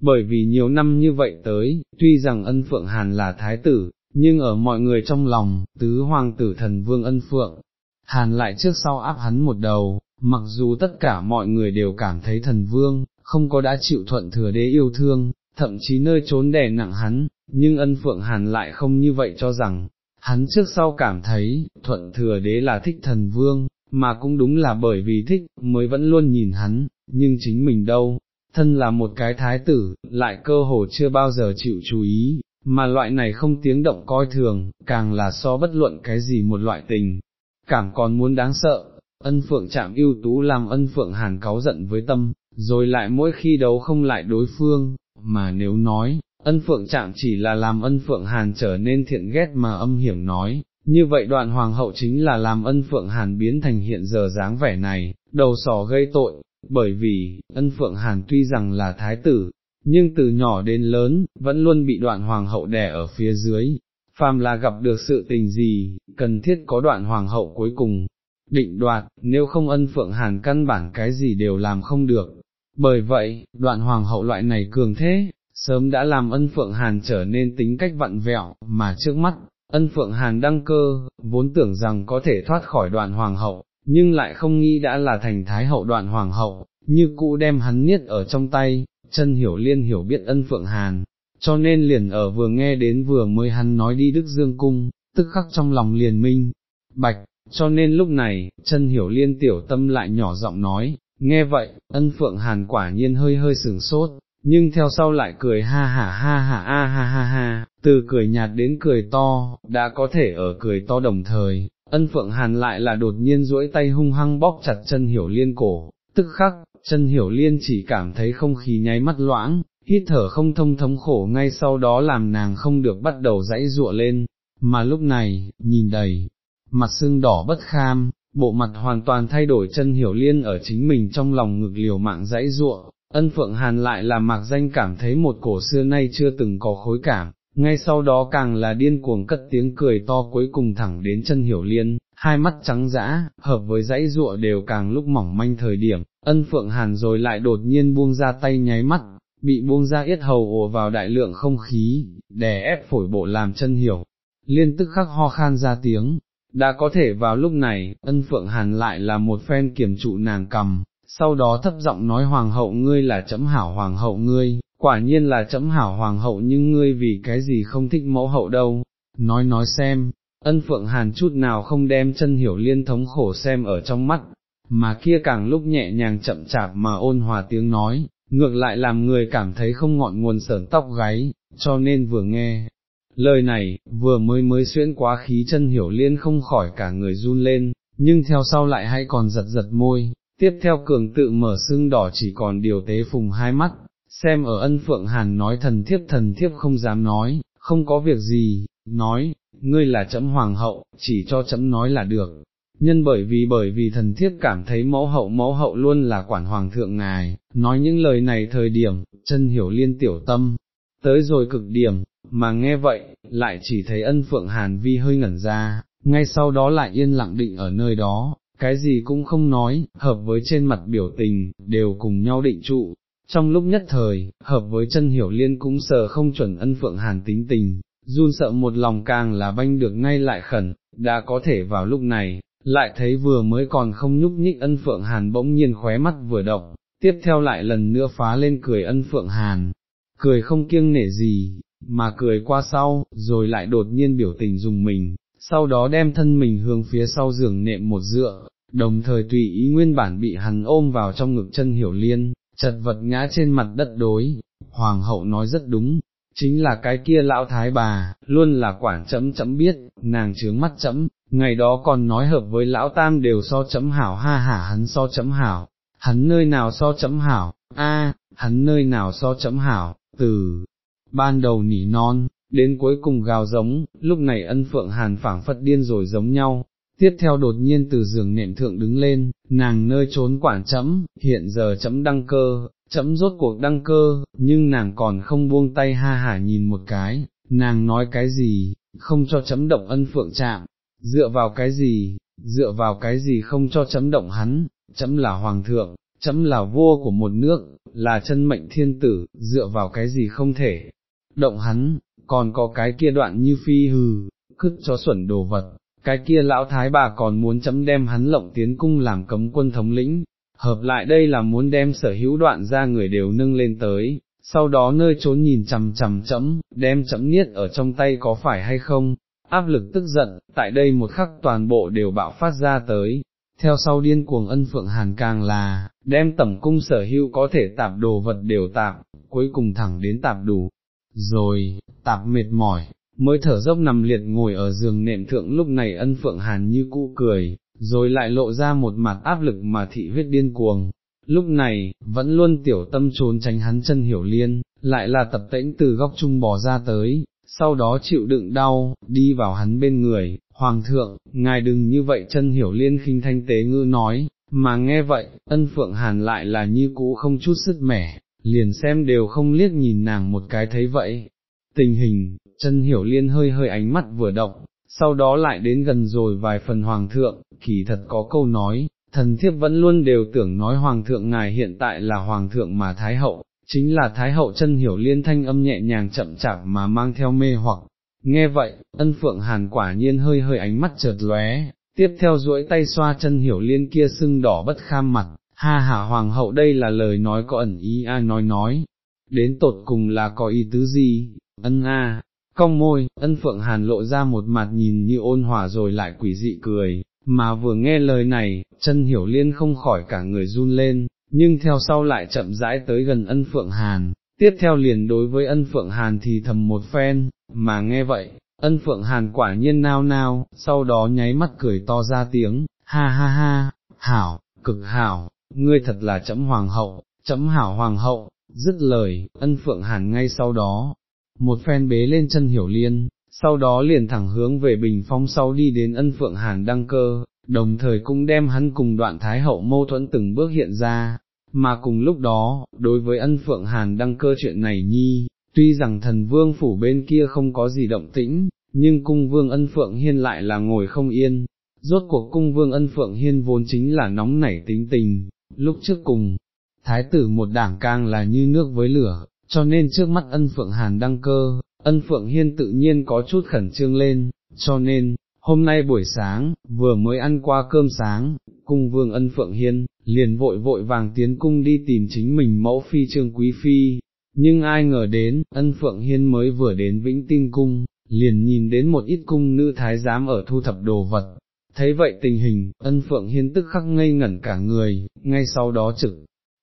bởi vì nhiều năm như vậy tới, tuy rằng ân phượng hàn là thái tử, nhưng ở mọi người trong lòng, tứ hoàng tử thần vương ân phượng, hàn lại trước sau áp hắn một đầu, mặc dù tất cả mọi người đều cảm thấy thần vương, không có đã chịu thuận thừa đế yêu thương, thậm chí nơi trốn đè nặng hắn, nhưng ân phượng hàn lại không như vậy cho rằng, hắn trước sau cảm thấy, thuận thừa đế là thích thần vương, mà cũng đúng là bởi vì thích, mới vẫn luôn nhìn hắn, nhưng chính mình đâu, thân là một cái thái tử, lại cơ hồ chưa bao giờ chịu chú ý, mà loại này không tiếng động coi thường, càng là so bất luận cái gì một loại tình, cảm còn muốn đáng sợ, ân phượng chạm ưu tú làm ân phượng hàn cáu giận với tâm, rồi lại mỗi khi đấu không lại đối phương, mà nếu nói, ân phượng chạm chỉ là làm ân phượng hàn trở nên thiện ghét mà âm hiểm nói, như vậy đoạn hoàng hậu chính là làm ân phượng hàn biến thành hiện giờ dáng vẻ này, đầu sỏ gây tội, bởi vì, ân phượng hàn tuy rằng là thái tử, nhưng từ nhỏ đến lớn, vẫn luôn bị đoạn hoàng hậu đè ở phía dưới, phàm là gặp được sự tình gì, cần thiết có đoạn hoàng hậu cuối cùng, định đoạt, nếu không ân phượng hàn căn bản cái gì đều làm không được. Bởi vậy, đoạn hoàng hậu loại này cường thế, sớm đã làm ân phượng hàn trở nên tính cách vặn vẹo, mà trước mắt, ân phượng hàn đăng cơ, vốn tưởng rằng có thể thoát khỏi đoạn hoàng hậu, nhưng lại không nghĩ đã là thành thái hậu đoạn hoàng hậu, như cũ đem hắn niết ở trong tay, chân hiểu liên hiểu biết ân phượng hàn, cho nên liền ở vừa nghe đến vừa mới hắn nói đi Đức Dương Cung, tức khắc trong lòng liền minh, bạch, cho nên lúc này, chân hiểu liên tiểu tâm lại nhỏ giọng nói, nghe vậy, ân phượng hàn quả nhiên hơi hơi sừng sốt, nhưng theo sau lại cười ha ha ha ha ha ha ha ha, từ cười nhạt đến cười to, đã có thể ở cười to đồng thời, ân phượng hàn lại là đột nhiên duỗi tay hung hăng bóp chặt chân hiểu liên cổ, tức khắc, chân hiểu liên chỉ cảm thấy không khí nháy mắt loãng, hít thở không thông thống khổ ngay sau đó làm nàng không được bắt đầu dãy dụa lên, mà lúc này, nhìn đầy, mặt sưng đỏ bất kham, bộ mặt hoàn toàn thay đổi chân hiểu liên ở chính mình trong lòng ngực liều mạng dãy dụa, ân phượng hàn lại là mạc danh cảm thấy một cổ xưa nay chưa từng có khối cảm, ngay sau đó càng là điên cuồng cất tiếng cười to cuối cùng thẳng đến chân hiểu liên, hai mắt trắng dã, hợp với dãy dụa đều càng lúc mỏng manh thời điểm, ân phượng hàn rồi lại đột nhiên buông ra tay nháy mắt, bị buông ra yết hầu ùa vào đại lượng không khí, đè ép phổi bộ làm chân hiểu, liên tức khắc ho khan ra tiếng, đã có thể vào lúc này, ân phượng hàn lại là một phen kiểm trụ nàng cầm, sau đó thấp giọng nói hoàng hậu ngươi là chấm hảo hoàng hậu ngươi, quả nhiên là chấm hảo hoàng hậu nhưng ngươi vì cái gì không thích mẫu hậu đâu, nói nói xem, ân phượng hàn chút nào không đem chân hiểu liên thống khổ xem ở trong mắt, mà kia càng lúc nhẹ nhàng chậm chạp mà ôn hòa tiếng nói, ngược lại làm người cảm thấy không ngọn nguồn sởn tóc gáy, cho nên vừa nghe. Lời này, vừa mới mới xuyên quá khí chân hiểu liên không khỏi cả người run lên, nhưng theo sau lại hay còn giật giật môi, tiếp theo cường tự mở xương đỏ chỉ còn điều tế phùng hai mắt, xem ở ân phượng hàn nói thần thiếp thần thiếp không dám nói, không có việc gì, nói, ngươi là chấm hoàng hậu, chỉ cho chấm nói là được, nhân bởi vì bởi vì thần thiếp cảm thấy mẫu hậu mẫu hậu luôn là quản hoàng thượng ngài, nói những lời này thời điểm, chân hiểu liên tiểu tâm, tới rồi cực điểm, mà nghe vậy, lại chỉ thấy ân phượng hàn vi hơi ngẩn ra, ngay sau đó lại yên lặng định ở nơi đó, cái gì cũng không nói, hợp với trên mặt biểu tình, đều cùng nhau định trụ. Trong lúc nhất thời, hợp với chân hiểu liên cũng sợ không chuẩn ân phượng hàn tính tình, run sợ một lòng càng là banh được ngay lại khẩn, đã có thể vào lúc này, lại thấy vừa mới còn không nhúc nhích ân phượng hàn bỗng nhiên khóe mắt vừa động, tiếp theo lại lần nữa phá lên cười ân phượng hàn, cười không kiêng nể gì, mà cười qua sau, rồi lại đột nhiên biểu tình dùng mình, sau đó đem thân mình hướng phía sau giường nệm một dựa, đồng thời tùy ý nguyên bản bị hắn ôm vào trong ngực chân hiểu liên, chật vật ngã trên mặt đất đối, hoàng hậu nói rất đúng, chính là cái kia lão thái bà, luôn là quản chấm chấm biết, nàng trướng mắt chấm, ngày đó còn nói hợp với lão tam đều so chấm hảo ha hả hắn so chấm hảo, hắn nơi nào so chấm hảo, a, hắn nơi nào so chấm hảo, từ ban đầu nỉ non, đến cuối cùng gào giống, lúc này ân phượng hàn phảng phất điên rồi giống nhau. Tiếp theo đột nhiên từ giường nệm thượng đứng lên, nàng nơi trốn quản chấm, hiện giờ chấm đăng cơ, chấm rốt cuộc đăng cơ, nhưng nàng còn không buông tay ha hả nhìn một cái, nàng nói cái gì, không cho chấm động ân phượng chạm, dựa vào cái gì, dựa vào cái gì không cho chấm động hắn, chấm là hoàng thượng, chấm là vua của một nước, là chân mệnh thiên tử, dựa vào cái gì không thể, động hắn, còn có cái kia đoạn như phi hừ, cứt cho xuẩn đồ vật, cái kia lão thái bà còn muốn chấm đem hắn lộng tiến cung làm cấm quân thống lĩnh, hợp lại đây là muốn đem sở hữu đoạn ra người đều nâng lên tới, sau đó nơi trốn nhìn chằm chằm chấm, đem chấm niết ở trong tay có phải hay không, áp lực tức giận, tại đây một khắc toàn bộ đều bạo phát ra tới, theo sau điên cuồng ân phượng hàn càng là, đem tẩm cung sở hữu có thể tạp đồ vật đều tạp, cuối cùng thẳng đến tạp đủ, rồi, tạp mệt mỏi, mới thở dốc nằm liệt ngồi ở giường nệm thượng lúc này ân phượng hàn như cũ cười, rồi lại lộ ra một mặt áp lực mà thị huyết điên cuồng. Lúc này, vẫn luôn tiểu tâm trốn tránh hắn chân hiểu liên, lại là tập tĩnh từ góc trung bò ra tới, sau đó chịu đựng đau, đi vào hắn bên người, Hoàng thượng, ngài đừng như vậy chân hiểu liên khinh thanh tế ngư nói, mà nghe vậy, ân phượng hàn lại là như cũ không chút sức mẻ, liền xem đều không liếc nhìn nàng một cái thấy vậy. Tình hình, chân hiểu liên hơi hơi ánh mắt vừa động, sau đó lại đến gần rồi vài phần hoàng thượng, kỳ thật có câu nói, thần thiếp vẫn luôn đều tưởng nói hoàng thượng ngài hiện tại là hoàng thượng mà thái hậu, chính là thái hậu chân hiểu liên thanh âm nhẹ nhàng chậm chạp mà mang theo mê hoặc. Nghe vậy, ân phượng hàn quả nhiên hơi hơi ánh mắt chợt lóe, tiếp theo duỗi tay xoa chân hiểu liên kia sưng đỏ bất kham mặt, ha hả hoàng hậu đây là lời nói có ẩn ý a nói nói, đến tột cùng là có ý tứ gì, ân a, cong môi, ân phượng hàn lộ ra một mặt nhìn như ôn hòa rồi lại quỷ dị cười, mà vừa nghe lời này, chân hiểu liên không khỏi cả người run lên, nhưng theo sau lại chậm rãi tới gần ân phượng hàn, tiếp theo liền đối với ân phượng hàn thì thầm một phen, mà nghe vậy, ân phượng hàn quả nhiên nao nao, sau đó nháy mắt cười to ra tiếng, ha ha ha, hảo, cực hảo, ngươi thật là chấm hoàng hậu, chấm hảo hoàng hậu, dứt lời, ân phượng hàn ngay sau đó, một phen bế lên chân hiểu liên, sau đó liền thẳng hướng về bình phong sau đi đến ân phượng hàn đăng cơ, đồng thời cũng đem hắn cùng đoạn thái hậu mâu thuẫn từng bước hiện ra, mà cùng lúc đó, đối với ân phượng hàn đăng cơ chuyện này nhi, tuy rằng thần vương phủ bên kia không có gì động tĩnh, nhưng cung vương ân phượng hiên lại là ngồi không yên, rốt cuộc cung vương ân phượng hiên vốn chính là nóng nảy tính tình, lúc trước cùng, thái tử một đảng càng là như nước với lửa, cho nên trước mắt ân phượng hàn đăng cơ, ân phượng hiên tự nhiên có chút khẩn trương lên, cho nên, hôm nay buổi sáng, vừa mới ăn qua cơm sáng, cung vương ân phượng hiên, liền vội vội vàng tiến cung đi tìm chính mình mẫu phi trương quý phi, nhưng ai ngờ đến, ân phượng hiên mới vừa đến vĩnh tinh cung, liền nhìn đến một ít cung nữ thái giám ở thu thập đồ vật. Thấy vậy tình hình, ân phượng hiên tức khắc ngây ngẩn cả người, ngay sau đó trực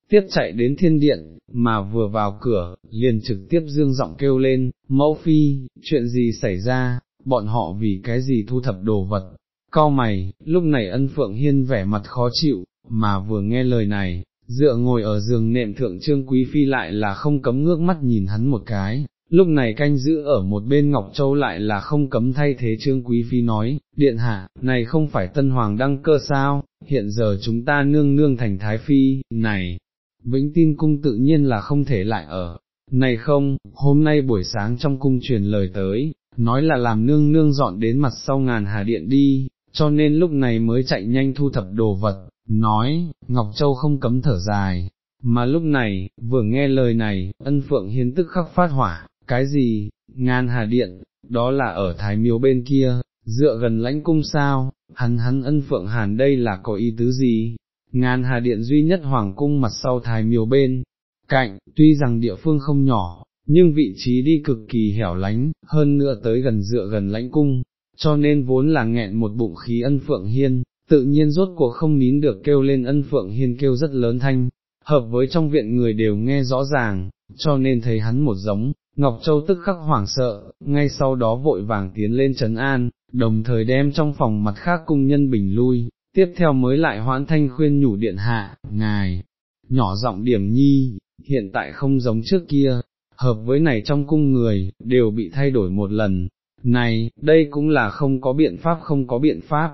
tiếp chạy đến thiên điện, mà vừa vào cửa, liền trực tiếp dương giọng kêu lên, mẫu phi, chuyện gì xảy ra, bọn họ vì cái gì thu thập đồ vật, cao mày, lúc này ân phượng hiên vẻ mặt khó chịu, mà vừa nghe lời này, dựa ngồi ở giường nệm thượng trương quý phi lại là không cấm ngước mắt nhìn hắn một cái, lúc này canh giữ ở một bên Ngọc Châu lại là không cấm thay thế trương quý phi nói, điện hạ, này không phải tân hoàng đăng cơ sao, hiện giờ chúng ta nương nương thành thái phi, này, vĩnh tin cung tự nhiên là không thể lại ở, này không, hôm nay buổi sáng trong cung truyền lời tới, nói là làm nương nương dọn đến mặt sau ngàn hà điện đi, cho nên lúc này mới chạy nhanh thu thập đồ vật, nói, Ngọc Châu không cấm thở dài, mà lúc này, vừa nghe lời này, ân phượng hiến tức khắc phát hỏa, cái gì, ngàn hà điện, đó là ở Thái Miếu bên kia, dựa gần lãnh cung sao, hắn hắn ân phượng hàn đây là có ý tứ gì, ngàn hà điện duy nhất hoàng cung mặt sau Thái Miếu bên, cạnh, tuy rằng địa phương không nhỏ, nhưng vị trí đi cực kỳ hẻo lánh, hơn nữa tới gần dựa gần lãnh cung, cho nên vốn là nghẹn một bụng khí ân phượng hiên, tự nhiên rốt cuộc không nín được kêu lên ân phượng hiên kêu rất lớn thanh, hợp với trong viện người đều nghe rõ ràng, cho nên thấy hắn một giống, Ngọc Châu tức khắc hoảng sợ, ngay sau đó vội vàng tiến lên trấn an, đồng thời đem trong phòng mặt khác cung nhân bình lui, tiếp theo mới lại hoãn thanh khuyên nhủ điện hạ, ngài, nhỏ giọng điểm nhi, hiện tại không giống trước kia, hợp với này trong cung người, đều bị thay đổi một lần, này, đây cũng là không có biện pháp không có biện pháp,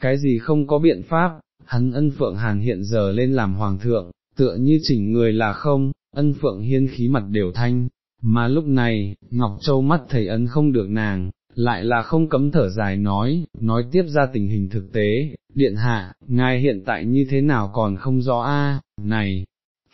cái gì không có biện pháp, hắn ân phượng hàn hiện giờ lên làm hoàng thượng, tựa như chỉnh người là không, ân phượng hiên khí mặt đều thanh, mà lúc này, Ngọc Châu mắt thấy ấn không được nàng, lại là không cấm thở dài nói, nói tiếp ra tình hình thực tế, điện hạ, ngài hiện tại như thế nào còn không rõ a? Này,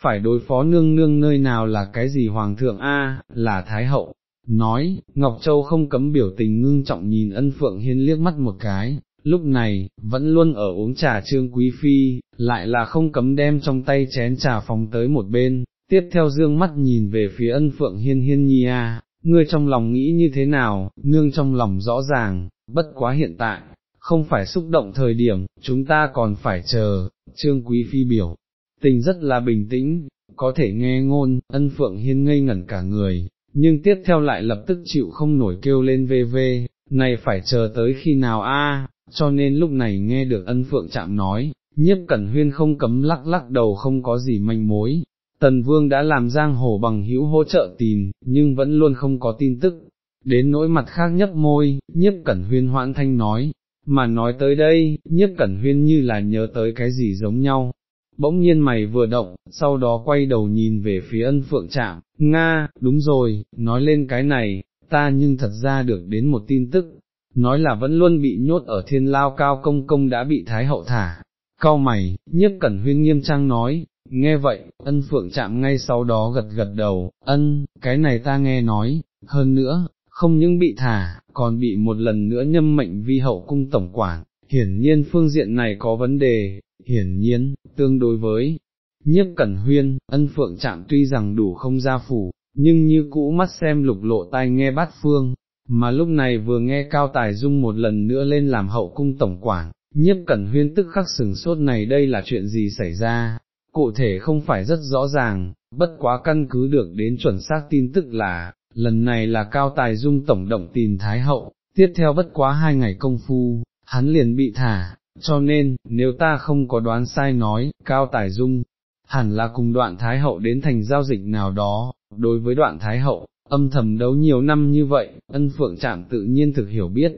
phải đối phó nương nương nơi nào là cái gì hoàng thượng? A là thái hậu. Nói, Ngọc Châu không cấm biểu tình ngưng trọng nhìn ân phượng hiên liếc mắt một cái, lúc này, vẫn luôn ở uống trà trương quý phi, lại là không cấm đem trong tay chén trà phóng tới một bên, tiếp theo dương mắt nhìn về phía ân phượng hiên hiên nhi a, ngươi trong lòng nghĩ như thế nào, nương trong lòng rõ ràng, bất quá hiện tại, không phải xúc động thời điểm, chúng ta còn phải chờ, trương quý phi biểu, tình rất là bình tĩnh, có thể nghe ngôn, ân phượng hiên ngây ngẩn cả người, nhưng tiếp theo lại lập tức chịu không nổi kêu lên vê vê, này phải chờ tới khi nào a? cho nên lúc này nghe được ân phượng chạm nói, nhiếp cẩn huyên không cấm lắc lắc đầu không có gì manh mối. Tần vương đã làm giang hồ bằng hữu hỗ trợ tìm, nhưng vẫn luôn không có tin tức. Đến nỗi mặt khác nhấp môi, nhiếp cẩn huyên hoãn thanh nói, mà nói tới đây, nhiếp cẩn huyên như là nhớ tới cái gì giống nhau. Bỗng nhiên mày vừa động, sau đó quay đầu nhìn về phía ân phượng trạm, Nga, đúng rồi, nói lên cái này, ta nhưng thật ra được đến một tin tức, nói là vẫn luôn bị nhốt ở thiên lao cao công công đã bị thái hậu thả. Cao mày, nhất cẩn huyên nghiêm trang nói, nghe vậy, ân phượng chạm ngay sau đó gật gật đầu, ân, cái này ta nghe nói, hơn nữa, không những bị thả, còn bị một lần nữa nhâm mệnh vi hậu cung tổng quản, hiển nhiên phương diện này có vấn đề, hiển nhiên, tương đối với nhiếp cẩn huyên, ân phượng chạm tuy rằng đủ không ra phủ, nhưng như cũ mắt xem lục lộ tai nghe bát phương, mà lúc này vừa nghe Cao Tài Dung một lần nữa lên làm hậu cung tổng quản, nhiếp cẩn huyên tức khắc sừng sốt này đây là chuyện gì xảy ra, cụ thể không phải rất rõ ràng, bất quá căn cứ được đến chuẩn xác tin tức là, lần này là Cao Tài Dung tổng động tìm Thái Hậu, tiếp theo bất quá hai ngày công phu, hắn liền bị thả, cho nên, nếu ta không có đoán sai nói, Cao Tài Dung, hẳn là cùng đoạn Thái Hậu đến thành giao dịch nào đó, đối với đoạn Thái Hậu, âm thầm đấu nhiều năm như vậy, ân phượng chạm tự nhiên thực hiểu biết,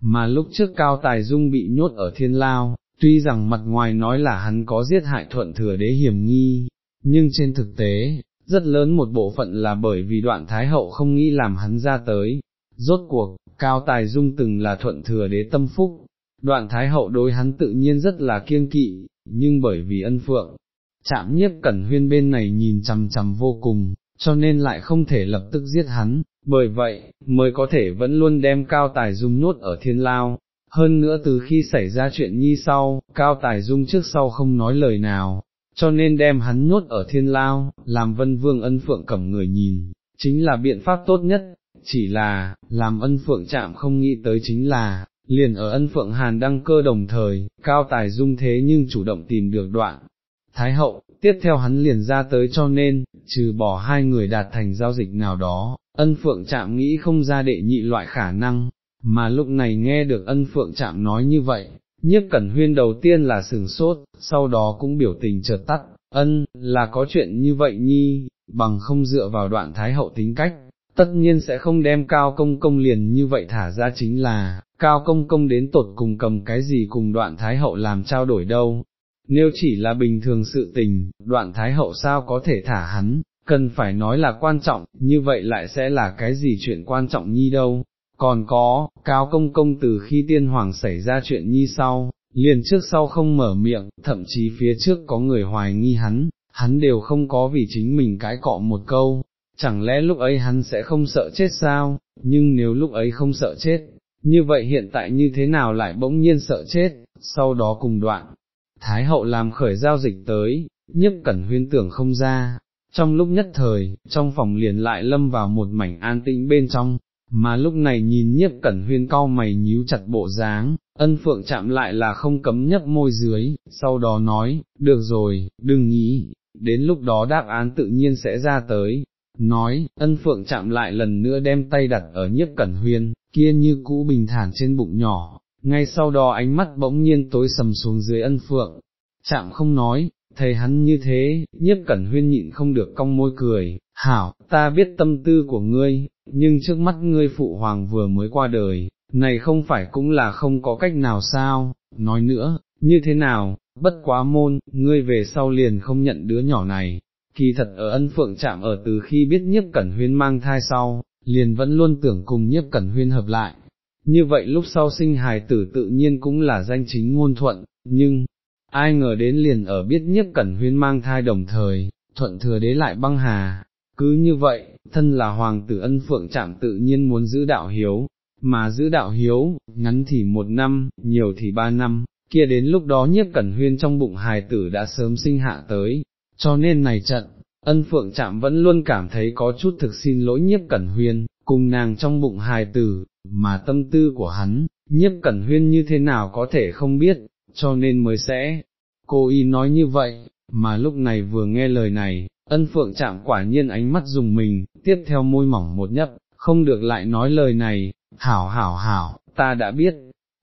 mà lúc trước Cao Tài Dung bị nhốt ở thiên lao, tuy rằng mặt ngoài nói là hắn có giết hại thuận thừa đế hiểm nghi, nhưng trên thực tế, rất lớn một bộ phận là bởi vì đoạn Thái Hậu không nghĩ làm hắn ra tới. Rốt cuộc, Cao Tài Dung từng là thuận thừa đế tâm phúc, đoạn Thái Hậu đối hắn tự nhiên rất là kiêng kỵ, nhưng bởi vì ân phượng, chạm nhiếp cẩn huyên bên này nhìn chằm chằm vô cùng, cho nên lại không thể lập tức giết hắn, bởi vậy, mới có thể vẫn luôn đem Cao Tài Dung nuốt ở thiên lao. Hơn nữa từ khi xảy ra chuyện nhi sau, Cao Tài Dung trước sau không nói lời nào, cho nên đem hắn nhốt ở thiên lao, làm vân vương ân phượng cầm người nhìn, chính là biện pháp tốt nhất, chỉ là, làm ân phượng chạm không nghĩ tới chính là, liền ở ân phượng hàn đăng cơ đồng thời, cao tài dung thế nhưng chủ động tìm được đoạn. Thái hậu, tiếp theo hắn liền ra tới cho nên, trừ bỏ hai người đạt thành giao dịch nào đó, ân phượng chạm nghĩ không ra đệ nhị loại khả năng, mà lúc này nghe được ân phượng chạm nói như vậy, nhiếp cẩn huyên đầu tiên là sừng sốt, sau đó cũng biểu tình chợt tắt, ân, là có chuyện như vậy nhi, bằng không dựa vào đoạn thái hậu tính cách, tất nhiên sẽ không đem cao công công liền như vậy thả ra chính là, cao công công đến tột cùng cầm cái gì cùng đoạn thái hậu làm trao đổi đâu. Nếu chỉ là bình thường sự tình, đoạn thái hậu sao có thể thả hắn, cần phải nói là quan trọng, như vậy lại sẽ là cái gì chuyện quan trọng nhi đâu, còn có, cao công công từ khi tiên hoàng xảy ra chuyện nhi sau, liền trước sau không mở miệng, thậm chí phía trước có người hoài nghi hắn, hắn đều không có vì chính mình cãi cọ một câu, chẳng lẽ lúc ấy hắn sẽ không sợ chết sao, nhưng nếu lúc ấy không sợ chết, như vậy hiện tại như thế nào lại bỗng nhiên sợ chết, sau đó cùng đoạn, Thái hậu làm khởi giao dịch tới, nhất cẩn huyên tưởng không ra, trong lúc nhất thời, trong phòng liền lại lâm vào một mảnh an tĩnh bên trong, mà lúc này nhìn nhiếp cẩn huyên cau mày nhíu chặt bộ dáng, ân phượng chạm lại là không cấm nhấp môi dưới, sau đó nói, được rồi, đừng nghĩ, đến lúc đó đáp án tự nhiên sẽ ra tới. Nói, ân phượng chạm lại lần nữa đem tay đặt ở nhiếp cẩn huyên, kia như cũ bình thản trên bụng nhỏ, ngay sau đó ánh mắt bỗng nhiên tối sầm xuống dưới ân phượng, chạm không nói, thấy hắn như thế, nhiếp cẩn huyên nhịn không được cong môi cười, hảo, ta biết tâm tư của ngươi, nhưng trước mắt ngươi phụ hoàng vừa mới qua đời, này không phải cũng là không có cách nào sao, nói nữa, như thế nào, bất quá môn, ngươi về sau liền không nhận đứa nhỏ này, kỳ thật ở ân phượng chạm ở từ khi biết nhiếp cẩn huyên mang thai sau, liền vẫn luôn tưởng cùng nhiếp cẩn huyên hợp lại. Như vậy lúc sau sinh hài tử tự nhiên cũng là danh chính ngôn thuận, nhưng, ai ngờ đến liền ở biết nhiếp cẩn huyên mang thai đồng thời, thuận thừa đế lại băng hà, cứ như vậy, thân là hoàng tử ân phượng chạm tự nhiên muốn giữ đạo hiếu, mà giữ đạo hiếu, ngắn thì một năm, nhiều thì ba năm, kia đến lúc đó nhiếp cẩn huyên trong bụng hài tử đã sớm sinh hạ tới, cho nên này trận, ân phượng chạm vẫn luôn cảm thấy có chút thực xin lỗi nhiếp cẩn huyên, cùng nàng trong bụng hài tử, mà tâm tư của hắn, nhiếp cẩn huyên như thế nào có thể không biết, cho nên mới sẽ, cô y nói như vậy, mà lúc này vừa nghe lời này, ân phượng chạm quả nhiên ánh mắt dùng mình, tiếp theo môi mỏng một nhấp, không được lại nói lời này, hảo hảo hảo, ta đã biết,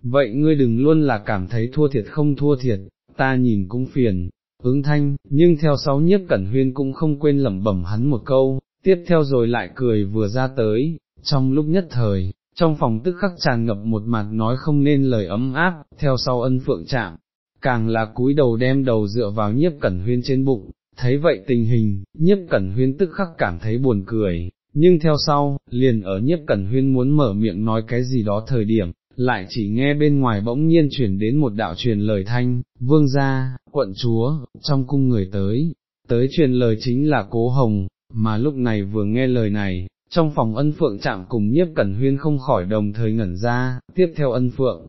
vậy ngươi đừng luôn là cảm thấy thua thiệt không thua thiệt, ta nhìn cũng phiền, ứng thanh, nhưng theo sáu nhiếp cẩn huyên cũng không quên lẩm bẩm hắn một câu, tiếp theo rồi lại cười vừa ra tới, trong lúc nhất thời, trong phòng tức khắc tràn ngập một mặt nói không nên lời ấm áp, theo sau ân phượng chạm, càng là cúi đầu đem đầu dựa vào nhiếp cẩn huyên trên bụng, thấy vậy tình hình, nhiếp cẩn huyên tức khắc cảm thấy buồn cười, nhưng theo sau, liền ở nhiếp cẩn huyên muốn mở miệng nói cái gì đó thời điểm, lại chỉ nghe bên ngoài bỗng nhiên chuyển đến một đạo truyền lời thanh, vương gia, quận chúa, trong cung người tới, tới truyền lời chính là cố hồng, mà lúc này vừa nghe lời này, trong phòng ân phượng chạm cùng nhiếp cẩn huyên không khỏi đồng thời ngẩn ra, tiếp theo ân phượng,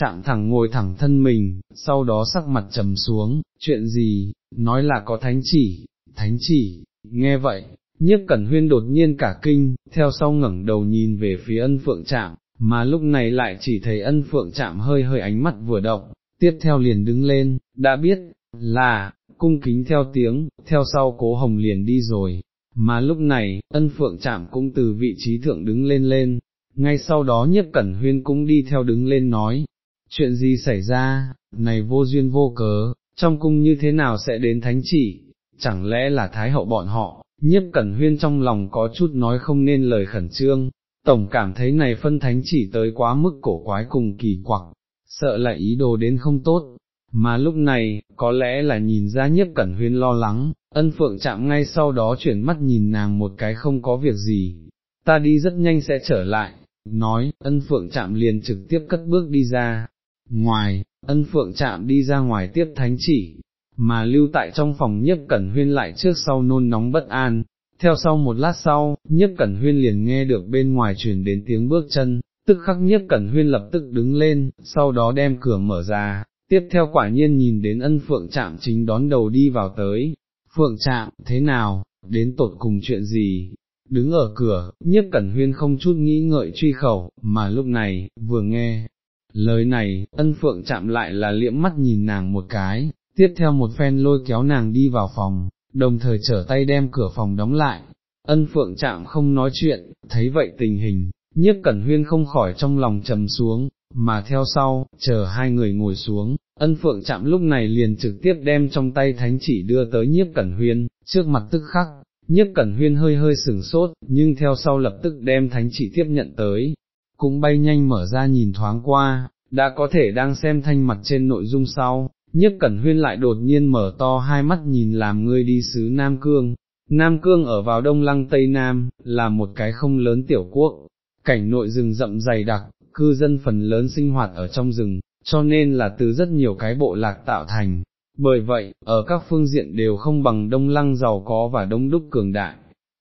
chạm thẳng ngồi thẳng thân mình, sau đó sắc mặt trầm xuống, chuyện gì, nói là có thánh chỉ, thánh chỉ, nghe vậy, nhiếp cẩn huyên đột nhiên cả kinh, theo sau ngẩng đầu nhìn về phía ân phượng chạm, mà lúc này lại chỉ thấy ân phượng chạm hơi hơi ánh mắt vừa động, tiếp theo liền đứng lên, đã biết, là, cung kính theo tiếng, theo sau cố hồng liền đi rồi, mà lúc này, ân phượng chạm cũng từ vị trí thượng đứng lên lên, ngay sau đó nhất cẩn huyên cũng đi theo đứng lên nói, chuyện gì xảy ra, này vô duyên vô cớ, trong cung như thế nào sẽ đến thánh chỉ, chẳng lẽ là thái hậu bọn họ, nhiếp cẩn huyên trong lòng có chút nói không nên lời khẩn trương, tổng cảm thấy này phân thánh chỉ tới quá mức cổ quái cùng kỳ quặc, sợ là ý đồ đến không tốt, mà lúc này, có lẽ là nhìn ra nhiếp cẩn huyên lo lắng, ân phượng chạm ngay sau đó chuyển mắt nhìn nàng một cái không có việc gì, ta đi rất nhanh sẽ trở lại, nói, ân phượng chạm liền trực tiếp cất bước đi ra, ngoài, ân phượng chạm đi ra ngoài tiếp thánh chỉ, mà lưu tại trong phòng nhiếp cẩn huyên lại trước sau nôn nóng bất an, theo sau một lát sau, nhiếp cẩn huyên liền nghe được bên ngoài truyền đến tiếng bước chân, tức khắc nhiếp cẩn huyên lập tức đứng lên, sau đó đem cửa mở ra, tiếp theo quả nhiên nhìn đến ân phượng trạm chính đón đầu đi vào tới, phượng trạm, thế nào, đến tột cùng chuyện gì, đứng ở cửa, nhiếp cẩn huyên không chút nghĩ ngợi truy khẩu, mà lúc này, vừa nghe, lời này, ân phượng chạm lại là liễm mắt nhìn nàng một cái, tiếp theo một phen lôi kéo nàng đi vào phòng, đồng thời trở tay đem cửa phòng đóng lại, ân phượng chạm không nói chuyện, thấy vậy tình hình, nhiếp cẩn huyên không khỏi trong lòng trầm xuống, mà theo sau, chờ hai người ngồi xuống, ân phượng chạm lúc này liền trực tiếp đem trong tay thánh chỉ đưa tới nhiếp cẩn huyên, trước mặt tức khắc, nhiếp cẩn huyên hơi hơi sừng sốt, nhưng theo sau lập tức đem thánh chỉ tiếp nhận tới, cũng bay nhanh mở ra nhìn thoáng qua, đã có thể đang xem thanh mặt trên nội dung sau, Nhất cẩn huyên lại đột nhiên mở to hai mắt nhìn làm ngươi đi xứ Nam Cương. Nam Cương ở vào đông lăng Tây Nam, là một cái không lớn tiểu quốc, cảnh nội rừng rậm dày đặc, cư dân phần lớn sinh hoạt ở trong rừng, cho nên là từ rất nhiều cái bộ lạc tạo thành. Bởi vậy, ở các phương diện đều không bằng đông lăng giàu có và đông đúc cường đại.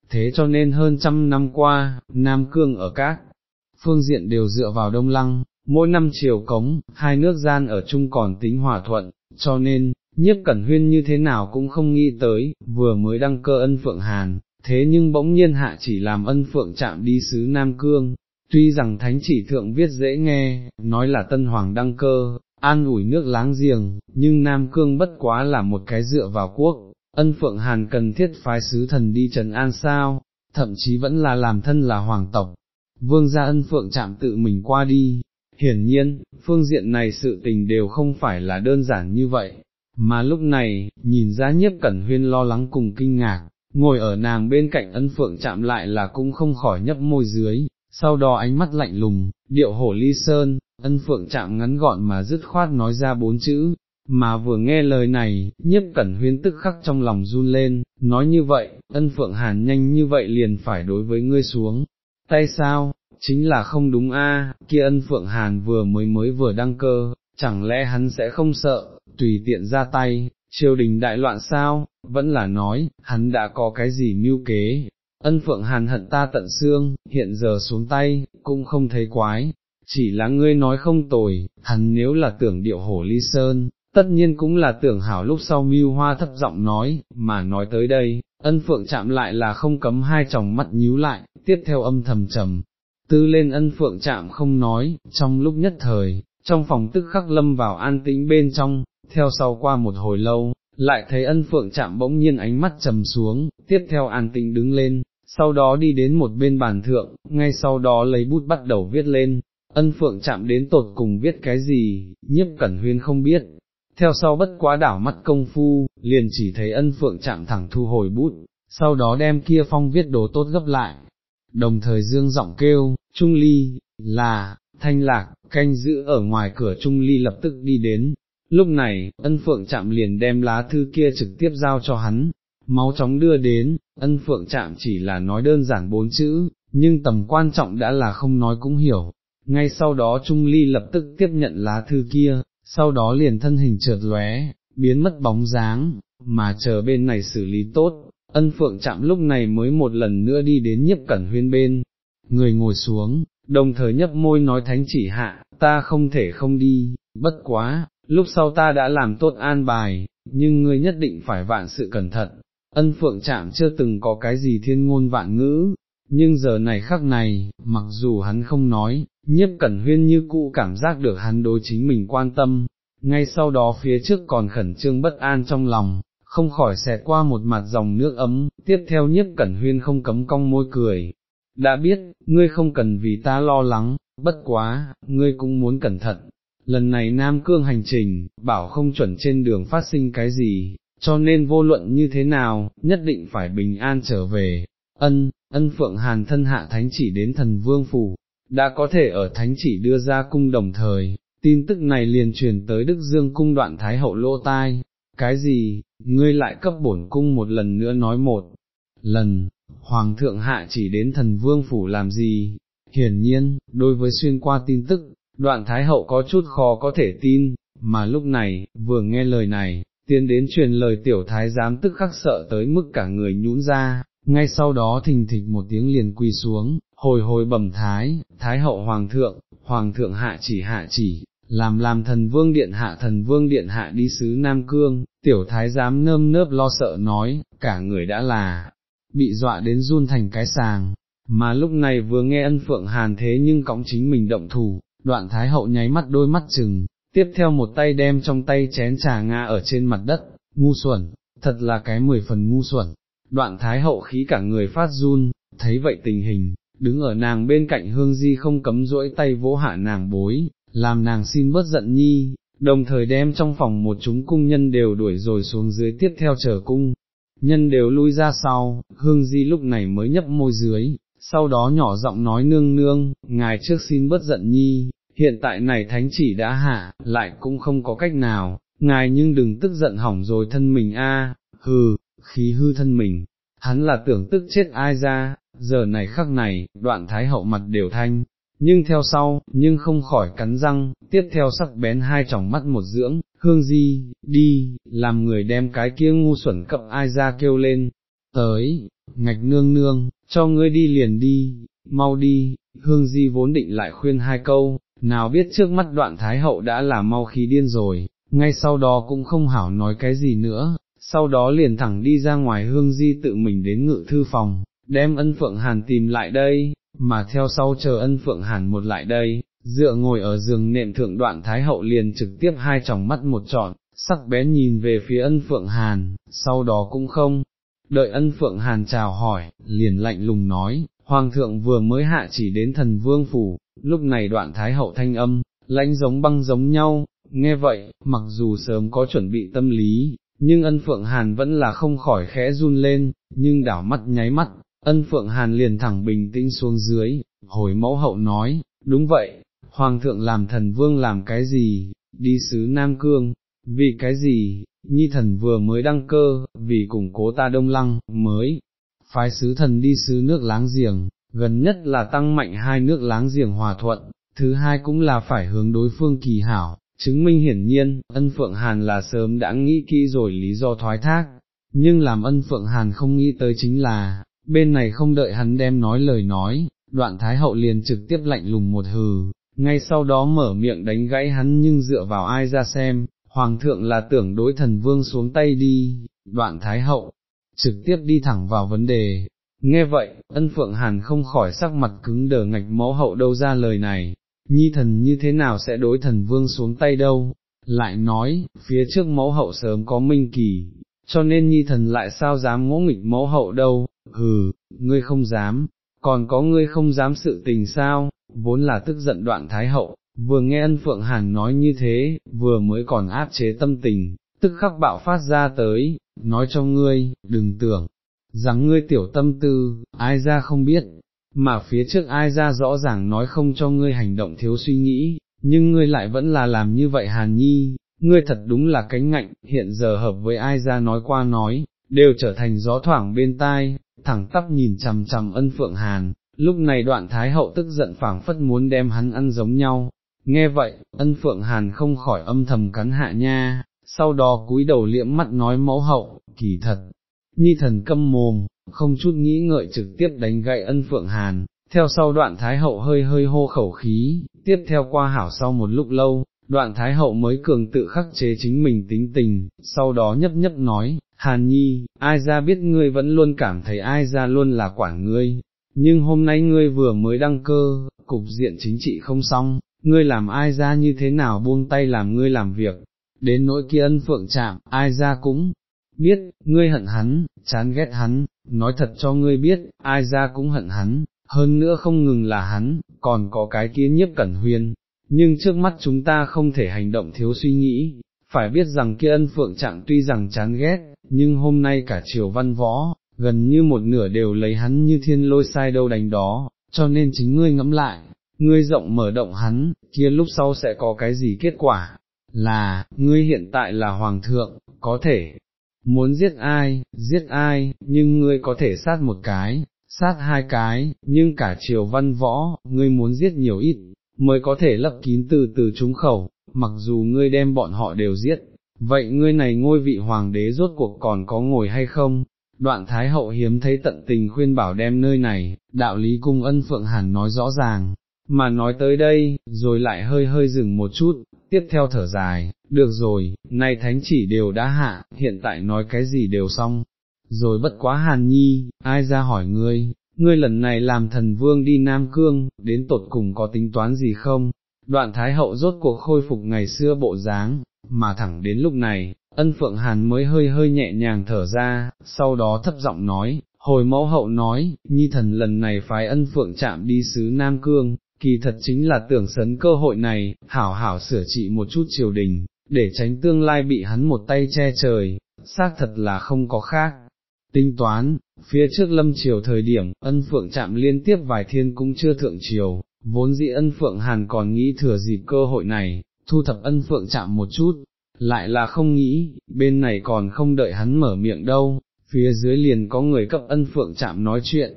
Thế cho nên hơn trăm năm qua, Nam Cương ở các phương diện đều dựa vào đông lăng, mỗi năm chiều cống, hai nước gian ở chung còn tính hòa thuận, cho nên, nhiếp cẩn huyên như thế nào cũng không nghĩ tới, vừa mới đăng cơ ân phượng hàn, thế nhưng bỗng nhiên hạ chỉ làm ân phượng chạm đi xứ Nam Cương, tuy rằng thánh chỉ thượng viết dễ nghe, nói là tân hoàng đăng cơ, an ủi nước láng giềng, nhưng Nam Cương bất quá là một cái dựa vào quốc, ân phượng hàn cần thiết phái sứ thần đi trần an sao, thậm chí vẫn là làm thân là hoàng tộc, vương gia ân phượng chạm tự mình qua đi, hiển nhiên, phương diện này sự tình đều không phải là đơn giản như vậy, mà lúc này, nhìn ra nhiếp cẩn huyên lo lắng cùng kinh ngạc, ngồi ở nàng bên cạnh ân phượng chạm lại là cũng không khỏi nhấp môi dưới, sau đó ánh mắt lạnh lùng, điệu hổ ly sơn, ân phượng chạm ngắn gọn mà dứt khoát nói ra bốn chữ, mà vừa nghe lời này, nhiếp cẩn huyên tức khắc trong lòng run lên, nói như vậy, ân phượng hàn nhanh như vậy liền phải đối với ngươi xuống, tay sao, chính là không đúng a, kia ân phượng hàn vừa mới mới vừa đăng cơ, chẳng lẽ hắn sẽ không sợ, tùy tiện ra tay, triều đình đại loạn sao, vẫn là nói, hắn đã có cái gì mưu kế, ân phượng hàn hận ta tận xương, hiện giờ xuống tay, cũng không thấy quái, chỉ là ngươi nói không tồi, hắn nếu là tưởng điệu hổ ly sơn, tất nhiên cũng là tưởng hảo lúc sau mưu hoa thấp giọng nói, mà nói tới đây, ân phượng chạm lại là không cấm hai tròng mắt nhíu lại, tiếp theo âm thầm trầm, tư lên ân phượng chạm không nói, trong lúc nhất thời, trong phòng tức khắc lâm vào an tĩnh bên trong, theo sau qua một hồi lâu, lại thấy ân phượng chạm bỗng nhiên ánh mắt trầm xuống, tiếp theo an tĩnh đứng lên, sau đó đi đến một bên bàn thượng, ngay sau đó lấy bút bắt đầu viết lên, ân phượng chạm đến tột cùng viết cái gì, nhiếp cẩn huyên không biết. Theo sau bất quá đảo mắt công phu, liền chỉ thấy ân phượng chạm thẳng thu hồi bút, sau đó đem kia phong viết đồ tốt gấp lại, đồng thời dương giọng kêu, Trung Ly, là, thanh lạc, canh giữ ở ngoài cửa trung ly lập tức đi đến. Lúc này, ân phượng chạm liền đem lá thư kia trực tiếp giao cho hắn, máu chóng đưa đến, ân phượng chạm chỉ là nói đơn giản bốn chữ, nhưng tầm quan trọng đã là không nói cũng hiểu. Ngay sau đó Trung Ly lập tức tiếp nhận lá thư kia, sau đó liền thân hình trượt lóe, biến mất bóng dáng, mà chờ bên này xử lý tốt, ân phượng chạm lúc này mới một lần nữa đi đến nhiếp cẩn huyên bên, người ngồi xuống, đồng thời nhấp môi nói thánh chỉ hạ, ta không thể không đi, bất quá, lúc sau ta đã làm tốt an bài, nhưng ngươi nhất định phải vạn sự cẩn thận, ân phượng chạm chưa từng có cái gì thiên ngôn vạn ngữ, nhưng giờ này khắc này, mặc dù hắn không nói, nhiếp cẩn huyên như cũ cảm giác được hắn đối chính mình quan tâm, ngay sau đó phía trước còn khẩn trương bất an trong lòng, không khỏi xẹt qua một mặt dòng nước ấm, tiếp theo nhiếp cẩn huyên không cấm cong môi cười. Đã biết, ngươi không cần vì ta lo lắng, bất quá, ngươi cũng muốn cẩn thận. Lần này Nam Cương hành trình, bảo không chuẩn trên đường phát sinh cái gì, cho nên vô luận như thế nào, nhất định phải bình an trở về. Ân, ân Phượng Hàn thân hạ thánh chỉ đến thần vương phủ, đã có thể ở thánh chỉ đưa ra cung đồng thời, tin tức này liền truyền tới Đức Dương cung đoạn Thái hậu lỗ tai, cái gì, ngươi lại cấp bổn cung một lần nữa nói một lần, Hoàng thượng hạ chỉ đến thần vương phủ làm gì, hiển nhiên, đối với xuyên qua tin tức, đoạn Thái hậu có chút khó có thể tin, mà lúc này, vừa nghe lời này, tiến đến truyền lời tiểu thái giám tức khắc sợ tới mức cả người nhũn ra, ngay sau đó thình thịch một tiếng liền quỳ xuống, hồi hồi bẩm thái, thái hậu hoàng thượng, hoàng thượng hạ chỉ hạ chỉ, làm làm thần vương điện hạ thần vương điện hạ đi sứ Nam Cương, tiểu thái giám nơm nớp lo sợ nói, cả người đã là, bị dọa đến run thành cái sàng, mà lúc này vừa nghe ân phượng hàn thế nhưng cõng chính mình động thủ, đoạn thái hậu nháy mắt đôi mắt chừng, tiếp theo một tay đem trong tay chén trà nga ở trên mặt đất, ngu xuẩn, thật là cái mười phần ngu xuẩn, đoạn thái hậu khí cả người phát run, thấy vậy tình hình, đứng ở nàng bên cạnh hương di không cấm rỗi tay vỗ hạ nàng bối, làm nàng xin bớt giận nhi, đồng thời đem trong phòng một chúng cung nhân đều đuổi rồi xuống dưới tiếp theo chờ cung, nhân đều lui ra sau, hương di lúc này mới nhấp môi dưới, sau đó nhỏ giọng nói nương nương, ngài trước xin bớt giận nhi, hiện tại này thánh chỉ đã hạ, lại cũng không có cách nào, ngài nhưng đừng tức giận hỏng rồi thân mình a, hừ, khí hư thân mình, hắn là tưởng tức chết ai ra, giờ này khắc này, đoạn thái hậu mặt đều thanh, nhưng theo sau, nhưng không khỏi cắn răng, tiếp theo sắc bén hai tròng mắt một dưỡng, hương di, đi, làm người đem cái kia ngu xuẩn cậm ai ra kêu lên, tới, ngạch nương nương, cho ngươi đi liền đi, mau đi, hương di vốn định lại khuyên hai câu, nào biết trước mắt đoạn thái hậu đã là mau khí điên rồi, ngay sau đó cũng không hảo nói cái gì nữa, sau đó liền thẳng đi ra ngoài hương di tự mình đến ngự thư phòng, đem ân phượng hàn tìm lại đây, mà theo sau chờ ân phượng hàn một lại đây, dựa ngồi ở giường nệm thượng đoạn thái hậu liền trực tiếp hai tròng mắt một trọn, sắc bén nhìn về phía ân phượng hàn, sau đó cũng không, đợi ân phượng hàn chào hỏi, liền lạnh lùng nói, hoàng thượng vừa mới hạ chỉ đến thần vương phủ, lúc này đoạn thái hậu thanh âm, lãnh giống băng giống nhau, nghe vậy, mặc dù sớm có chuẩn bị tâm lý, nhưng ân phượng hàn vẫn là không khỏi khẽ run lên, nhưng đảo mắt nháy mắt, ân phượng hàn liền thẳng bình tĩnh xuống dưới, hồi mẫu hậu nói, đúng vậy, hoàng thượng làm thần vương làm cái gì, đi sứ Nam Cương, vì cái gì, nhi thần vừa mới đăng cơ, vì củng cố ta đông lăng, mới, phái sứ thần đi sứ nước láng giềng, gần nhất là tăng mạnh hai nước láng giềng hòa thuận, thứ hai cũng là phải hướng đối phương kỳ hảo, chứng minh hiển nhiên, ân Phượng Hàn là sớm đã nghĩ kỹ rồi lý do thoái thác, nhưng làm ân Phượng Hàn không nghĩ tới chính là, bên này không đợi hắn đem nói lời nói, đoạn Thái Hậu liền trực tiếp lạnh lùng một hừ, ngay sau đó mở miệng đánh gãy hắn nhưng dựa vào ai ra xem, Hoàng thượng là tưởng đối thần vương xuống tay đi, đoạn Thái Hậu, trực tiếp đi thẳng vào vấn đề. Nghe vậy, ân phượng hàn không khỏi sắc mặt cứng đờ ngạch mẫu hậu đâu ra lời này, nhi thần như thế nào sẽ đối thần vương xuống tay đâu, lại nói, phía trước mẫu hậu sớm có minh kỳ, cho nên nhi thần lại sao dám ngỗ nghịch mẫu hậu đâu, hừ, ngươi không dám, còn có ngươi không dám sự tình sao, vốn là tức giận đoạn thái hậu, vừa nghe ân phượng hàn nói như thế, vừa mới còn áp chế tâm tình, tức khắc bạo phát ra tới, nói cho ngươi, đừng tưởng, rằng ngươi tiểu tâm tư, ai ra không biết, mà phía trước ai ra rõ ràng nói không cho ngươi hành động thiếu suy nghĩ, nhưng ngươi lại vẫn là làm như vậy hàn nhi, ngươi thật đúng là cánh ngạnh, hiện giờ hợp với ai ra nói qua nói, đều trở thành gió thoảng bên tai, thẳng tắp nhìn chằm chằm ân phượng hàn, lúc này đoạn thái hậu tức giận phảng phất muốn đem hắn ăn giống nhau, nghe vậy, ân phượng hàn không khỏi âm thầm cắn hạ nha, sau đó cúi đầu liễm mắt nói mẫu hậu, kỳ thật, nhi thần câm mồm, không chút nghĩ ngợi trực tiếp đánh gậy ân phượng hàn, theo sau đoạn thái hậu hơi hơi hô khẩu khí, tiếp theo qua hảo sau một lúc lâu, đoạn thái hậu mới cường tự khắc chế chính mình tính tình, sau đó nhấp nhấp nói, hàn nhi, ai ra biết ngươi vẫn luôn cảm thấy ai ra luôn là quản ngươi, nhưng hôm nay ngươi vừa mới đăng cơ, cục diện chính trị không xong, ngươi làm ai ra như thế nào buông tay làm ngươi làm việc, đến nỗi kia ân phượng chạm, ai ra cũng biết, ngươi hận hắn, chán ghét hắn, nói thật cho ngươi biết, ai ra cũng hận hắn, hơn nữa không ngừng là hắn, còn có cái kia nhiếp cẩn huyên, nhưng trước mắt chúng ta không thể hành động thiếu suy nghĩ, phải biết rằng kia ân phượng trạng tuy rằng chán ghét, nhưng hôm nay cả triều văn võ, gần như một nửa đều lấy hắn như thiên lôi sai đâu đánh đó, cho nên chính ngươi ngẫm lại, ngươi rộng mở động hắn, kia lúc sau sẽ có cái gì kết quả, là, ngươi hiện tại là hoàng thượng, có thể, muốn giết ai, giết ai, nhưng ngươi có thể sát một cái, sát hai cái, nhưng cả triều văn võ, ngươi muốn giết nhiều ít, mới có thể lấp kín từ từ chúng khẩu, mặc dù ngươi đem bọn họ đều giết, vậy ngươi này ngôi vị hoàng đế rốt cuộc còn có ngồi hay không? Đoạn Thái Hậu hiếm thấy tận tình khuyên bảo đem nơi này, đạo lý cung ân Phượng Hàn nói rõ ràng, mà nói tới đây, rồi lại hơi hơi dừng một chút, tiếp theo thở dài, được rồi, nay thánh chỉ đều đã hạ, hiện tại nói cái gì đều xong, rồi bất quá hàn nhi, ai ra hỏi ngươi, ngươi lần này làm thần vương đi Nam Cương, đến tột cùng có tính toán gì không? Đoạn Thái Hậu rốt cuộc khôi phục ngày xưa bộ dáng, mà thẳng đến lúc này, ân Phượng Hàn mới hơi hơi nhẹ nhàng thở ra, sau đó thấp giọng nói, hồi mẫu hậu nói, nhi thần lần này phái ân Phượng chạm đi xứ Nam Cương, kỳ thật chính là tưởng sấn cơ hội này, hảo hảo sửa trị một chút triều đình, để tránh tương lai bị hắn một tay che trời, xác thật là không có khác. Tính toán, phía trước lâm triều thời điểm, ân phượng chạm liên tiếp vài thiên cũng chưa thượng triều, vốn dĩ ân phượng hàn còn nghĩ thừa dịp cơ hội này, thu thập ân phượng chạm một chút, lại là không nghĩ, bên này còn không đợi hắn mở miệng đâu, phía dưới liền có người cấp ân phượng chạm nói chuyện,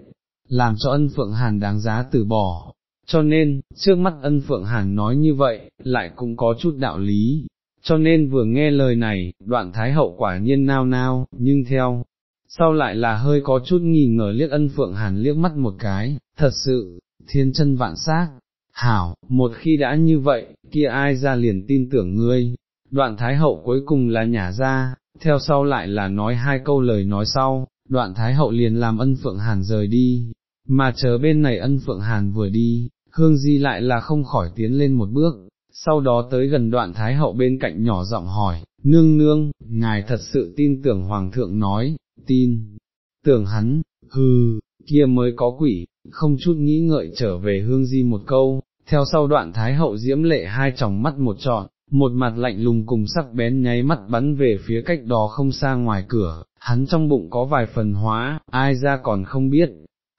làm cho ân phượng hàn đáng giá từ bỏ, cho nên, trước mắt ân phượng hàn nói như vậy, lại cũng có chút đạo lý, cho nên vừa nghe lời này, đoạn thái hậu quả nhiên nao nao, nhưng theo, sau lại là hơi có chút nghi ngờ liếc ân phượng hàn liếc mắt một cái, thật sự, thiên chân vạn xác. Hảo, một khi đã như vậy, kia ai ra liền tin tưởng ngươi, đoạn thái hậu cuối cùng là nhả ra, theo sau lại là nói hai câu lời nói sau, đoạn thái hậu liền làm ân phượng hàn rời đi, mà chờ bên này ân phượng hàn vừa đi, hương di lại là không khỏi tiến lên một bước, sau đó tới gần đoạn thái hậu bên cạnh nhỏ giọng hỏi, nương nương, ngài thật sự tin tưởng hoàng thượng nói, tin, tưởng hắn, hừ, kia mới có quỷ, không chút nghĩ ngợi trở về hương di một câu, theo sau đoạn thái hậu diễm lệ hai tròng mắt một trọn, một mặt lạnh lùng cùng sắc bén nháy mắt bắn về phía cách đó không xa ngoài cửa, hắn trong bụng có vài phần hóa, ai ra còn không biết,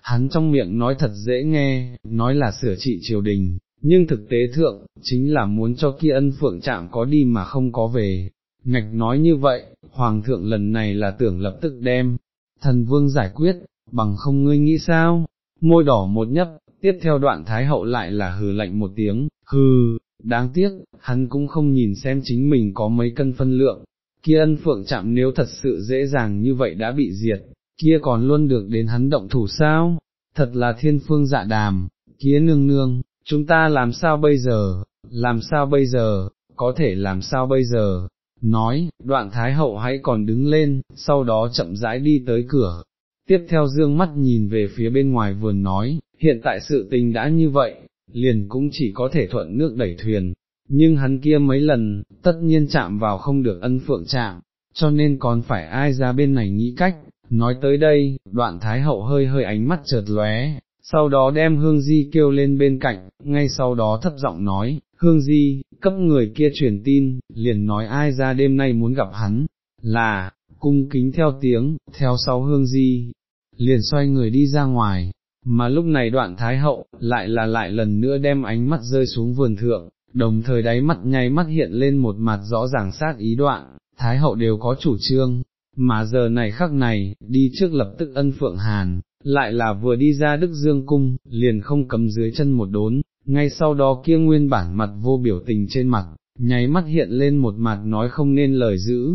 hắn trong miệng nói thật dễ nghe, nói là sửa trị triều đình, nhưng thực tế thượng, chính là muốn cho kia ân phượng chạm có đi mà không có về. Ngạch nói như vậy, Hoàng thượng lần này là tưởng lập tức đem, thần vương giải quyết, bằng không ngươi nghĩ sao, môi đỏ một nhấp, tiếp theo đoạn Thái hậu lại là hừ lạnh một tiếng, hừ, đáng tiếc, hắn cũng không nhìn xem chính mình có mấy cân phân lượng, kia ân phượng chạm nếu thật sự dễ dàng như vậy đã bị diệt, kia còn luôn được đến hắn động thủ sao, thật là thiên phương dạ đàm, kia nương nương, chúng ta làm sao bây giờ, làm sao bây giờ, có thể làm sao bây giờ, nói, đoạn thái hậu hãy còn đứng lên, sau đó chậm rãi đi tới cửa, tiếp theo dương mắt nhìn về phía bên ngoài vườn nói, hiện tại sự tình đã như vậy, liền cũng chỉ có thể thuận nước đẩy thuyền, nhưng hắn kia mấy lần, tất nhiên chạm vào không được ân phượng chạm, cho nên còn phải ai ra bên này nghĩ cách, Nói tới đây, đoạn thái hậu hơi hơi ánh mắt chợt lóe, sau đó đem hương di kêu lên bên cạnh, ngay sau đó thấp giọng nói, hương di, cấp người kia truyền tin, liền nói ai ra đêm nay muốn gặp hắn, là, cung kính theo tiếng, theo sau hương di, liền xoay người đi ra ngoài, mà lúc này đoạn thái hậu, lại là lại lần nữa đem ánh mắt rơi xuống vườn thượng, đồng thời đáy mắt nháy mắt hiện lên một mặt rõ ràng sát ý đoạn, thái hậu đều có chủ trương, mà giờ này khắc này, đi trước lập tức ân phượng hàn, lại là vừa đi ra Đức Dương Cung, liền không cầm dưới chân một đốn, ngay sau đó kia nguyên bản mặt vô biểu tình trên mặt, nháy mắt hiện lên một mặt nói không nên lời giữ,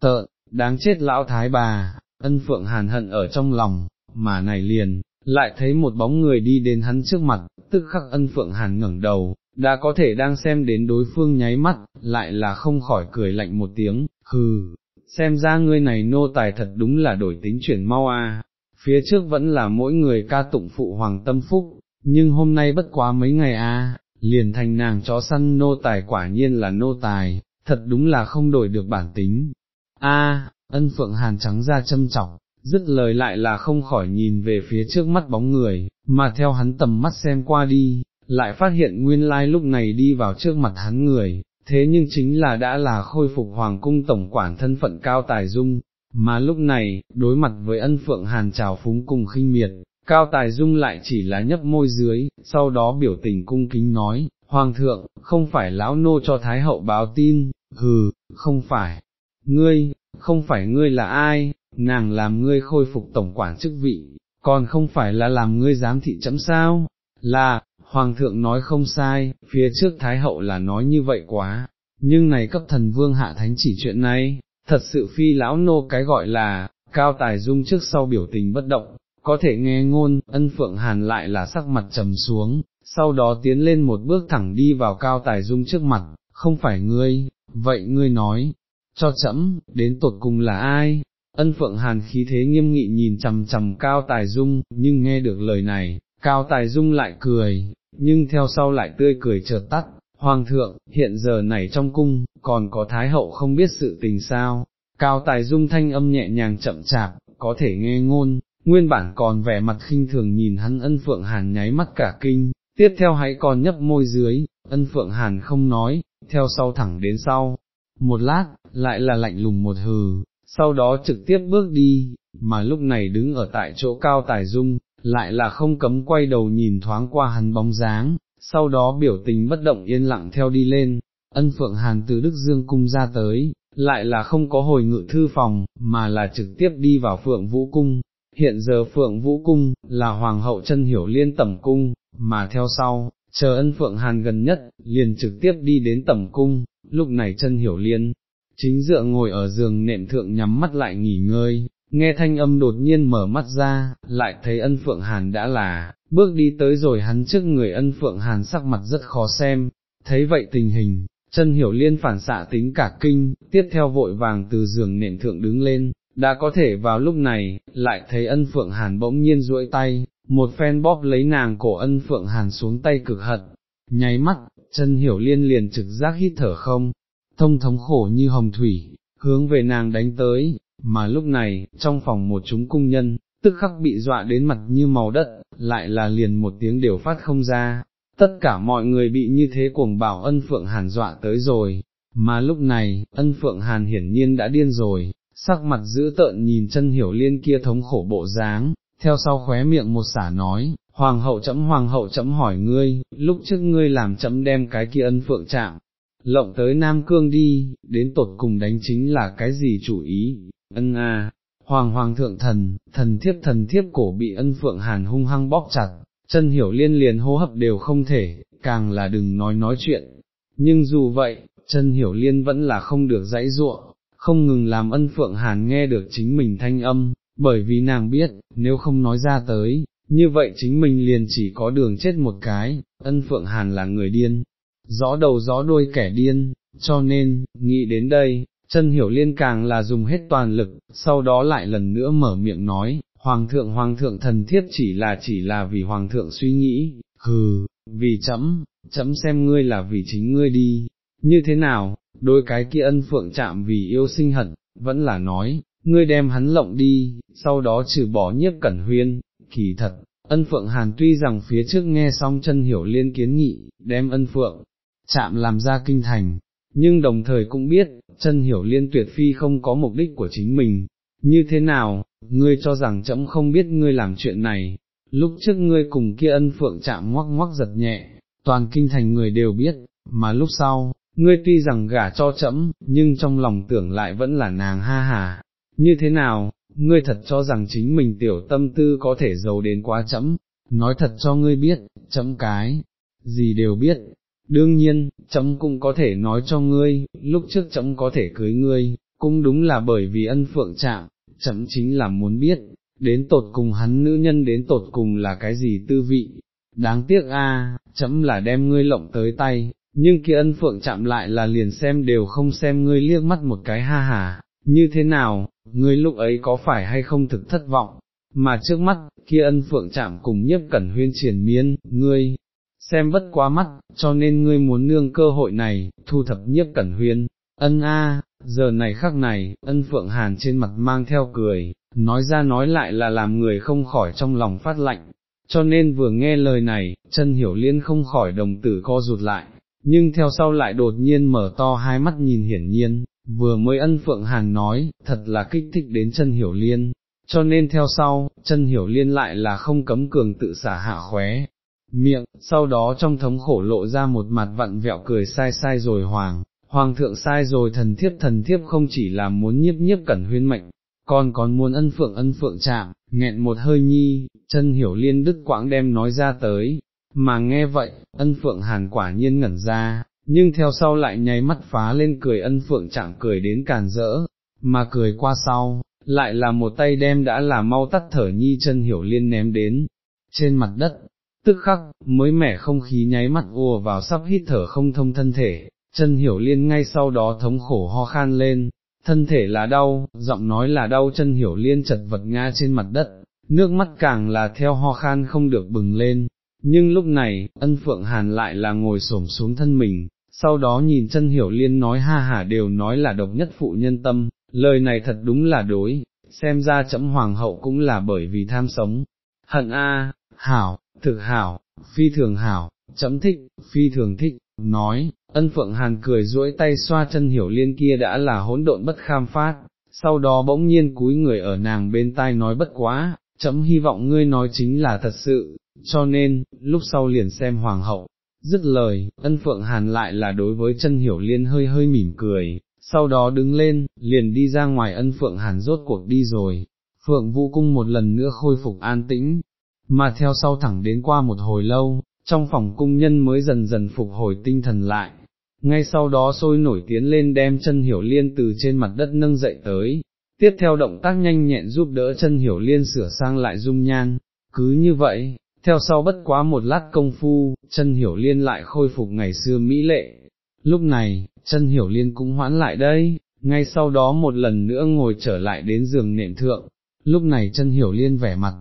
tợn, đáng chết lão thái bà, ân phượng hàn hận ở trong lòng, mà này liền, lại thấy một bóng người đi đến hắn trước mặt, tức khắc ân phượng hàn ngẩng đầu, đã có thể đang xem đến đối phương nháy mắt, lại là không khỏi cười lạnh một tiếng, hừ, xem ra ngươi này nô tài thật đúng là đổi tính chuyển mau a. phía trước vẫn là mỗi người ca tụng phụ hoàng tâm phúc, nhưng hôm nay bất quá mấy ngày a, liền thành nàng chó săn nô tài quả nhiên là nô tài, thật đúng là không đổi được bản tính. A, ân phượng hàn trắng ra châm trọng dứt lời lại là không khỏi nhìn về phía trước mắt bóng người, mà theo hắn tầm mắt xem qua đi, lại phát hiện nguyên lai lúc này đi vào trước mặt hắn người, thế nhưng chính là đã là khôi phục hoàng cung tổng quản thân phận cao tài dung, mà lúc này, đối mặt với ân phượng hàn trào phúng cùng khinh miệt, cao tài dung lại chỉ là nhấp môi dưới, sau đó biểu tình cung kính nói, Hoàng thượng, không phải lão nô cho Thái hậu báo tin, hừ, không phải, ngươi, không phải ngươi là ai, nàng làm ngươi khôi phục tổng quản chức vị, còn không phải là làm ngươi giám thị chấm sao, là, Hoàng thượng nói không sai, phía trước Thái hậu là nói như vậy quá, nhưng này cấp thần vương hạ thánh chỉ chuyện này, thật sự phi lão nô cái gọi là, cao tài dung trước sau biểu tình bất động, có thể nghe ngôn, ân phượng hàn lại là sắc mặt trầm xuống, sau đó tiến lên một bước thẳng đi vào cao tài dung trước mặt, không phải ngươi, vậy ngươi nói, cho chấm, đến tột cùng là ai? Ân phượng hàn khí thế nghiêm nghị nhìn chầm chầm cao tài dung, nhưng nghe được lời này, cao tài dung lại cười, nhưng theo sau lại tươi cười chợt tắt, Hoàng thượng, hiện giờ này trong cung, còn có Thái hậu không biết sự tình sao, cao tài dung thanh âm nhẹ nhàng chậm chạp, có thể nghe ngôn, nguyên bản còn vẻ mặt khinh thường nhìn hắn ân phượng hàn nháy mắt cả kinh, tiếp theo hãy còn nhấp môi dưới, ân phượng hàn không nói, theo sau thẳng đến sau, một lát, lại là lạnh lùng một hừ, sau đó trực tiếp bước đi, mà lúc này đứng ở tại chỗ cao tài dung, lại là không cấm quay đầu nhìn thoáng qua hắn bóng dáng, sau đó biểu tình bất động yên lặng theo đi lên, ân phượng hàn từ Đức Dương cung ra tới, lại là không có hồi ngự thư phòng, mà là trực tiếp đi vào phượng vũ cung, hiện giờ phượng vũ cung, là hoàng hậu chân hiểu liên tẩm cung, mà theo sau, chờ ân phượng hàn gần nhất, liền trực tiếp đi đến tẩm cung, lúc này chân hiểu liên, chính dựa ngồi ở giường nệm thượng nhắm mắt lại nghỉ ngơi, nghe thanh âm đột nhiên mở mắt ra, lại thấy ân phượng hàn đã là, bước đi tới rồi hắn trước người ân phượng hàn sắc mặt rất khó xem, thấy vậy tình hình, chân hiểu liên phản xạ tính cả kinh, tiếp theo vội vàng từ giường nệm thượng đứng lên, đã có thể vào lúc này, lại thấy ân phượng hàn bỗng nhiên duỗi tay, một phen bóp lấy nàng cổ ân phượng hàn xuống tay cực hận, nháy mắt, chân hiểu liên liền trực giác hít thở không, thông thống khổ như hồng thủy, hướng về nàng đánh tới, mà lúc này, trong phòng một chúng cung nhân, tức khắc bị dọa đến mặt như màu đất, lại là liền một tiếng đều phát không ra, tất cả mọi người bị như thế cuồng bảo ân phượng hàn dọa tới rồi, mà lúc này, ân phượng hàn hiển nhiên đã điên rồi, sắc mặt dữ tợn nhìn chân hiểu liên kia thống khổ bộ dáng, theo sau khóe miệng một xả nói, hoàng hậu chấm hoàng hậu chấm hỏi ngươi, lúc trước ngươi làm chấm đem cái kia ân phượng chạm, lộng tới Nam Cương đi, đến tột cùng đánh chính là cái gì chủ ý, ân a, hoàng hoàng thượng thần, thần thiếp thần thiếp cổ bị ân phượng hàn hung hăng bóp chặt, chân hiểu liên liền hô hấp đều không thể, càng là đừng nói nói chuyện, nhưng dù vậy, chân hiểu liên vẫn là không được dãy ruộng, không ngừng làm ân phượng hàn nghe được chính mình thanh âm, bởi vì nàng biết, nếu không nói ra tới, như vậy chính mình liền chỉ có đường chết một cái, ân phượng hàn là người điên, rõ đầu rõ đuôi kẻ điên, cho nên, nghĩ đến đây, chân hiểu liên càng là dùng hết toàn lực, sau đó lại lần nữa mở miệng nói, Hoàng thượng Hoàng thượng thần thiết chỉ là chỉ là vì Hoàng thượng suy nghĩ, hừ, vì chấm, chấm xem ngươi là vì chính ngươi đi, như thế nào, đôi cái kia ân phượng chạm vì yêu sinh hận, vẫn là nói, ngươi đem hắn lộng đi, sau đó trừ bỏ nhiếp cẩn huyên, kỳ thật, ân phượng hàn tuy rằng phía trước nghe xong chân hiểu liên kiến nghị, đem ân phượng, chạm làm ra kinh thành, nhưng đồng thời cũng biết, chân hiểu liên tuyệt phi không có mục đích của chính mình, như thế nào, ngươi cho rằng chấm không biết ngươi làm chuyện này, lúc trước ngươi cùng kia ân phượng chạm ngoắc ngoắc giật nhẹ, toàn kinh thành người đều biết, mà lúc sau, ngươi tuy rằng gả cho chậm, nhưng trong lòng tưởng lại vẫn là nàng ha hà, như thế nào, ngươi thật cho rằng chính mình tiểu tâm tư có thể giấu đến quá chậm, nói thật cho ngươi biết, chậm cái, gì đều biết, đương nhiên, chấm cũng có thể nói cho ngươi, lúc trước chấm có thể cưới ngươi, cũng đúng là bởi vì ân phượng chạm, chấm chính là muốn biết, đến tột cùng hắn nữ nhân đến tột cùng là cái gì tư vị, đáng tiếc a, chấm là đem ngươi lộng tới tay, nhưng kia ân phượng chạm lại là liền xem đều không xem ngươi liếc mắt một cái ha hà, như thế nào, ngươi lúc ấy có phải hay không thực thất vọng, mà trước mắt, kia ân phượng chạm cùng nhiếp cẩn huyên triển miên, ngươi, xem bất quá mắt, cho nên ngươi muốn nương cơ hội này, thu thập nhiếp cẩn huyên, ân a, giờ này khắc này, ân phượng hàn trên mặt mang theo cười, nói ra nói lại là làm người không khỏi trong lòng phát lạnh, cho nên vừa nghe lời này, chân hiểu liên không khỏi đồng tử co rụt lại, nhưng theo sau lại đột nhiên mở to hai mắt nhìn hiển nhiên, vừa mới ân phượng hàn nói, thật là kích thích đến chân hiểu liên, cho nên theo sau, chân hiểu liên lại là không cấm cường tự xả hạ khóe, miệng, sau đó trong thống khổ lộ ra một mặt vặn vẹo cười sai sai rồi hoàng, hoàng thượng sai rồi thần thiếp thần thiếp không chỉ là muốn nhiếp nhiếp cẩn huyên mệnh, còn còn muốn ân phượng ân phượng chạm, nghẹn một hơi nhi, chân hiểu liên đức quãng đem nói ra tới, mà nghe vậy, ân phượng hàn quả nhiên ngẩn ra, nhưng theo sau lại nháy mắt phá lên cười ân phượng chẳng cười đến càn rỡ, mà cười qua sau, lại là một tay đem đã là mau tắt thở nhi chân hiểu liên ném đến, trên mặt đất, tức khắc, mới mẻ không khí nháy mắt ùa vào sắp hít thở không thông thân thể, chân hiểu liên ngay sau đó thống khổ ho khan lên, thân thể là đau, giọng nói là đau chân hiểu liên chật vật ngã trên mặt đất, nước mắt càng là theo ho khan không được bừng lên, nhưng lúc này, ân phượng hàn lại là ngồi xổm xuống thân mình, sau đó nhìn chân hiểu liên nói ha hả đều nói là độc nhất phụ nhân tâm, lời này thật đúng là đối, xem ra chấm hoàng hậu cũng là bởi vì tham sống, hận a, hảo, thực hảo, phi thường hảo, chấm thích, phi thường thích, nói, ân phượng hàn cười duỗi tay xoa chân hiểu liên kia đã là hỗn độn bất kham phát, sau đó bỗng nhiên cúi người ở nàng bên tai nói bất quá, chấm hy vọng ngươi nói chính là thật sự, cho nên, lúc sau liền xem hoàng hậu. Dứt lời, ân phượng hàn lại là đối với chân hiểu liên hơi hơi mỉm cười, sau đó đứng lên, liền đi ra ngoài ân phượng hàn rốt cuộc đi rồi, phượng vũ cung một lần nữa khôi phục an tĩnh, mà theo sau thẳng đến qua một hồi lâu, trong phòng cung nhân mới dần dần phục hồi tinh thần lại, ngay sau đó sôi nổi tiến lên đem chân hiểu liên từ trên mặt đất nâng dậy tới, tiếp theo động tác nhanh nhẹn giúp đỡ chân hiểu liên sửa sang lại dung nhan, cứ như vậy, theo sau bất quá một lát công phu, chân hiểu liên lại khôi phục ngày xưa mỹ lệ, lúc này, chân hiểu liên cũng hoãn lại đây, ngay sau đó một lần nữa ngồi trở lại đến giường nệm thượng, lúc này chân hiểu liên vẻ mặt,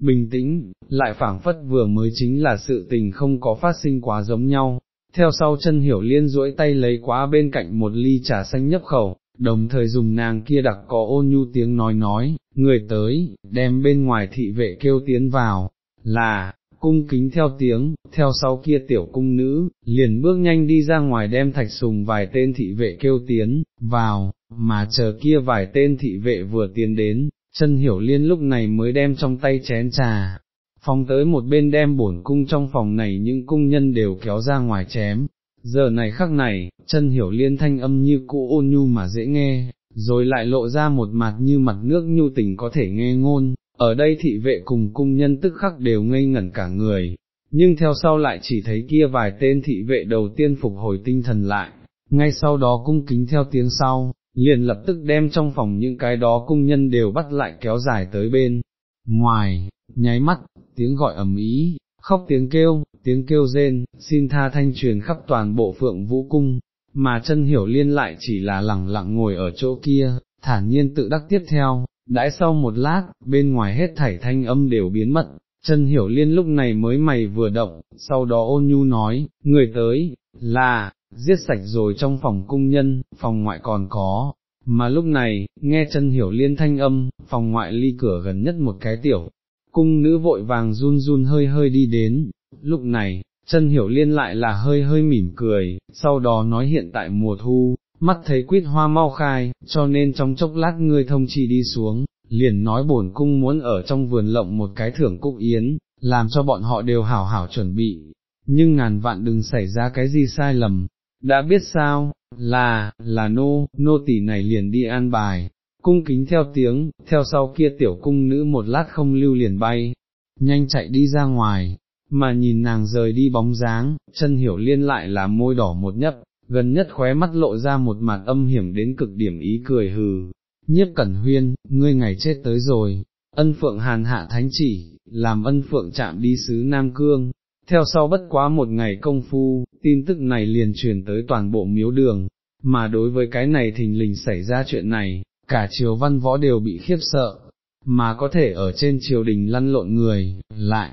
bình tĩnh, lại phảng phất vừa mới chính là sự tình không có phát sinh quá giống nhau. Theo sau chân hiểu liên duỗi tay lấy quá bên cạnh một ly trà xanh nhấp khẩu, đồng thời dùng nàng kia đặc có ôn nhu tiếng nói nói, người tới, đem bên ngoài thị vệ kêu tiến vào, là, cung kính theo tiếng, theo sau kia tiểu cung nữ, liền bước nhanh đi ra ngoài đem thạch sùng vài tên thị vệ kêu tiến, vào, mà chờ kia vài tên thị vệ vừa tiến đến, chân hiểu liên lúc này mới đem trong tay chén trà, phong tới một bên đem bổn cung trong phòng này những cung nhân đều kéo ra ngoài chém, giờ này khắc này, chân hiểu liên thanh âm như cũ ôn nhu mà dễ nghe, rồi lại lộ ra một mặt như mặt nước nhu tình có thể nghe ngôn, ở đây thị vệ cùng cung nhân tức khắc đều ngây ngẩn cả người, nhưng theo sau lại chỉ thấy kia vài tên thị vệ đầu tiên phục hồi tinh thần lại, ngay sau đó cung kính theo tiếng sau, liền lập tức đem trong phòng những cái đó cung nhân đều bắt lại kéo dài tới bên. Ngoài, nháy mắt, tiếng gọi ầm ý, khóc tiếng kêu, tiếng kêu rên, xin tha thanh truyền khắp toàn bộ phượng vũ cung, mà chân hiểu liên lại chỉ là lẳng lặng ngồi ở chỗ kia, thản nhiên tự đắc tiếp theo, đãi sau một lát, bên ngoài hết thảy thanh âm đều biến mất, chân hiểu liên lúc này mới mày vừa động, sau đó ôn nhu nói, người tới, là, giết sạch rồi trong phòng cung nhân, phòng ngoại còn có, mà lúc này, nghe chân hiểu liên thanh âm, phòng ngoại ly cửa gần nhất một cái tiểu, cung nữ vội vàng run run hơi hơi đi đến, lúc này, chân hiểu liên lại là hơi hơi mỉm cười, sau đó nói hiện tại mùa thu, mắt thấy quyết hoa mau khai, cho nên trong chốc lát ngươi thông chỉ đi xuống, liền nói bổn cung muốn ở trong vườn lộng một cái thưởng cúc yến, làm cho bọn họ đều hảo hảo chuẩn bị, nhưng ngàn vạn đừng xảy ra cái gì sai lầm, đã biết sao, là, là nô, nô tỷ này liền đi an bài, cung kính theo tiếng, theo sau kia tiểu cung nữ một lát không lưu liền bay, nhanh chạy đi ra ngoài, mà nhìn nàng rời đi bóng dáng, chân hiểu liên lại là môi đỏ một nhấp, gần nhất khóe mắt lộ ra một mặt âm hiểm đến cực điểm ý cười hừ, nhiếp cẩn huyên, ngươi ngày chết tới rồi, ân phượng hàn hạ thánh chỉ, làm ân phượng chạm đi sứ Nam Cương. Theo sau bất quá một ngày công phu, tin tức này liền truyền tới toàn bộ miếu đường, mà đối với cái này thình lình xảy ra chuyện này, cả triều văn võ đều bị khiếp sợ, mà có thể ở trên triều đình lăn lộn người, lại,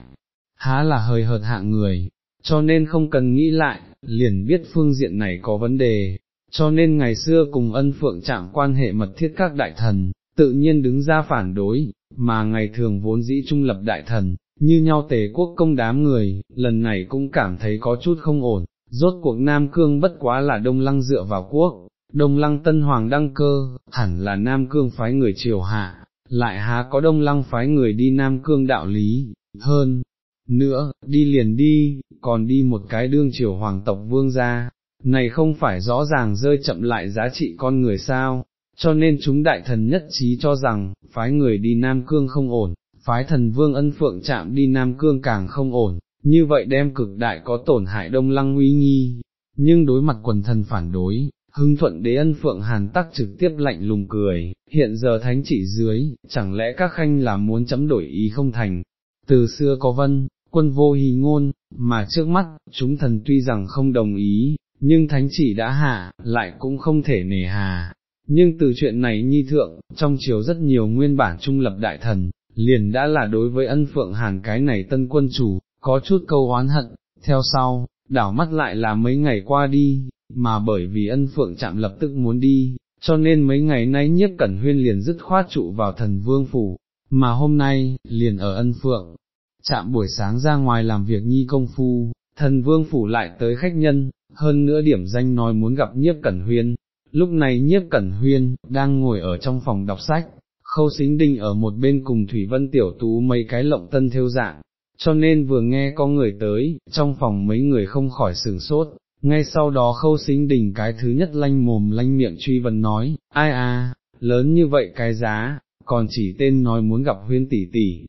há là hơi hợt hạ người, cho nên không cần nghĩ lại, liền biết phương diện này có vấn đề, cho nên ngày xưa cùng ân phượng chạm quan hệ mật thiết các đại thần, tự nhiên đứng ra phản đối, mà ngày thường vốn dĩ trung lập đại thần, như nhau tề quốc công đám người, lần này cũng cảm thấy có chút không ổn, rốt cuộc Nam Cương bất quá là Đông Lăng dựa vào quốc, Đông Lăng Tân Hoàng đăng cơ, hẳn là Nam Cương phái người triều hạ, lại há có Đông Lăng phái người đi Nam Cương đạo lý, hơn, nữa, đi liền đi, còn đi một cái đương triều hoàng tộc vương gia, này không phải rõ ràng rơi chậm lại giá trị con người sao, cho nên chúng đại thần nhất trí cho rằng, phái người đi Nam Cương không ổn, phái thần vương ân phượng chạm đi Nam Cương càng không ổn, như vậy đem cực đại có tổn hại đông lăng uy nghi, nhưng đối mặt quần thần phản đối, hưng thuận đế ân phượng hàn tắc trực tiếp lạnh lùng cười, hiện giờ thánh chỉ dưới, chẳng lẽ các khanh là muốn chấm đổi ý không thành, từ xưa có vân, quân vô hì ngôn, mà trước mắt, chúng thần tuy rằng không đồng ý, nhưng thánh chỉ đã hạ, lại cũng không thể nề hà. Nhưng từ chuyện này nhi thượng, trong chiều rất nhiều nguyên bản trung lập đại thần, liền đã là đối với ân phượng hàn cái này tân quân chủ, có chút câu oán hận, theo sau, đảo mắt lại là mấy ngày qua đi, mà bởi vì ân phượng chạm lập tức muốn đi, cho nên mấy ngày nay nhiếp cẩn huyên liền dứt khoát trụ vào thần vương phủ, mà hôm nay, liền ở ân phượng, chạm buổi sáng ra ngoài làm việc nhi công phu, thần vương phủ lại tới khách nhân, hơn nữa điểm danh nói muốn gặp nhiếp cẩn huyên, lúc này nhiếp cẩn huyên, đang ngồi ở trong phòng đọc sách, khâu xính đinh ở một bên cùng Thủy Vân Tiểu Tú mấy cái lộng tân theo dạng, cho nên vừa nghe có người tới, trong phòng mấy người không khỏi sửng sốt, ngay sau đó khâu xính đình cái thứ nhất lanh mồm lanh miệng truy vấn nói, ai à, lớn như vậy cái giá, còn chỉ tên nói muốn gặp huyên tỷ tỷ.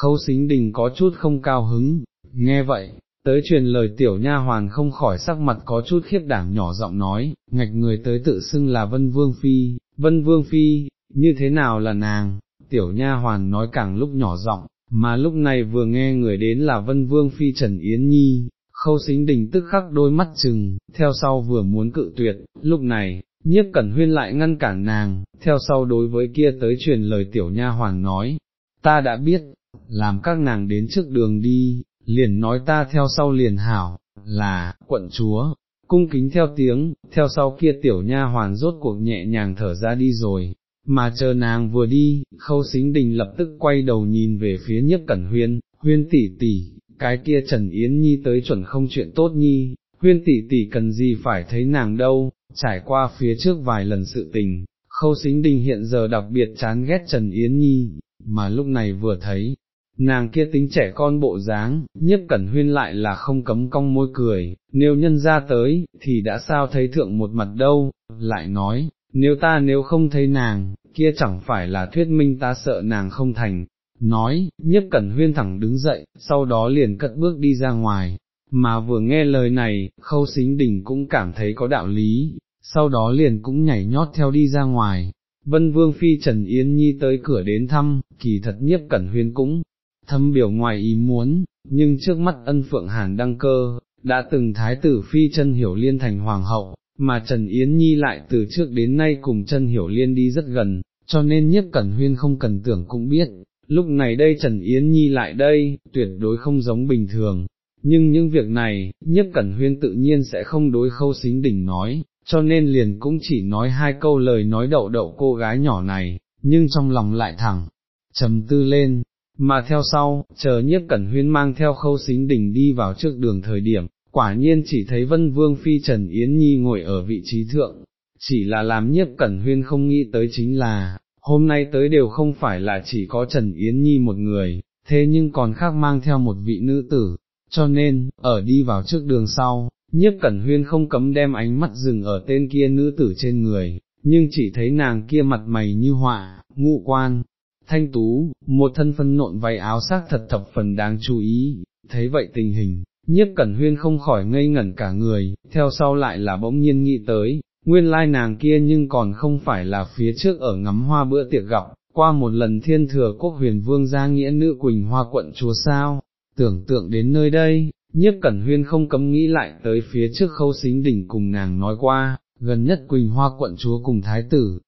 Khâu xính đình có chút không cao hứng, nghe vậy, tới truyền lời tiểu nha hoàn không khỏi sắc mặt có chút khiếp đảm nhỏ giọng nói, ngạch người tới tự xưng là Vân Vương Phi, Vân Vương Phi, như thế nào là nàng, tiểu nha hoàn nói càng lúc nhỏ giọng, mà lúc này vừa nghe người đến là Vân Vương Phi Trần Yến Nhi, khâu xính đình tức khắc đôi mắt chừng, theo sau vừa muốn cự tuyệt, lúc này, nhiếp cẩn huyên lại ngăn cản nàng, theo sau đối với kia tới truyền lời tiểu nha hoàn nói, ta đã biết, làm các nàng đến trước đường đi, liền nói ta theo sau liền hảo, là, quận chúa, cung kính theo tiếng, theo sau kia tiểu nha hoàn rốt cuộc nhẹ nhàng thở ra đi rồi, mà chờ nàng vừa đi, khâu xính đình lập tức quay đầu nhìn về phía nhất cẩn huyên, huyên tỷ tỷ, cái kia Trần Yến Nhi tới chuẩn không chuyện tốt nhi, huyên tỷ tỷ cần gì phải thấy nàng đâu, trải qua phía trước vài lần sự tình, khâu xính đình hiện giờ đặc biệt chán ghét Trần Yến Nhi, mà lúc này vừa thấy, nàng kia tính trẻ con bộ dáng, nhiếp cẩn huyên lại là không cấm cong môi cười, nếu nhân ra tới, thì đã sao thấy thượng một mặt đâu, lại nói, nếu ta nếu không thấy nàng, kia chẳng phải là thuyết minh ta sợ nàng không thành, nói, nhiếp cẩn huyên thẳng đứng dậy, sau đó liền cất bước đi ra ngoài, mà vừa nghe lời này, khâu xính đình cũng cảm thấy có đạo lý, sau đó liền cũng nhảy nhót theo đi ra ngoài. Vân Vương Phi Trần Yến Nhi tới cửa đến thăm, kỳ thật nhiếp cẩn huyên cũng, thâm biểu ngoài ý muốn, nhưng trước mắt ân phượng hàn đăng cơ, đã từng thái tử Phi chân hiểu liên thành hoàng hậu, mà Trần Yến Nhi lại từ trước đến nay cùng chân hiểu liên đi rất gần, cho nên nhiếp cẩn huyên không cần tưởng cũng biết, lúc này đây Trần Yến Nhi lại đây, tuyệt đối không giống bình thường, nhưng những việc này, nhiếp cẩn huyên tự nhiên sẽ không đối khâu xính đỉnh nói, cho nên liền cũng chỉ nói hai câu lời nói đậu đậu cô gái nhỏ này, nhưng trong lòng lại thẳng, trầm tư lên, mà theo sau, chờ nhiếp cẩn huyên mang theo khâu xính đỉnh đi vào trước đường thời điểm, quả nhiên chỉ thấy vân vương phi Trần Yến Nhi ngồi ở vị trí thượng, chỉ là làm nhiếp cẩn huyên không nghĩ tới chính là, hôm nay tới đều không phải là chỉ có Trần Yến Nhi một người, thế nhưng còn khác mang theo một vị nữ tử, cho nên, ở đi vào trước đường sau, nhiếp cẩn huyên không cấm đem ánh mắt dừng ở tên kia nữ tử trên người, nhưng chỉ thấy nàng kia mặt mày như họa, ngụ quan, thanh tú, một thân phân nộn váy áo sắc thật thập phần đáng chú ý, thấy vậy tình hình, nhiếp cẩn huyên không khỏi ngây ngẩn cả người, theo sau lại là bỗng nhiên nghĩ tới, nguyên lai nàng kia nhưng còn không phải là phía trước ở ngắm hoa bữa tiệc gặp, qua một lần thiên thừa quốc huyền vương gia nghĩa nữ Quỳnh Hoa quận chúa sao, tưởng tượng đến nơi đây, nhiếp cẩn huyên không cấm nghĩ lại tới phía trước khâu xính đỉnh cùng nàng nói qua, gần nhất Quỳnh Hoa quận chúa cùng thái tử,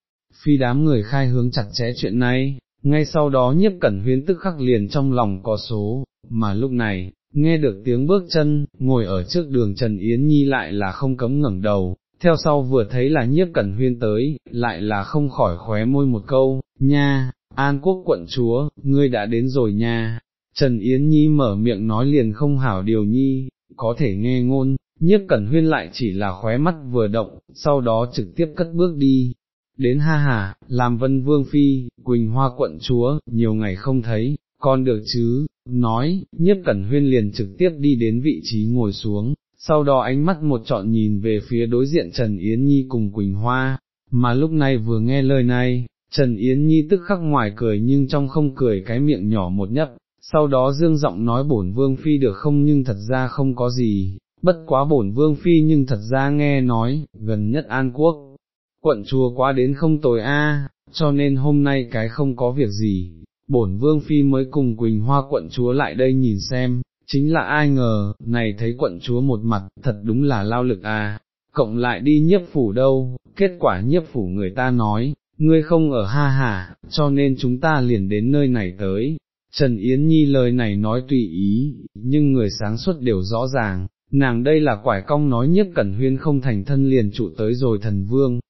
phi đám người khai hướng chặt chẽ chuyện này, ngay sau đó nhiếp cẩn huyên tức khắc liền trong lòng có số, mà lúc này, nghe được tiếng bước chân, ngồi ở trước đường Trần Yến Nhi lại là không cấm ngẩng đầu, theo sau vừa thấy là nhiếp cẩn huyên tới, lại là không khỏi khóe môi một câu, nha, An Quốc quận chúa, ngươi đã đến rồi nha. Trần Yến Nhi mở miệng nói liền không hảo điều nhi, có thể nghe ngôn, nhiếp cẩn huyên lại chỉ là khóe mắt vừa động, sau đó trực tiếp cất bước đi. Đến ha hà, làm vân vương phi, Quỳnh Hoa quận chúa, nhiều ngày không thấy, con được chứ, nói, nhiếp cẩn huyên liền trực tiếp đi đến vị trí ngồi xuống, sau đó ánh mắt một trọn nhìn về phía đối diện Trần Yến Nhi cùng Quỳnh Hoa, mà lúc này vừa nghe lời này, Trần Yến Nhi tức khắc ngoài cười nhưng trong không cười cái miệng nhỏ một nhấp, sau đó dương giọng nói bổn vương phi được không nhưng thật ra không có gì, bất quá bổn vương phi nhưng thật ra nghe nói, gần nhất An Quốc, quận chùa quá đến không tồi a, cho nên hôm nay cái không có việc gì, bổn vương phi mới cùng Quỳnh Hoa quận chúa lại đây nhìn xem, chính là ai ngờ, này thấy quận chúa một mặt, thật đúng là lao lực à, cộng lại đi nhiếp phủ đâu, kết quả nhiếp phủ người ta nói, ngươi không ở ha hà, cho nên chúng ta liền đến nơi này tới. Trần Yến Nhi lời này nói tùy ý, nhưng người sáng suốt đều rõ ràng, nàng đây là quải cong nói nhất cẩn huyên không thành thân liền trụ tới rồi thần vương.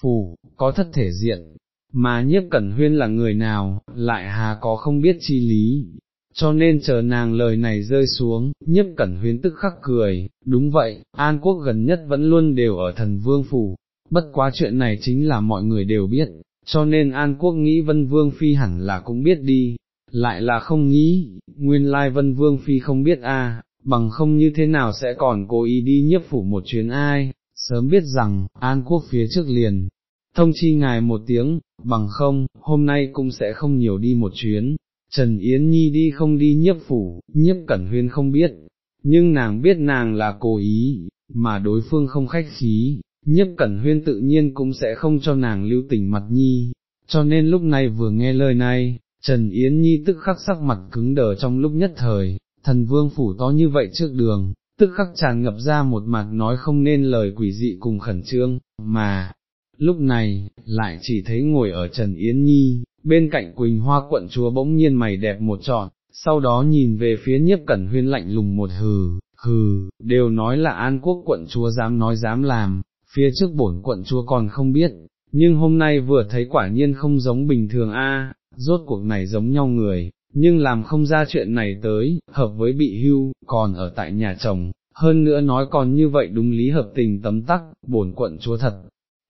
Phủ, có thất thể diện, mà nhiếp cẩn huyên là người nào, lại hà có không biết chi lý, cho nên chờ nàng lời này rơi xuống, nhiếp cẩn Huyên tức khắc cười, đúng vậy, An Quốc gần nhất vẫn luôn đều ở thần vương phủ, bất quá chuyện này chính là mọi người đều biết, cho nên An Quốc nghĩ Vân Vương Phi hẳn là cũng biết đi, lại là không nghĩ, nguyên lai Vân Vương Phi không biết a, bằng không như thế nào sẽ còn cố ý đi nhiếp phủ một chuyến ai, sớm biết rằng, An Quốc phía trước liền, thông chi ngài một tiếng, bằng không, hôm nay cũng sẽ không nhiều đi một chuyến, Trần Yến Nhi đi không đi nhiếp phủ, nhiếp cẩn huyên không biết, nhưng nàng biết nàng là cố ý, mà đối phương không khách khí, nhiếp cẩn huyên tự nhiên cũng sẽ không cho nàng lưu tình mặt nhi, cho nên lúc này vừa nghe lời này, Trần Yến Nhi tức khắc sắc mặt cứng đờ trong lúc nhất thời, thần vương phủ to như vậy trước đường, tức khắc tràn ngập ra một mặt nói không nên lời quỷ dị cùng khẩn trương, mà, lúc này, lại chỉ thấy ngồi ở Trần Yến Nhi, bên cạnh Quỳnh Hoa quận chúa bỗng nhiên mày đẹp một trọn, sau đó nhìn về phía nhiếp cẩn huyên lạnh lùng một hừ, hừ, đều nói là an quốc quận chúa dám nói dám làm, phía trước bổn quận chúa còn không biết, nhưng hôm nay vừa thấy quả nhiên không giống bình thường a, rốt cuộc này giống nhau người, nhưng làm không ra chuyện này tới, hợp với bị hưu, còn ở tại nhà chồng, hơn nữa nói còn như vậy đúng lý hợp tình tấm tắc, bổn quận chúa thật,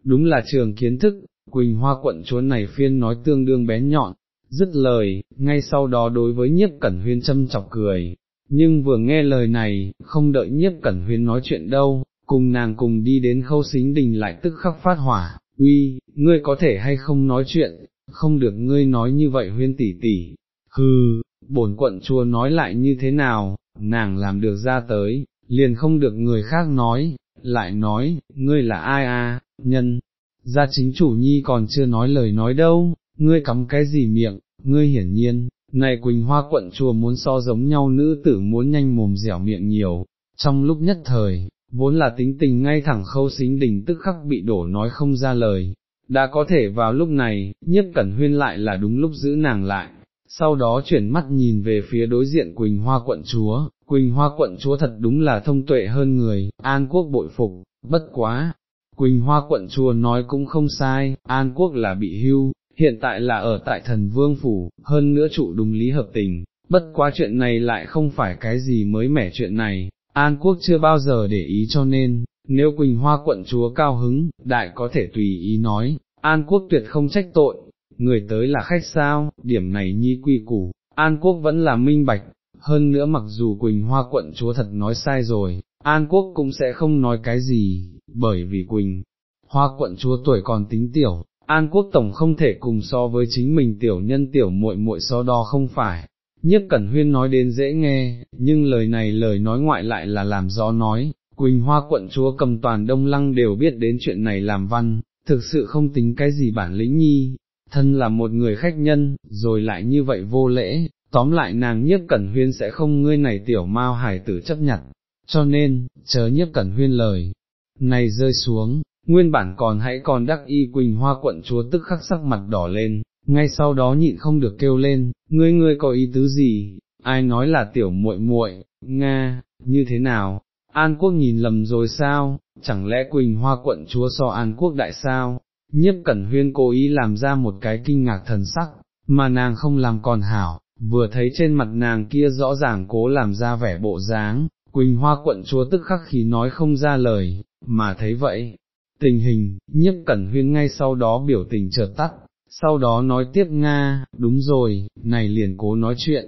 đúng là trường kiến thức, Quỳnh Hoa quận chúa này phiên nói tương đương bén nhọn, dứt lời, ngay sau đó đối với nhiếp cẩn huyên châm chọc cười, nhưng vừa nghe lời này, không đợi nhiếp cẩn huyên nói chuyện đâu, cùng nàng cùng đi đến khâu xính đình lại tức khắc phát hỏa, uy, ngươi có thể hay không nói chuyện, không được ngươi nói như vậy huyên tỷ tỷ, hừ, bổn quận chúa nói lại như thế nào, nàng làm được ra tới, liền không được người khác nói, lại nói, ngươi là ai a? nhân, gia chính chủ nhi còn chưa nói lời nói đâu, ngươi cắm cái gì miệng, ngươi hiển nhiên, này Quỳnh Hoa quận chùa muốn so giống nhau nữ tử muốn nhanh mồm dẻo miệng nhiều, trong lúc nhất thời, vốn là tính tình ngay thẳng khâu xính đình tức khắc bị đổ nói không ra lời, đã có thể vào lúc này, nhiếp cẩn huyên lại là đúng lúc giữ nàng lại, sau đó chuyển mắt nhìn về phía đối diện Quỳnh Hoa quận chúa, Quỳnh Hoa quận chúa thật đúng là thông tuệ hơn người, an quốc bội phục, bất quá, Quỳnh Hoa quận chúa nói cũng không sai, An Quốc là bị hưu, hiện tại là ở tại thần vương phủ, hơn nữa trụ đúng lý hợp tình, bất quá chuyện này lại không phải cái gì mới mẻ chuyện này, An Quốc chưa bao giờ để ý cho nên, nếu Quỳnh Hoa quận chúa cao hứng, đại có thể tùy ý nói, An Quốc tuyệt không trách tội, người tới là khách sao, điểm này nhi quy củ, An Quốc vẫn là minh bạch, hơn nữa mặc dù Quỳnh Hoa quận chúa thật nói sai rồi, An Quốc cũng sẽ không nói cái gì, bởi vì Quỳnh Hoa quận chúa tuổi còn tính tiểu, An Quốc Tổng không thể cùng so với chính mình tiểu nhân tiểu muội muội so đo không phải. nhất Cẩn Huyên nói đến dễ nghe, nhưng lời này lời nói ngoại lại là làm gió nói, Quỳnh Hoa quận chúa cầm toàn Đông Lăng đều biết đến chuyện này làm văn, thực sự không tính cái gì bản lĩnh nhi, thân là một người khách nhân, rồi lại như vậy vô lễ, tóm lại nàng nhiếp cẩn huyên sẽ không ngươi này tiểu mao hải tử chấp nhận, cho nên, chớ nhiếp cẩn huyên lời, này rơi xuống, nguyên bản còn hãy còn đắc y quỳnh hoa quận chúa tức khắc sắc mặt đỏ lên, ngay sau đó nhịn không được kêu lên, ngươi ngươi có ý tứ gì, ai nói là tiểu muội muội, nga, như thế nào, An Quốc nhìn lầm rồi sao, chẳng lẽ Quỳnh Hoa quận chúa so An Quốc đại sao, nhiếp cẩn huyên cố ý làm ra một cái kinh ngạc thần sắc, mà nàng không làm còn hảo, vừa thấy trên mặt nàng kia rõ ràng cố làm ra vẻ bộ dáng, Quỳnh Hoa quận chúa tức khắc khí nói không ra lời, mà thấy vậy, tình hình, nhiếp cẩn huyên ngay sau đó biểu tình chợt tắt, sau đó nói tiếp Nga, đúng rồi, này liền cố nói chuyện,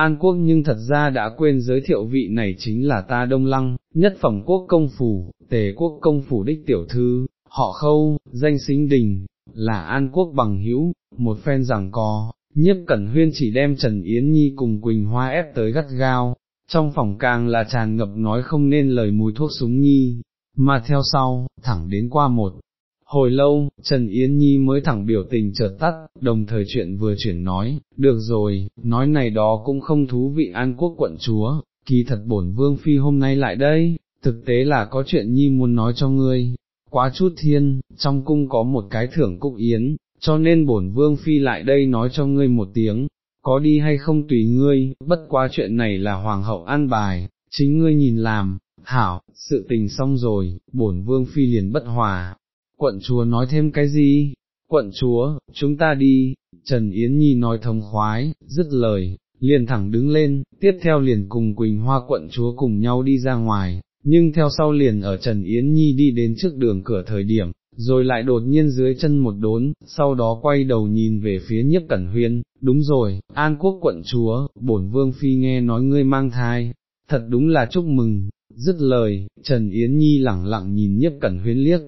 An quốc nhưng thật ra đã quên giới thiệu vị này chính là ta Đông Lăng, nhất phẩm quốc công phủ, tề quốc công phủ đích tiểu thư, họ khâu, danh xính đình, là An quốc bằng hữu, một phen rằng có, nhiếp cẩn huyên chỉ đem Trần Yến Nhi cùng Quỳnh Hoa ép tới gắt gao, trong phòng càng là tràn ngập nói không nên lời mùi thuốc súng nhi, mà theo sau, thẳng đến qua một. Hồi lâu, Trần Yến Nhi mới thẳng biểu tình chợt tắt, đồng thời chuyện vừa chuyển nói, được rồi, nói này đó cũng không thú vị an quốc quận chúa, kỳ thật bổn vương phi hôm nay lại đây, thực tế là có chuyện Nhi muốn nói cho ngươi, quá chút thiên, trong cung có một cái thưởng cúc yến, cho nên bổn vương phi lại đây nói cho ngươi một tiếng, có đi hay không tùy ngươi, bất quá chuyện này là hoàng hậu an bài, chính ngươi nhìn làm, hảo, sự tình xong rồi, bổn vương phi liền bất hòa. Quận chúa nói thêm cái gì? Quận chúa, chúng ta đi, Trần Yến Nhi nói thông khoái, dứt lời, liền thẳng đứng lên, tiếp theo liền cùng Quỳnh Hoa quận chúa cùng nhau đi ra ngoài, nhưng theo sau liền ở Trần Yến Nhi đi đến trước đường cửa thời điểm, rồi lại đột nhiên dưới chân một đốn, sau đó quay đầu nhìn về phía nhiếp cẩn huyên, đúng rồi, An Quốc quận chúa, bổn vương phi nghe nói ngươi mang thai, thật đúng là chúc mừng, dứt lời, Trần Yến Nhi lẳng lặng nhìn nhiếp cẩn huyên liếc,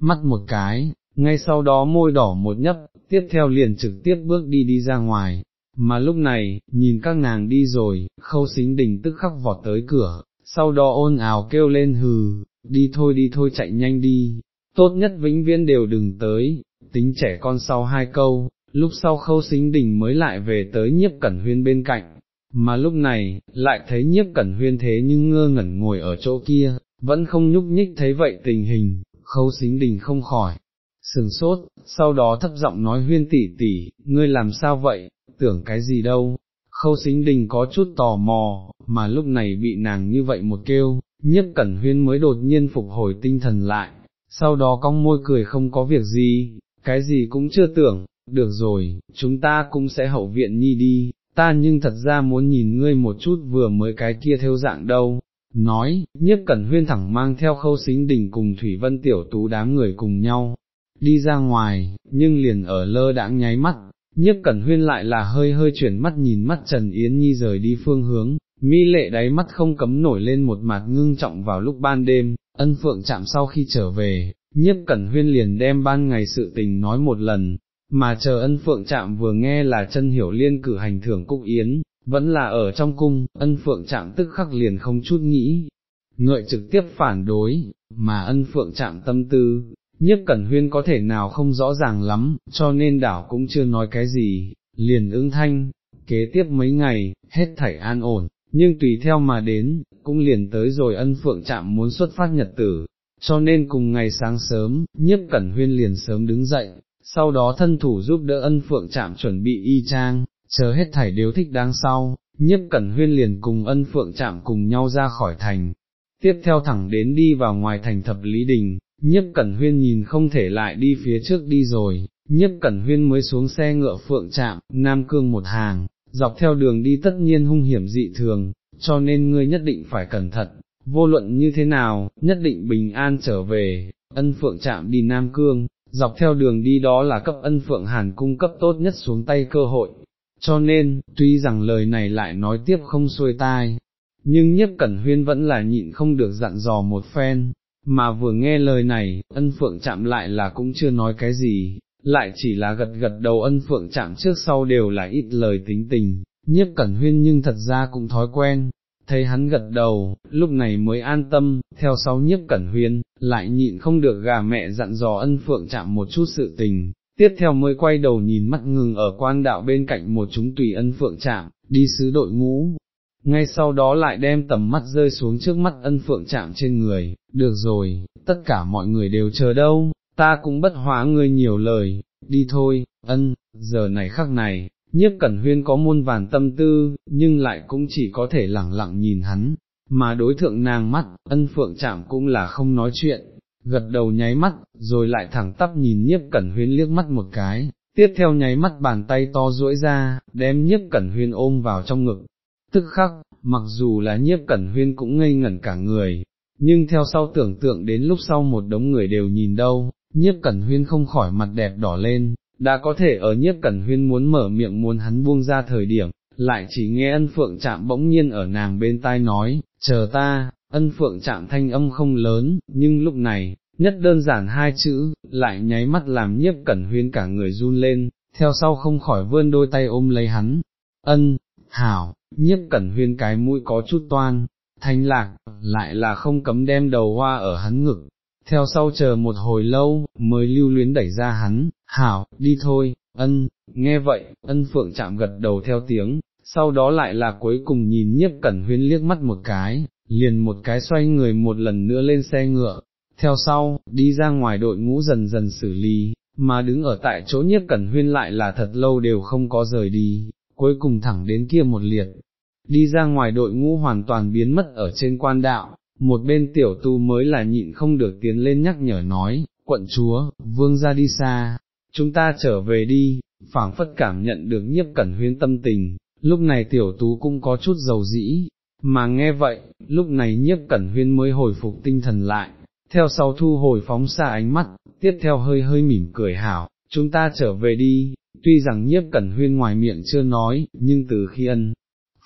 mắt một cái, ngay sau đó môi đỏ một nhấp, tiếp theo liền trực tiếp bước đi đi ra ngoài, mà lúc này, nhìn các nàng đi rồi, khâu xính đình tức khắc vọt tới cửa, sau đó ôn ào kêu lên hừ, đi thôi đi thôi chạy nhanh đi, tốt nhất vĩnh viễn đều đừng tới, tính trẻ con sau hai câu, lúc sau khâu xính đình mới lại về tới nhiếp cẩn huyên bên cạnh, mà lúc này, lại thấy nhiếp cẩn huyên thế nhưng ngơ ngẩn ngồi ở chỗ kia, vẫn không nhúc nhích thấy vậy tình hình, khâu xính đình không khỏi, sừng sốt, sau đó thấp giọng nói huyên tỷ tỷ, ngươi làm sao vậy, tưởng cái gì đâu, khâu xính đình có chút tò mò, mà lúc này bị nàng như vậy một kêu, nhất cẩn huyên mới đột nhiên phục hồi tinh thần lại, sau đó cong môi cười không có việc gì, cái gì cũng chưa tưởng, được rồi, chúng ta cũng sẽ hậu viện nhi đi, ta nhưng thật ra muốn nhìn ngươi một chút vừa mới cái kia theo dạng đâu. Nói, nhiếp cẩn huyên thẳng mang theo khâu xính đình cùng Thủy Vân Tiểu Tú đám người cùng nhau, đi ra ngoài, nhưng liền ở lơ đãng nháy mắt, nhiếp cẩn huyên lại là hơi hơi chuyển mắt nhìn mắt Trần Yến Nhi rời đi phương hướng, mi lệ đáy mắt không cấm nổi lên một mặt ngưng trọng vào lúc ban đêm, ân phượng chạm sau khi trở về, nhiếp cẩn huyên liền đem ban ngày sự tình nói một lần, mà chờ ân phượng chạm vừa nghe là chân hiểu liên cử hành thưởng cúc yến, vẫn là ở trong cung, ân phượng chạm tức khắc liền không chút nghĩ, ngợi trực tiếp phản đối, mà ân phượng chạm tâm tư, nhiếp cẩn huyên có thể nào không rõ ràng lắm, cho nên đảo cũng chưa nói cái gì, liền ứng thanh, kế tiếp mấy ngày, hết thảy an ổn, nhưng tùy theo mà đến, cũng liền tới rồi ân phượng chạm muốn xuất phát nhật tử, cho nên cùng ngày sáng sớm, nhiếp cẩn huyên liền sớm đứng dậy, sau đó thân thủ giúp đỡ ân phượng chạm chuẩn bị y trang, chờ hết thảy đều thích đáng sau, nhiếp cẩn huyên liền cùng ân phượng chạm cùng nhau ra khỏi thành, tiếp theo thẳng đến đi vào ngoài thành thập lý đình, nhiếp cẩn huyên nhìn không thể lại đi phía trước đi rồi, nhiếp cẩn huyên mới xuống xe ngựa phượng chạm, nam cương một hàng, dọc theo đường đi tất nhiên hung hiểm dị thường, cho nên ngươi nhất định phải cẩn thận, vô luận như thế nào, nhất định bình an trở về, ân phượng chạm đi Nam Cương, dọc theo đường đi đó là cấp ân phượng hàn cung cấp tốt nhất xuống tay cơ hội, cho nên, tuy rằng lời này lại nói tiếp không xuôi tai, nhưng nhiếp cẩn huyên vẫn là nhịn không được dặn dò một phen, mà vừa nghe lời này, ân phượng chạm lại là cũng chưa nói cái gì, lại chỉ là gật gật đầu ân phượng chạm trước sau đều là ít lời tính tình, nhiếp cẩn huyên nhưng thật ra cũng thói quen, thấy hắn gật đầu, lúc này mới an tâm, theo sau nhiếp cẩn huyên, lại nhịn không được gà mẹ dặn dò ân phượng chạm một chút sự tình, tiếp theo mới quay đầu nhìn mắt ngừng ở quan đạo bên cạnh một chúng tùy ân phượng chạm, đi sứ đội ngũ. Ngay sau đó lại đem tầm mắt rơi xuống trước mắt ân phượng chạm trên người, được rồi, tất cả mọi người đều chờ đâu, ta cũng bất hóa ngươi nhiều lời, đi thôi, ân, giờ này khắc này, nhiếp cẩn huyên có muôn vàn tâm tư, nhưng lại cũng chỉ có thể lẳng lặng nhìn hắn, mà đối thượng nàng mắt, ân phượng chạm cũng là không nói chuyện, gật đầu nháy mắt, rồi lại thẳng tắp nhìn nhiếp cẩn huyên liếc mắt một cái, tiếp theo nháy mắt bàn tay to duỗi ra, đem nhiếp cẩn huyên ôm vào trong ngực, tức khắc, mặc dù là nhiếp cẩn huyên cũng ngây ngẩn cả người, nhưng theo sau tưởng tượng đến lúc sau một đống người đều nhìn đâu, nhiếp cẩn huyên không khỏi mặt đẹp đỏ lên, đã có thể ở nhiếp cẩn huyên muốn mở miệng muốn hắn buông ra thời điểm, lại chỉ nghe ân phượng chạm bỗng nhiên ở nàng bên tai nói, chờ ta, ân phượng chạm thanh âm không lớn, nhưng lúc này, nhất đơn giản hai chữ, lại nháy mắt làm nhiếp cẩn huyên cả người run lên, theo sau không khỏi vươn đôi tay ôm lấy hắn, ân, hảo, nhiếp cẩn huyên cái mũi có chút toan, thanh lạc, lại là không cấm đem đầu hoa ở hắn ngực, theo sau chờ một hồi lâu, mới lưu luyến đẩy ra hắn, hảo, đi thôi, ân, nghe vậy, ân phượng chạm gật đầu theo tiếng, sau đó lại là cuối cùng nhìn nhiếp cẩn huyên liếc mắt một cái, liền một cái xoay người một lần nữa lên xe ngựa, theo sau, đi ra ngoài đội ngũ dần dần xử lý, mà đứng ở tại chỗ nhiếp cẩn huyên lại là thật lâu đều không có rời đi, cuối cùng thẳng đến kia một liệt, đi ra ngoài đội ngũ hoàn toàn biến mất ở trên quan đạo, một bên tiểu tu mới là nhịn không được tiến lên nhắc nhở nói, quận chúa, vương ra đi xa, chúng ta trở về đi, phảng phất cảm nhận được nhiếp cẩn huyên tâm tình, lúc này tiểu tú cũng có chút dầu dĩ, mà nghe vậy, lúc này nhiếp cẩn huyên mới hồi phục tinh thần lại, theo sau thu hồi phóng xa ánh mắt, tiếp theo hơi hơi mỉm cười hảo, chúng ta trở về đi, tuy rằng nhiếp cẩn huyên ngoài miệng chưa nói, nhưng từ khi ân,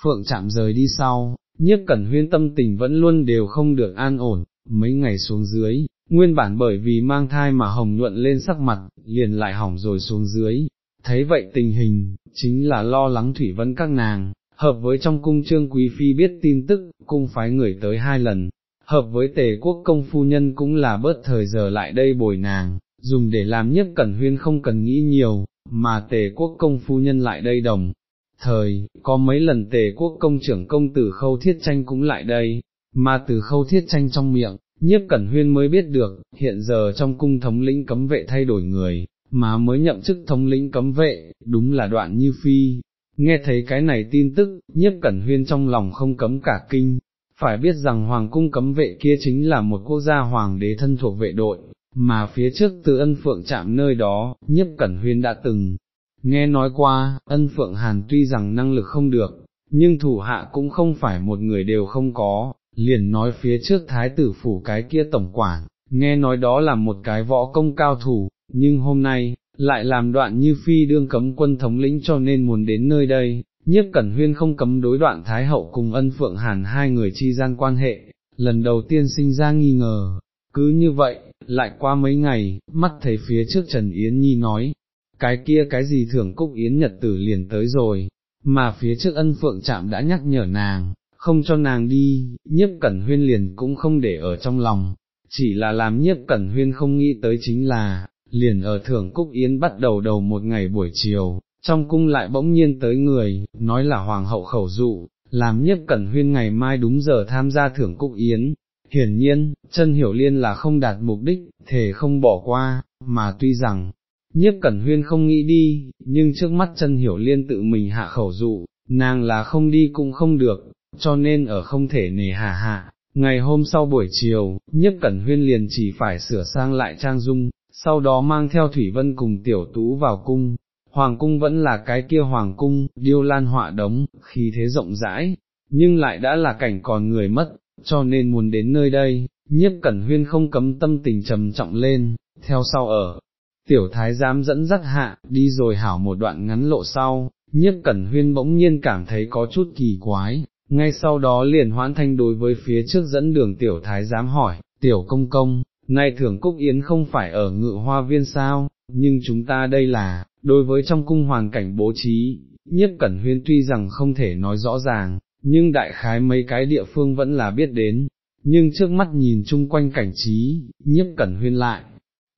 phượng chạm rời đi sau, nhiếp cẩn huyên tâm tình vẫn luôn đều không được an ổn, mấy ngày xuống dưới, nguyên bản bởi vì mang thai mà hồng nhuận lên sắc mặt, liền lại hỏng rồi xuống dưới, thấy vậy tình hình, chính là lo lắng thủy vấn các nàng, hợp với trong cung trương quý phi biết tin tức, cung phái người tới hai lần, hợp với tề quốc công phu nhân cũng là bớt thời giờ lại đây bồi nàng, dùng để làm nhất cẩn huyên không cần nghĩ nhiều, mà tề quốc công phu nhân lại đây đồng. Thời, có mấy lần tề quốc công trưởng công tử khâu thiết tranh cũng lại đây, mà từ khâu thiết tranh trong miệng, nhiếp cẩn huyên mới biết được, hiện giờ trong cung thống lĩnh cấm vệ thay đổi người, mà mới nhậm chức thống lĩnh cấm vệ, đúng là đoạn như phi. Nghe thấy cái này tin tức, nhiếp cẩn huyên trong lòng không cấm cả kinh, phải biết rằng hoàng cung cấm vệ kia chính là một quốc gia hoàng đế thân thuộc vệ đội, mà phía trước từ ân phượng chạm nơi đó, nhiếp cẩn huyên đã từng. Nghe nói qua, ân phượng hàn tuy rằng năng lực không được, nhưng thủ hạ cũng không phải một người đều không có, liền nói phía trước thái tử phủ cái kia tổng quản, nghe nói đó là một cái võ công cao thủ, nhưng hôm nay, lại làm đoạn như phi đương cấm quân thống lĩnh cho nên muốn đến nơi đây, nhiếp cẩn huyên không cấm đối đoạn Thái Hậu cùng ân phượng hàn hai người chi gian quan hệ, lần đầu tiên sinh ra nghi ngờ, cứ như vậy, lại qua mấy ngày, mắt thấy phía trước Trần Yến Nhi nói, cái kia cái gì thưởng cúc Yến Nhật tử liền tới rồi, mà phía trước ân phượng chạm đã nhắc nhở nàng, không cho nàng đi, nhiếp cẩn huyên liền cũng không để ở trong lòng, chỉ là làm nhiếp cẩn huyên không nghĩ tới chính là, liền ở thưởng cúc Yến bắt đầu đầu một ngày buổi chiều, trong cung lại bỗng nhiên tới người, nói là hoàng hậu khẩu dụ, làm nhất cẩn huyên ngày mai đúng giờ tham gia thưởng cúc yến. Hiển nhiên, chân hiểu liên là không đạt mục đích, thể không bỏ qua, mà tuy rằng, nhiếp cẩn huyên không nghĩ đi, nhưng trước mắt chân hiểu liên tự mình hạ khẩu dụ, nàng là không đi cũng không được, cho nên ở không thể nề hà hạ. Ngày hôm sau buổi chiều, nhiếp cẩn huyên liền chỉ phải sửa sang lại trang dung, sau đó mang theo Thủy Vân cùng tiểu tú vào cung, hoàng cung vẫn là cái kia hoàng cung, điêu lan họa đống, khí thế rộng rãi, nhưng lại đã là cảnh còn người mất, cho nên muốn đến nơi đây, nhiếp cẩn huyên không cấm tâm tình trầm trọng lên, theo sau ở. Tiểu thái giám dẫn dắt hạ, đi rồi hảo một đoạn ngắn lộ sau, nhiếp cẩn huyên bỗng nhiên cảm thấy có chút kỳ quái, ngay sau đó liền hoãn thanh đối với phía trước dẫn đường tiểu thái giám hỏi, tiểu công công, nay thưởng cúc yến không phải ở ngự hoa viên sao, nhưng chúng ta đây là, đối với trong cung hoàn cảnh bố trí, nhất cẩn huyên tuy rằng không thể nói rõ ràng, nhưng đại khái mấy cái địa phương vẫn là biết đến, nhưng trước mắt nhìn chung quanh cảnh trí, nhiếp cẩn huyên lại,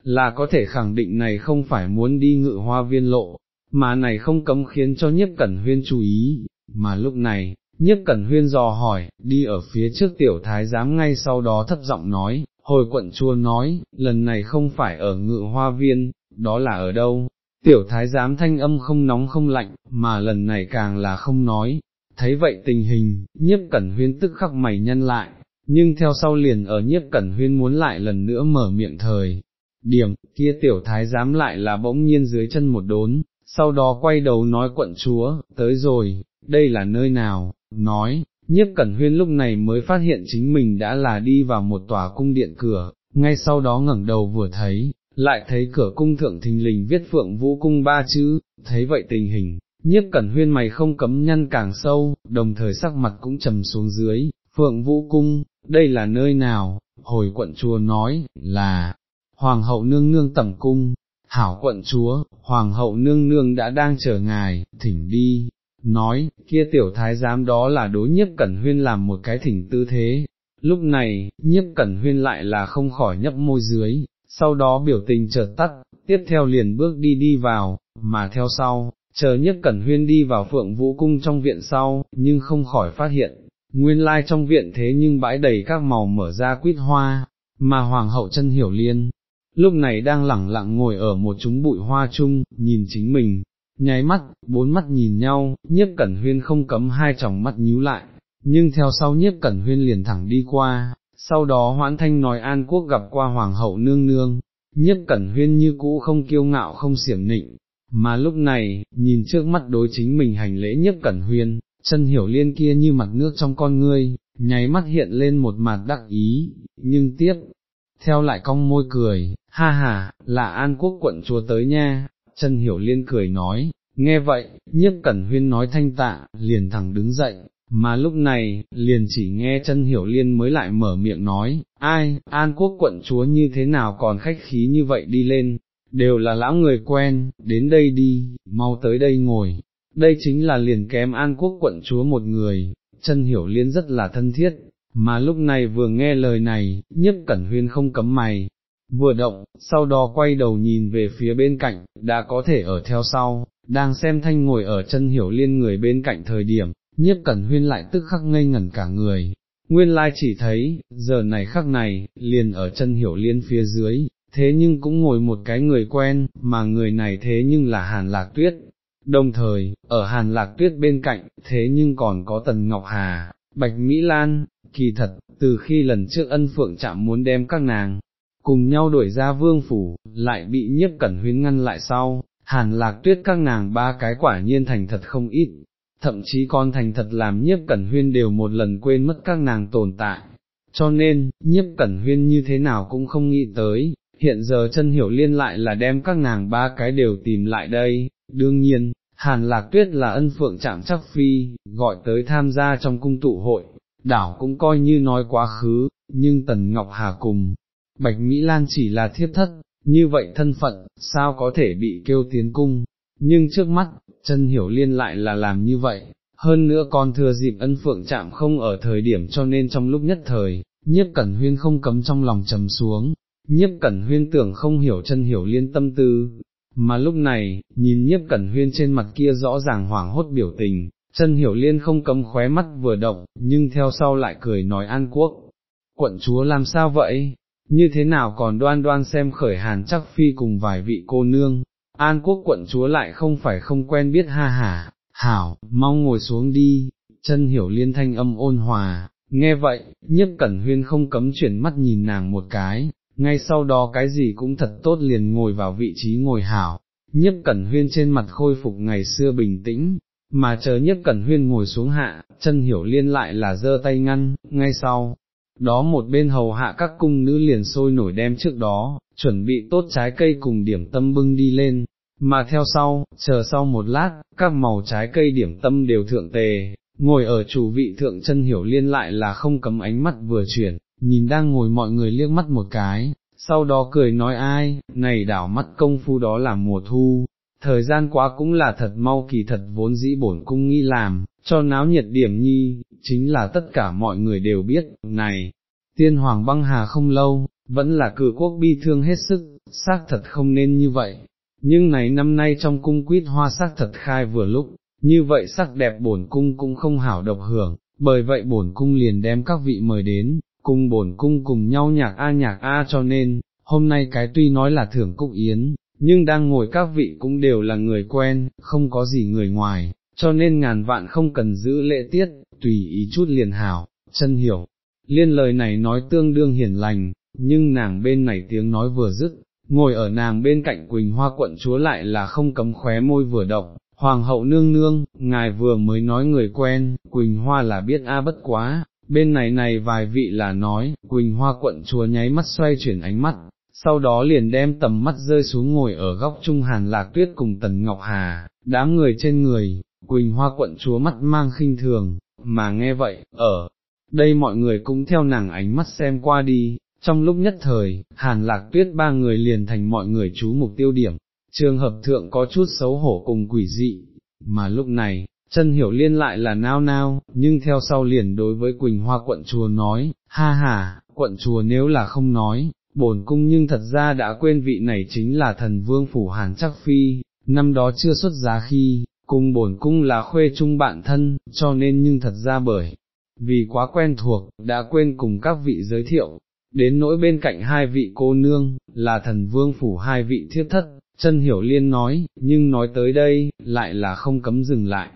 là có thể khẳng định này không phải muốn đi ngự hoa viên lộ, mà này không cấm khiến cho nhiếp cẩn huyên chú ý, mà lúc này, nhiếp cẩn huyên dò hỏi, đi ở phía trước tiểu thái giám ngay sau đó thấp giọng nói, hồi quận chua nói, lần này không phải ở ngự hoa viên, đó là ở đâu? Tiểu thái giám thanh âm không nóng không lạnh, mà lần này càng là không nói, thấy vậy tình hình, nhiếp cẩn huyên tức khắc mày nhân lại, nhưng theo sau liền ở nhiếp cẩn huyên muốn lại lần nữa mở miệng thời. Điểm, kia tiểu thái giám lại là bỗng nhiên dưới chân một đốn, sau đó quay đầu nói quận chúa, tới rồi, đây là nơi nào, nói, nhiếp cẩn huyên lúc này mới phát hiện chính mình đã là đi vào một tòa cung điện cửa, ngay sau đó ngẩng đầu vừa thấy, lại thấy cửa cung thượng thình lình viết phượng vũ cung ba chữ, thấy vậy tình hình, nhiếp cẩn huyên mày không cấm nhăn càng sâu, đồng thời sắc mặt cũng trầm xuống dưới, phượng vũ cung, đây là nơi nào, hồi quận chúa nói, là, hoàng hậu nương nương tẩm cung, hảo quận chúa, hoàng hậu nương nương đã đang chờ ngài, thỉnh đi, nói, kia tiểu thái giám đó là đối nhiếp cẩn huyên làm một cái thỉnh tư thế, lúc này, nhiếp cẩn huyên lại là không khỏi nhấp môi dưới, sau đó biểu tình chợt tắt, tiếp theo liền bước đi đi vào, mà theo sau, chờ nhiếp cẩn huyên đi vào phượng vũ cung trong viện sau, nhưng không khỏi phát hiện, nguyên lai trong viện thế nhưng bãi đầy các màu mở ra quýt hoa, mà hoàng hậu chân hiểu liên, lúc này đang lẳng lặng ngồi ở một chúng bụi hoa chung, nhìn chính mình, nháy mắt, bốn mắt nhìn nhau, nhiếp cẩn huyên không cấm hai tròng mắt nhíu lại, nhưng theo sau nhiếp cẩn huyên liền thẳng đi qua, sau đó hoãn thanh nói an quốc gặp qua hoàng hậu nương nương, nhiếp cẩn huyên như cũ không kiêu ngạo không xiểm nịnh, mà lúc này, nhìn trước mắt đối chính mình hành lễ nhiếp cẩn huyên, chân hiểu liên kia như mặt nước trong con ngươi, nháy mắt hiện lên một mặt đắc ý, nhưng tiếp, theo lại cong môi cười, ha ha, là an quốc quận chúa tới nha, chân hiểu liên cười nói, nghe vậy, nhiếp cẩn huyên nói thanh tạ, liền thẳng đứng dậy, mà lúc này, liền chỉ nghe chân hiểu liên mới lại mở miệng nói, ai, an quốc quận chúa như thế nào còn khách khí như vậy đi lên, đều là lão người quen, đến đây đi, mau tới đây ngồi, đây chính là liền kém an quốc quận chúa một người, chân hiểu liên rất là thân thiết, mà lúc này vừa nghe lời này, nhiếp cẩn huyên không cấm mày, vừa động, sau đó quay đầu nhìn về phía bên cạnh, đã có thể ở theo sau, đang xem thanh ngồi ở chân hiểu liên người bên cạnh thời điểm, nhiếp cẩn huyên lại tức khắc ngây ngẩn cả người. Nguyên lai chỉ thấy, giờ này khắc này, liền ở chân hiểu liên phía dưới, thế nhưng cũng ngồi một cái người quen, mà người này thế nhưng là Hàn Lạc Tuyết. Đồng thời, ở Hàn Lạc Tuyết bên cạnh, thế nhưng còn có Tần Ngọc Hà, Bạch Mỹ Lan, kỳ thật, từ khi lần trước ân phượng chạm muốn đem các nàng, cùng nhau đuổi ra vương phủ, lại bị nhiếp cẩn huyến ngăn lại sau, hàn lạc tuyết các nàng ba cái quả nhiên thành thật không ít, thậm chí con thành thật làm nhiếp cẩn huyên đều một lần quên mất các nàng tồn tại, cho nên, nhiếp cẩn huyên như thế nào cũng không nghĩ tới, hiện giờ chân hiểu liên lại là đem các nàng ba cái đều tìm lại đây, đương nhiên, hàn lạc tuyết là ân phượng chạm chắc phi, gọi tới tham gia trong cung tụ hội, đảo cũng coi như nói quá khứ, nhưng Tần Ngọc Hà cùng, Bạch Mỹ Lan chỉ là thiếp thất, như vậy thân phận, sao có thể bị kêu tiến cung, nhưng trước mắt, chân hiểu liên lại là làm như vậy, hơn nữa còn thừa dịp ân phượng chạm không ở thời điểm cho nên trong lúc nhất thời, nhiếp cẩn huyên không cấm trong lòng trầm xuống, nhiếp cẩn huyên tưởng không hiểu chân hiểu liên tâm tư, mà lúc này, nhìn nhiếp cẩn huyên trên mặt kia rõ ràng hoảng hốt biểu tình, chân hiểu liên không cấm khóe mắt vừa động, nhưng theo sau lại cười nói an quốc, quận chúa làm sao vậy, như thế nào còn đoan đoan xem khởi hàn chắc phi cùng vài vị cô nương, an quốc quận chúa lại không phải không quen biết ha hả, hảo, mau ngồi xuống đi, chân hiểu liên thanh âm ôn hòa, nghe vậy, nhất cẩn huyên không cấm chuyển mắt nhìn nàng một cái, ngay sau đó cái gì cũng thật tốt liền ngồi vào vị trí ngồi hảo, nhất cẩn huyên trên mặt khôi phục ngày xưa bình tĩnh, mà chờ nhất cẩn huyên ngồi xuống hạ, chân hiểu liên lại là giơ tay ngăn, ngay sau, đó một bên hầu hạ các cung nữ liền sôi nổi đem trước đó, chuẩn bị tốt trái cây cùng điểm tâm bưng đi lên, mà theo sau, chờ sau một lát, các màu trái cây điểm tâm đều thượng tề, ngồi ở chủ vị thượng chân hiểu liên lại là không cấm ánh mắt vừa chuyển, nhìn đang ngồi mọi người liếc mắt một cái, sau đó cười nói ai, này đảo mắt công phu đó là mùa thu, thời gian quá cũng là thật mau kỳ thật vốn dĩ bổn cung nghi làm, cho náo nhiệt điểm nhi, chính là tất cả mọi người đều biết, này, tiên hoàng băng hà không lâu, vẫn là cử quốc bi thương hết sức, xác thật không nên như vậy, nhưng này năm nay trong cung quýt hoa xác thật khai vừa lúc, như vậy sắc đẹp bổn cung cũng không hảo độc hưởng, bởi vậy bổn cung liền đem các vị mời đến, cùng bổn cung cùng nhau nhạc a nhạc a cho nên, hôm nay cái tuy nói là thưởng cúc yến, nhưng đang ngồi các vị cũng đều là người quen, không có gì người ngoài, cho nên ngàn vạn không cần giữ lễ tiết, tùy ý chút liền hảo, chân hiểu. Liên lời này nói tương đương hiền lành, nhưng nàng bên này tiếng nói vừa dứt, ngồi ở nàng bên cạnh Quỳnh Hoa quận chúa lại là không cấm khóe môi vừa động, Hoàng hậu nương nương, ngài vừa mới nói người quen, Quỳnh Hoa là biết a bất quá, bên này này vài vị là nói, Quỳnh Hoa quận chúa nháy mắt xoay chuyển ánh mắt, sau đó liền đem tầm mắt rơi xuống ngồi ở góc trung hàn lạc tuyết cùng Tần Ngọc Hà, đám người trên người, Quỳnh Hoa quận chúa mắt mang khinh thường, mà nghe vậy, ở đây mọi người cũng theo nàng ánh mắt xem qua đi, trong lúc nhất thời, hàn lạc tuyết ba người liền thành mọi người chú mục tiêu điểm, trường hợp thượng có chút xấu hổ cùng quỷ dị, mà lúc này, chân hiểu liên lại là nao nao, nhưng theo sau liền đối với Quỳnh Hoa quận chùa nói, ha ha, quận chùa nếu là không nói, bổn cung nhưng thật ra đã quên vị này chính là thần vương phủ hàn chắc phi, năm đó chưa xuất giá khi, cùng bổn cung là khuê chung bạn thân, cho nên nhưng thật ra bởi, vì quá quen thuộc, đã quên cùng các vị giới thiệu, đến nỗi bên cạnh hai vị cô nương, là thần vương phủ hai vị thiết thất, chân hiểu liên nói, nhưng nói tới đây, lại là không cấm dừng lại.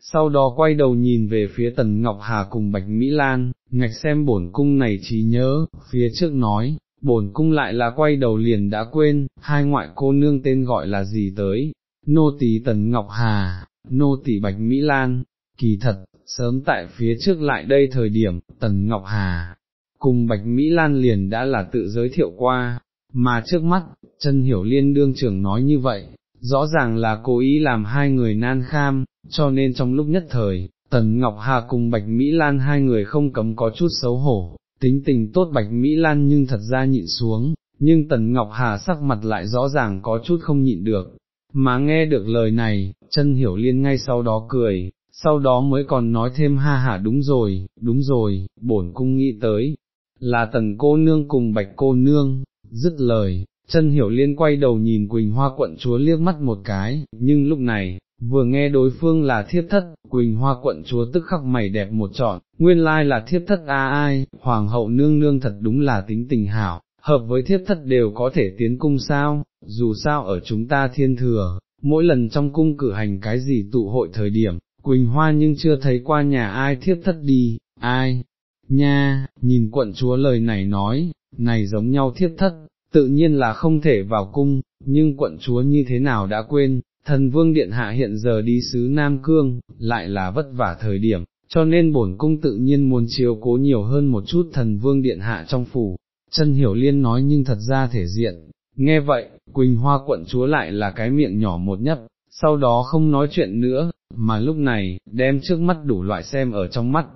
Sau đó quay đầu nhìn về phía Tần Ngọc Hà cùng Bạch Mỹ Lan, ngạch xem bổn cung này trí nhớ, phía trước nói, bổn cung lại là quay đầu liền đã quên, hai ngoại cô nương tên gọi là gì tới, nô tỳ Tần Ngọc Hà, nô tỳ Bạch Mỹ Lan, kỳ thật, sớm tại phía trước lại đây thời điểm, Tần Ngọc Hà, cùng Bạch Mỹ Lan liền đã là tự giới thiệu qua, mà trước mắt, chân hiểu liên đương trưởng nói như vậy, rõ ràng là cố ý làm hai người nan kham, cho nên trong lúc nhất thời, Tần Ngọc Hà cùng Bạch Mỹ Lan hai người không cấm có chút xấu hổ, tính tình tốt Bạch Mỹ Lan nhưng thật ra nhịn xuống, nhưng Tần Ngọc Hà sắc mặt lại rõ ràng có chút không nhịn được, mà nghe được lời này, chân hiểu liên ngay sau đó cười, sau đó mới còn nói thêm ha hả đúng rồi, đúng rồi, bổn cung nghĩ tới, là tần cô nương cùng bạch cô nương, dứt lời, chân hiểu liên quay đầu nhìn Quỳnh Hoa quận chúa liếc mắt một cái, nhưng lúc này, vừa nghe đối phương là thiếp thất, Quỳnh Hoa quận chúa tức khắc mày đẹp một trọn, nguyên lai là thiếp thất a ai, hoàng hậu nương nương thật đúng là tính tình hảo, hợp với thiếp thất đều có thể tiến cung sao, dù sao ở chúng ta thiên thừa, mỗi lần trong cung cử hành cái gì tụ hội thời điểm, Quỳnh Hoa nhưng chưa thấy qua nhà ai thiếp thất đi, ai, nha, nhìn quận chúa lời này nói, này giống nhau thiếp thất, tự nhiên là không thể vào cung, nhưng quận chúa như thế nào đã quên, thần vương điện hạ hiện giờ đi xứ Nam Cương, lại là vất vả thời điểm, cho nên bổn cung tự nhiên muốn chiếu cố nhiều hơn một chút thần vương điện hạ trong phủ. Chân hiểu liên nói nhưng thật ra thể diện, nghe vậy, Quỳnh Hoa quận chúa lại là cái miệng nhỏ một nhấp, sau đó không nói chuyện nữa, mà lúc này, đem trước mắt đủ loại xem ở trong mắt,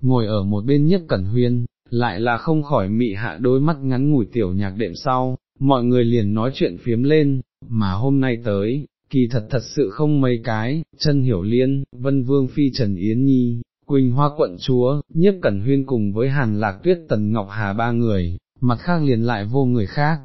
ngồi ở một bên nhất cẩn huyên, lại là không khỏi mị hạ đôi mắt ngắn ngủi tiểu nhạc đệm sau, mọi người liền nói chuyện phiếm lên, mà hôm nay tới, kỳ thật thật sự không mấy cái, chân hiểu liên, vân vương phi Trần Yến Nhi, Quỳnh Hoa quận chúa, nhiếp cẩn huyên cùng với hàn lạc tuyết tần ngọc hà ba người, mặt khác liền lại vô người khác.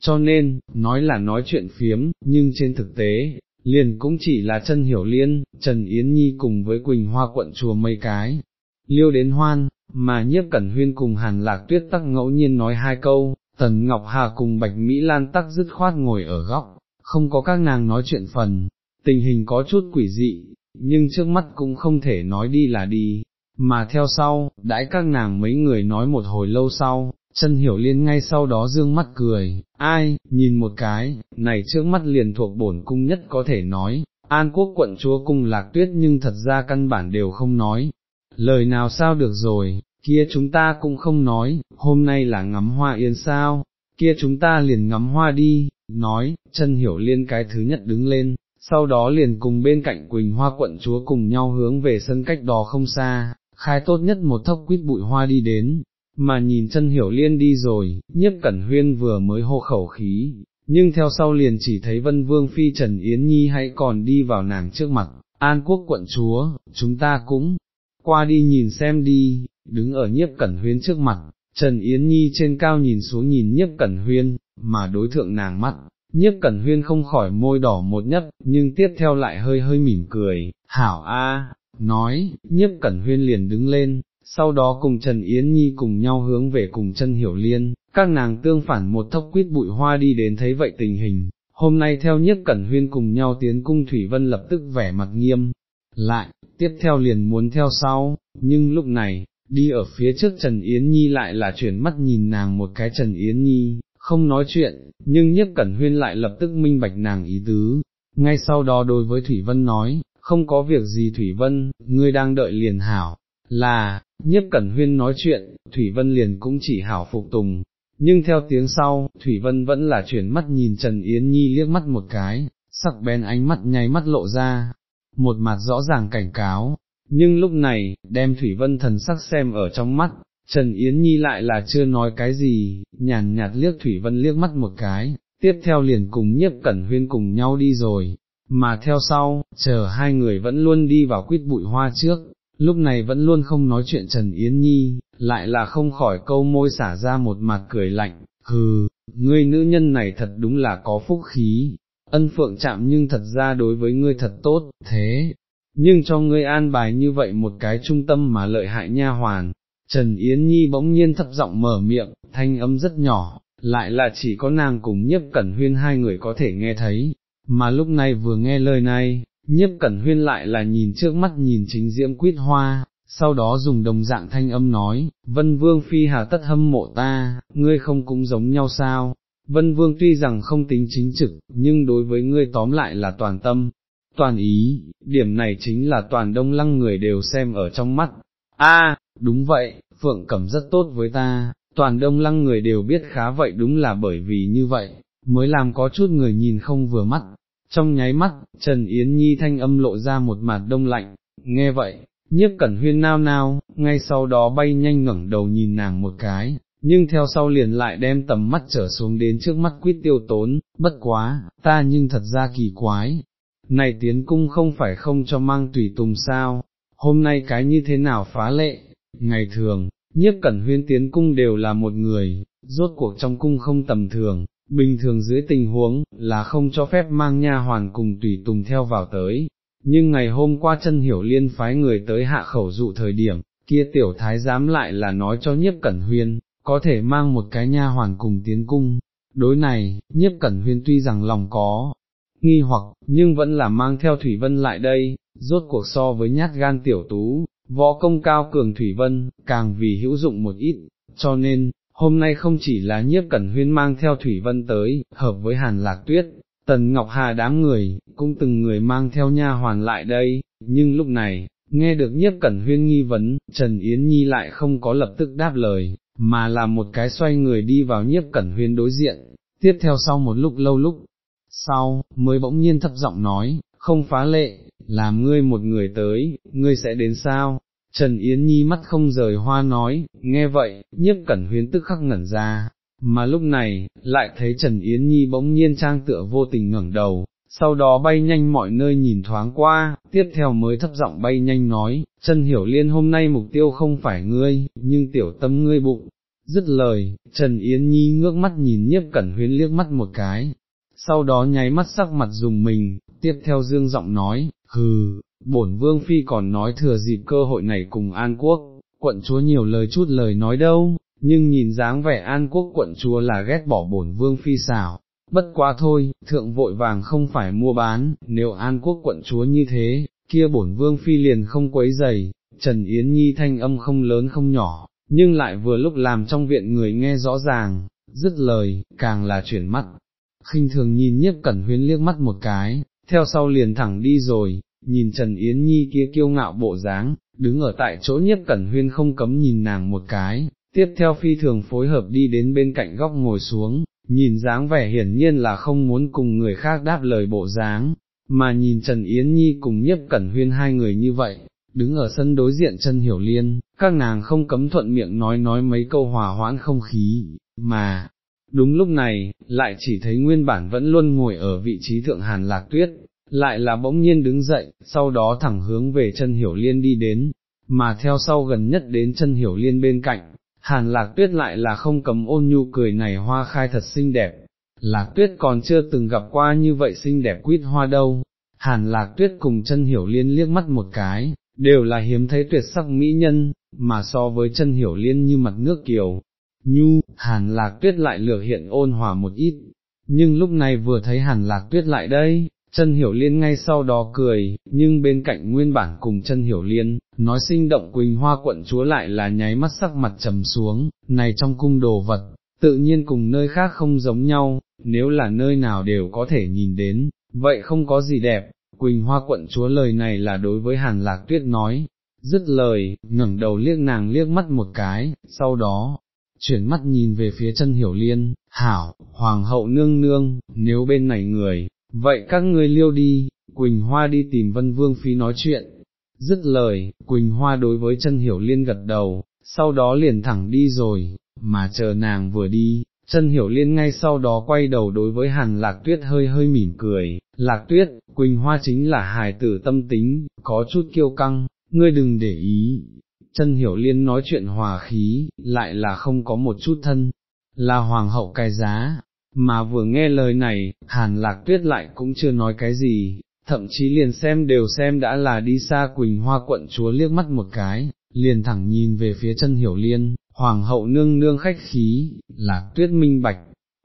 Cho nên, nói là nói chuyện phiếm, nhưng trên thực tế, liền cũng chỉ là chân hiểu liên, Trần Yến Nhi cùng với Quỳnh Hoa quận chùa mấy cái, liêu đến hoan, mà nhiếp cẩn huyên cùng hàn lạc tuyết tắc ngẫu nhiên nói hai câu, tần ngọc hà cùng bạch Mỹ Lan tắc dứt khoát ngồi ở góc, không có các nàng nói chuyện phần, tình hình có chút quỷ dị, nhưng trước mắt cũng không thể nói đi là đi, mà theo sau, đãi các nàng mấy người nói một hồi lâu sau, chân hiểu liên ngay sau đó dương mắt cười, ai, nhìn một cái, này trước mắt liền thuộc bổn cung nhất có thể nói, an quốc quận chúa cung lạc tuyết nhưng thật ra căn bản đều không nói, lời nào sao được rồi, kia chúng ta cũng không nói, hôm nay là ngắm hoa yên sao, kia chúng ta liền ngắm hoa đi, nói, chân hiểu liên cái thứ nhất đứng lên, sau đó liền cùng bên cạnh Quỳnh Hoa quận chúa cùng nhau hướng về sân cách đó không xa, khai tốt nhất một thốc quýt bụi hoa đi đến, mà nhìn chân hiểu liên đi rồi, nhiếp cẩn huyên vừa mới hô khẩu khí, nhưng theo sau liền chỉ thấy vân vương phi Trần Yến Nhi hãy còn đi vào nàng trước mặt, an quốc quận chúa, chúng ta cũng, qua đi nhìn xem đi, đứng ở nhiếp cẩn huyên trước mặt, Trần Yến Nhi trên cao nhìn xuống nhìn nhiếp cẩn huyên, mà đối thượng nàng mắt, nhiếp cẩn huyên không khỏi môi đỏ một nhất, nhưng tiếp theo lại hơi hơi mỉm cười, hảo a, nói, nhiếp cẩn huyên liền đứng lên, sau đó cùng Trần Yến Nhi cùng nhau hướng về cùng chân hiểu liên, các nàng tương phản một thốc quýt bụi hoa đi đến thấy vậy tình hình, hôm nay theo nhiếp cẩn huyên cùng nhau tiến cung Thủy Vân lập tức vẻ mặt nghiêm, lại, tiếp theo liền muốn theo sau, nhưng lúc này, đi ở phía trước Trần Yến Nhi lại là chuyển mắt nhìn nàng một cái Trần Yến Nhi, không nói chuyện, nhưng nhiếp cẩn huyên lại lập tức minh bạch nàng ý tứ, ngay sau đó đối với Thủy Vân nói, không có việc gì Thủy Vân, ngươi đang đợi liền hảo, là, nhiếp cẩn huyên nói chuyện, Thủy Vân liền cũng chỉ hảo phục tùng, nhưng theo tiếng sau, Thủy Vân vẫn là chuyển mắt nhìn Trần Yến Nhi liếc mắt một cái, sắc bén ánh mắt nháy mắt lộ ra, một mặt rõ ràng cảnh cáo, nhưng lúc này, đem Thủy Vân thần sắc xem ở trong mắt, Trần Yến Nhi lại là chưa nói cái gì, nhàn nhạt liếc Thủy Vân liếc mắt một cái, tiếp theo liền cùng nhiếp cẩn huyên cùng nhau đi rồi, mà theo sau, chờ hai người vẫn luôn đi vào quýt bụi hoa trước, lúc này vẫn luôn không nói chuyện Trần Yến Nhi, lại là không khỏi câu môi xả ra một mặt cười lạnh, hừ, ngươi nữ nhân này thật đúng là có phúc khí, ân phượng chạm nhưng thật ra đối với ngươi thật tốt, thế, nhưng cho ngươi an bài như vậy một cái trung tâm mà lợi hại nha hoàn. Trần Yến Nhi bỗng nhiên thấp giọng mở miệng, thanh âm rất nhỏ, lại là chỉ có nàng cùng nhiếp cẩn huyên hai người có thể nghe thấy, mà lúc này vừa nghe lời này, nhiếp cẩn huyên lại là nhìn trước mắt nhìn chính diễm quyết hoa, sau đó dùng đồng dạng thanh âm nói, Vân Vương Phi hà tất hâm mộ ta, ngươi không cũng giống nhau sao, Vân Vương tuy rằng không tính chính trực, nhưng đối với ngươi tóm lại là toàn tâm, toàn ý, điểm này chính là toàn đông lăng người đều xem ở trong mắt. A, đúng vậy, Phượng Cẩm rất tốt với ta, toàn đông lăng người đều biết khá vậy đúng là bởi vì như vậy, mới làm có chút người nhìn không vừa mắt. Trong nháy mắt, Trần Yến Nhi thanh âm lộ ra một mặt đông lạnh, nghe vậy, nhiếp cẩn huyên nao nao, ngay sau đó bay nhanh ngẩng đầu nhìn nàng một cái, nhưng theo sau liền lại đem tầm mắt trở xuống đến trước mắt quyết tiêu tốn, bất quá, ta nhưng thật ra kỳ quái, này tiến cung không phải không cho mang tùy tùng sao, hôm nay cái như thế nào phá lệ, ngày thường, nhiếp cẩn huyên tiến cung đều là một người, rốt cuộc trong cung không tầm thường, bình thường dưới tình huống, là không cho phép mang nha hoàn cùng tùy tùng theo vào tới, nhưng ngày hôm qua chân hiểu liên phái người tới hạ khẩu dụ thời điểm, kia tiểu thái giám lại là nói cho nhiếp cẩn huyên, có thể mang một cái nha hoàn cùng tiến cung, đối này, nhiếp cẩn huyên tuy rằng lòng có, nghi hoặc, nhưng vẫn là mang theo Thủy Vân lại đây, rốt cuộc so với nhát gan tiểu tú, võ công cao cường Thủy Vân, càng vì hữu dụng một ít, cho nên, hôm nay không chỉ là nhiếp cẩn huyên mang theo Thủy Vân tới, hợp với Hàn Lạc Tuyết, Tần Ngọc Hà đám người, cũng từng người mang theo nha hoàn lại đây, nhưng lúc này, nghe được nhiếp cẩn huyên nghi vấn, Trần Yến Nhi lại không có lập tức đáp lời, mà là một cái xoay người đi vào nhiếp cẩn huyên đối diện, tiếp theo sau một lúc lâu lúc, sau, mới bỗng nhiên thấp giọng nói, không phá lệ, làm ngươi một người tới, ngươi sẽ đến sao? Trần Yến Nhi mắt không rời hoa nói, nghe vậy, nhiếp cẩn huyến tức khắc ngẩn ra, mà lúc này, lại thấy Trần Yến Nhi bỗng nhiên trang tựa vô tình ngẩng đầu, sau đó bay nhanh mọi nơi nhìn thoáng qua, tiếp theo mới thấp giọng bay nhanh nói, Trần Hiểu Liên hôm nay mục tiêu không phải ngươi, nhưng tiểu tâm ngươi bụng. Dứt lời, Trần Yến Nhi ngước mắt nhìn nhiếp cẩn huyến liếc mắt một cái, sau đó nháy mắt sắc mặt dùng mình, tiếp theo dương giọng nói, hừ, bổn vương phi còn nói thừa dịp cơ hội này cùng An Quốc, quận chúa nhiều lời chút lời nói đâu, nhưng nhìn dáng vẻ An Quốc quận chúa là ghét bỏ bổn vương phi xảo, bất quá thôi, thượng vội vàng không phải mua bán, nếu An Quốc quận chúa như thế, kia bổn vương phi liền không quấy dày, Trần Yến Nhi thanh âm không lớn không nhỏ, nhưng lại vừa lúc làm trong viện người nghe rõ ràng, dứt lời, càng là chuyển mắt, khinh thường nhìn nhiếp cẩn huyến liếc mắt một cái, theo sau liền thẳng đi rồi, nhìn Trần Yến Nhi kia kiêu ngạo bộ dáng, đứng ở tại chỗ nhiếp cẩn huyên không cấm nhìn nàng một cái, tiếp theo phi thường phối hợp đi đến bên cạnh góc ngồi xuống, nhìn dáng vẻ hiển nhiên là không muốn cùng người khác đáp lời bộ dáng, mà nhìn Trần Yến Nhi cùng nhiếp cẩn huyên hai người như vậy, đứng ở sân đối diện chân hiểu liên, các nàng không cấm thuận miệng nói nói mấy câu hòa hoãn không khí, mà, đúng lúc này, lại chỉ thấy nguyên bản vẫn luôn ngồi ở vị trí thượng hàn lạc tuyết, lại là bỗng nhiên đứng dậy, sau đó thẳng hướng về chân hiểu liên đi đến, mà theo sau gần nhất đến chân hiểu liên bên cạnh, hàn lạc tuyết lại là không cấm ôn nhu cười này hoa khai thật xinh đẹp, lạc tuyết còn chưa từng gặp qua như vậy xinh đẹp quýt hoa đâu, hàn lạc tuyết cùng chân hiểu liên liếc mắt một cái, đều là hiếm thấy tuyệt sắc mỹ nhân, mà so với chân hiểu liên như mặt nước kiều. Nhu, hàn lạc tuyết lại lược hiện ôn hòa một ít, nhưng lúc này vừa thấy hàn lạc tuyết lại đây, chân hiểu liên ngay sau đó cười, nhưng bên cạnh nguyên bản cùng chân hiểu liên, nói sinh động quỳnh hoa quận chúa lại là nháy mắt sắc mặt trầm xuống, này trong cung đồ vật, tự nhiên cùng nơi khác không giống nhau, nếu là nơi nào đều có thể nhìn đến, vậy không có gì đẹp, Quỳnh Hoa quận chúa lời này là đối với Hàn Lạc Tuyết nói, dứt lời, ngẩng đầu liếc nàng liếc mắt một cái, sau đó, chuyển mắt nhìn về phía chân hiểu liên, hảo, hoàng hậu nương nương, nếu bên này người, vậy các ngươi liêu đi, Quỳnh Hoa đi tìm Vân Vương Phi nói chuyện, dứt lời, Quỳnh Hoa đối với chân hiểu liên gật đầu, sau đó liền thẳng đi rồi, mà chờ nàng vừa đi, chân hiểu liên ngay sau đó quay đầu đối với hàn lạc tuyết hơi hơi mỉm cười, lạc tuyết, Quỳnh Hoa chính là hài tử tâm tính, có chút kiêu căng, ngươi đừng để ý, chân hiểu liên nói chuyện hòa khí, lại là không có một chút thân, là hoàng hậu cai giá, mà vừa nghe lời này, hàn lạc tuyết lại cũng chưa nói cái gì, thậm chí liền xem đều xem đã là đi xa Quỳnh Hoa quận chúa liếc mắt một cái, liền thẳng nhìn về phía chân hiểu liên, hoàng hậu nương nương khách khí, lạc tuyết minh bạch,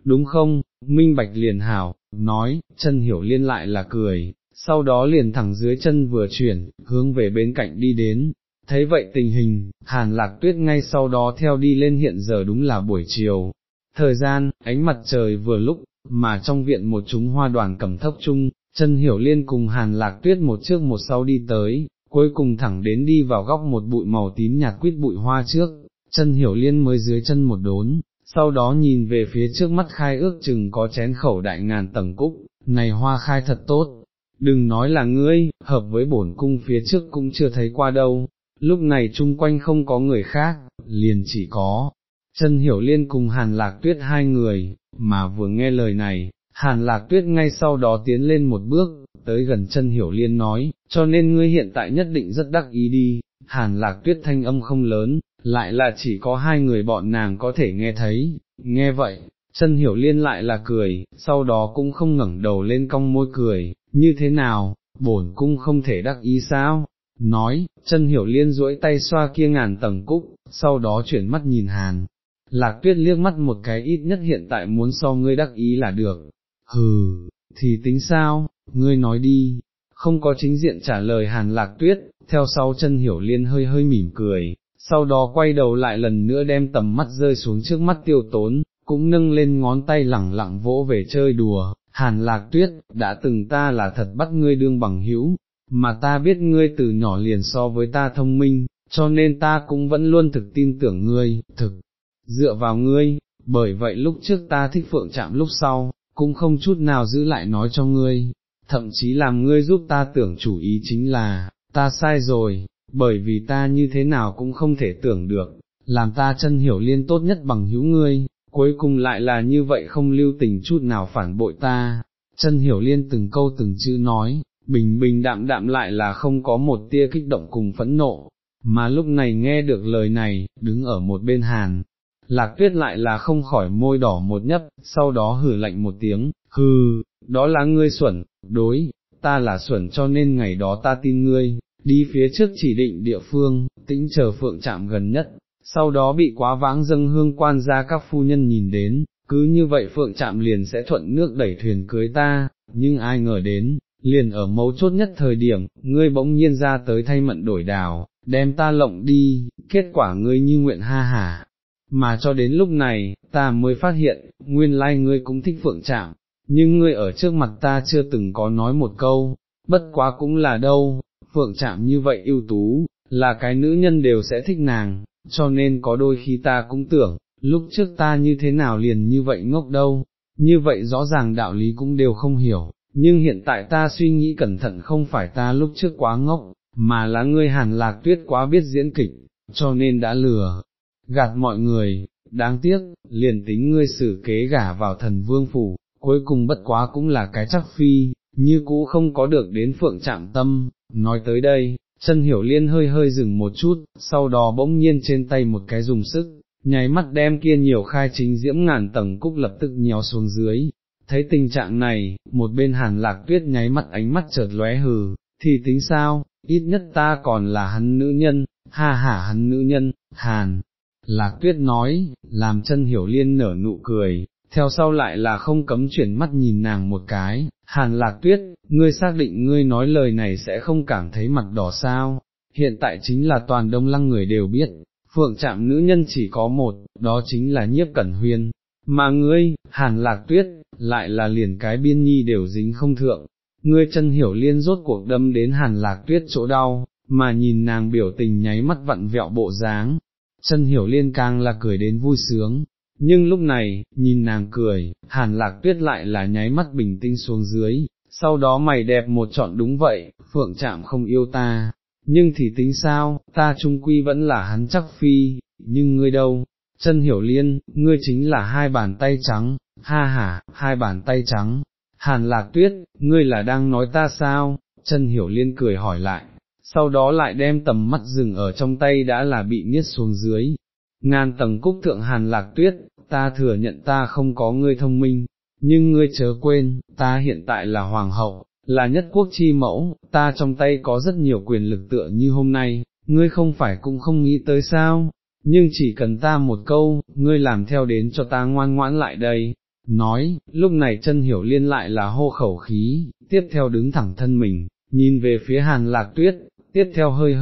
đúng không, minh bạch liền hảo, nói, chân hiểu liên lại là cười, sau đó liền thẳng dưới chân vừa chuyển, hướng về bên cạnh đi đến. Thấy vậy tình hình, hàn lạc tuyết ngay sau đó theo đi lên hiện giờ đúng là buổi chiều. Thời gian, ánh mặt trời vừa lúc, mà trong viện một chúng hoa đoàn cầm thấp chung, chân hiểu liên cùng hàn lạc tuyết một trước một sau đi tới, cuối cùng thẳng đến đi vào góc một bụi màu tím nhạt quýt bụi hoa trước, chân hiểu liên mới dưới chân một đốn, sau đó nhìn về phía trước mắt khai ước chừng có chén khẩu đại ngàn tầng cúc, này hoa khai thật tốt, đừng nói là ngươi, hợp với bổn cung phía trước cũng chưa thấy qua đâu, lúc này chung quanh không có người khác, liền chỉ có, chân hiểu liên cùng hàn lạc tuyết hai người, mà vừa nghe lời này, hàn lạc tuyết ngay sau đó tiến lên một bước, tới gần chân hiểu liên nói, cho nên ngươi hiện tại nhất định rất đắc ý đi, hàn lạc tuyết thanh âm không lớn, lại là chỉ có hai người bọn nàng có thể nghe thấy, nghe vậy, chân hiểu liên lại là cười, sau đó cũng không ngẩng đầu lên cong môi cười, như thế nào, bổn cung không thể đắc ý sao, nói, chân hiểu liên duỗi tay xoa kia ngàn tầng cúc, sau đó chuyển mắt nhìn hàn. Lạc tuyết liếc mắt một cái ít nhất hiện tại muốn so ngươi đắc ý là được, hừ, thì tính sao, ngươi nói đi, không có chính diện trả lời hàn lạc tuyết, theo sau chân hiểu liên hơi hơi mỉm cười, sau đó quay đầu lại lần nữa đem tầm mắt rơi xuống trước mắt tiêu tốn, cũng nâng lên ngón tay lẳng lặng vỗ về chơi đùa, hàn lạc tuyết, đã từng ta là thật bắt ngươi đương bằng hữu, mà ta biết ngươi từ nhỏ liền so với ta thông minh, cho nên ta cũng vẫn luôn thực tin tưởng ngươi, thực, dựa vào ngươi, bởi vậy lúc trước ta thích phượng chạm lúc sau, cũng không chút nào giữ lại nói cho ngươi, thậm chí làm ngươi giúp ta tưởng chủ ý chính là, ta sai rồi, bởi vì ta như thế nào cũng không thể tưởng được, làm ta chân hiểu liên tốt nhất bằng hữu ngươi, cuối cùng lại là như vậy không lưu tình chút nào phản bội ta, chân hiểu liên từng câu từng chữ nói, bình bình đạm đạm lại là không có một tia kích động cùng phẫn nộ, mà lúc này nghe được lời này, đứng ở một bên hàn. Lạc tuyết lại là không khỏi môi đỏ một nhấp, sau đó hử lạnh một tiếng, hừ, đó là ngươi xuẩn, đối, ta là xuẩn cho nên ngày đó ta tin ngươi, đi phía trước chỉ định địa phương, tĩnh chờ phượng chạm gần nhất, sau đó bị quá vãng dâng hương quan ra các phu nhân nhìn đến, cứ như vậy phượng chạm liền sẽ thuận nước đẩy thuyền cưới ta, nhưng ai ngờ đến, liền ở mấu chốt nhất thời điểm, ngươi bỗng nhiên ra tới thay mận đổi đào, đem ta lộng đi, kết quả ngươi như nguyện ha hả. Mà cho đến lúc này, ta mới phát hiện, nguyên lai ngươi cũng thích phượng chạm, nhưng ngươi ở trước mặt ta chưa từng có nói một câu, bất quá cũng là đâu, phượng chạm như vậy ưu tú, là cái nữ nhân đều sẽ thích nàng, cho nên có đôi khi ta cũng tưởng, lúc trước ta như thế nào liền như vậy ngốc đâu, như vậy rõ ràng đạo lý cũng đều không hiểu, nhưng hiện tại ta suy nghĩ cẩn thận không phải ta lúc trước quá ngốc, mà là ngươi hàn lạc tuyết quá biết diễn kịch, cho nên đã lừa, gạt mọi người, đáng tiếc, liền tính ngươi xử kế gả vào thần vương phủ, cuối cùng bất quá cũng là cái chắc phi, như cũ không có được đến phượng chạm tâm, nói tới đây, chân hiểu liên hơi hơi dừng một chút, sau đó bỗng nhiên trên tay một cái dùng sức, nháy mắt đem kia nhiều khai chính diễm ngàn tầng cúc lập tức nhéo xuống dưới. Thấy tình trạng này, một bên hàn lạc tuyết nháy mắt ánh mắt chợt lóe hừ, thì tính sao, ít nhất ta còn là hắn nữ nhân, ha hả hắn nữ nhân, hàn. Lạc tuyết nói, làm chân hiểu liên nở nụ cười, theo sau lại là không cấm chuyển mắt nhìn nàng một cái, hàn lạc tuyết, ngươi xác định ngươi nói lời này sẽ không cảm thấy mặt đỏ sao, hiện tại chính là toàn đông lăng người đều biết, phượng trạm nữ nhân chỉ có một, đó chính là nhiếp cẩn huyên, mà ngươi, hàn lạc tuyết, lại là liền cái biên nhi đều dính không thượng, ngươi chân hiểu liên rốt cuộc đâm đến hàn lạc tuyết chỗ đau, mà nhìn nàng biểu tình nháy mắt vặn vẹo bộ dáng, chân hiểu liên càng là cười đến vui sướng, nhưng lúc này, nhìn nàng cười, hàn lạc tuyết lại là nháy mắt bình tĩnh xuống dưới, sau đó mày đẹp một chọn đúng vậy, phượng chạm không yêu ta, nhưng thì tính sao, ta trung quy vẫn là hắn chắc phi, nhưng ngươi đâu, chân hiểu liên, ngươi chính là hai bàn tay trắng, ha ha, hai bàn tay trắng, hàn lạc tuyết, ngươi là đang nói ta sao, chân hiểu liên cười hỏi lại, sau đó lại đem tầm mắt rừng ở trong tay đã là bị niết xuống dưới, ngàn tầng cúc thượng hàn lạc tuyết, ta thừa nhận ta không có ngươi thông minh, nhưng ngươi chớ quên, ta hiện tại là hoàng hậu, là nhất quốc chi mẫu, ta trong tay có rất nhiều quyền lực tựa như hôm nay, ngươi không phải cũng không nghĩ tới sao, nhưng chỉ cần ta một câu, ngươi làm theo đến cho ta ngoan ngoãn lại đây. Nói, lúc này chân hiểu liên lại là hô khẩu khí, tiếp theo đứng thẳng thân mình, nhìn về phía hàn lạc tuyết, tiếp theo hơi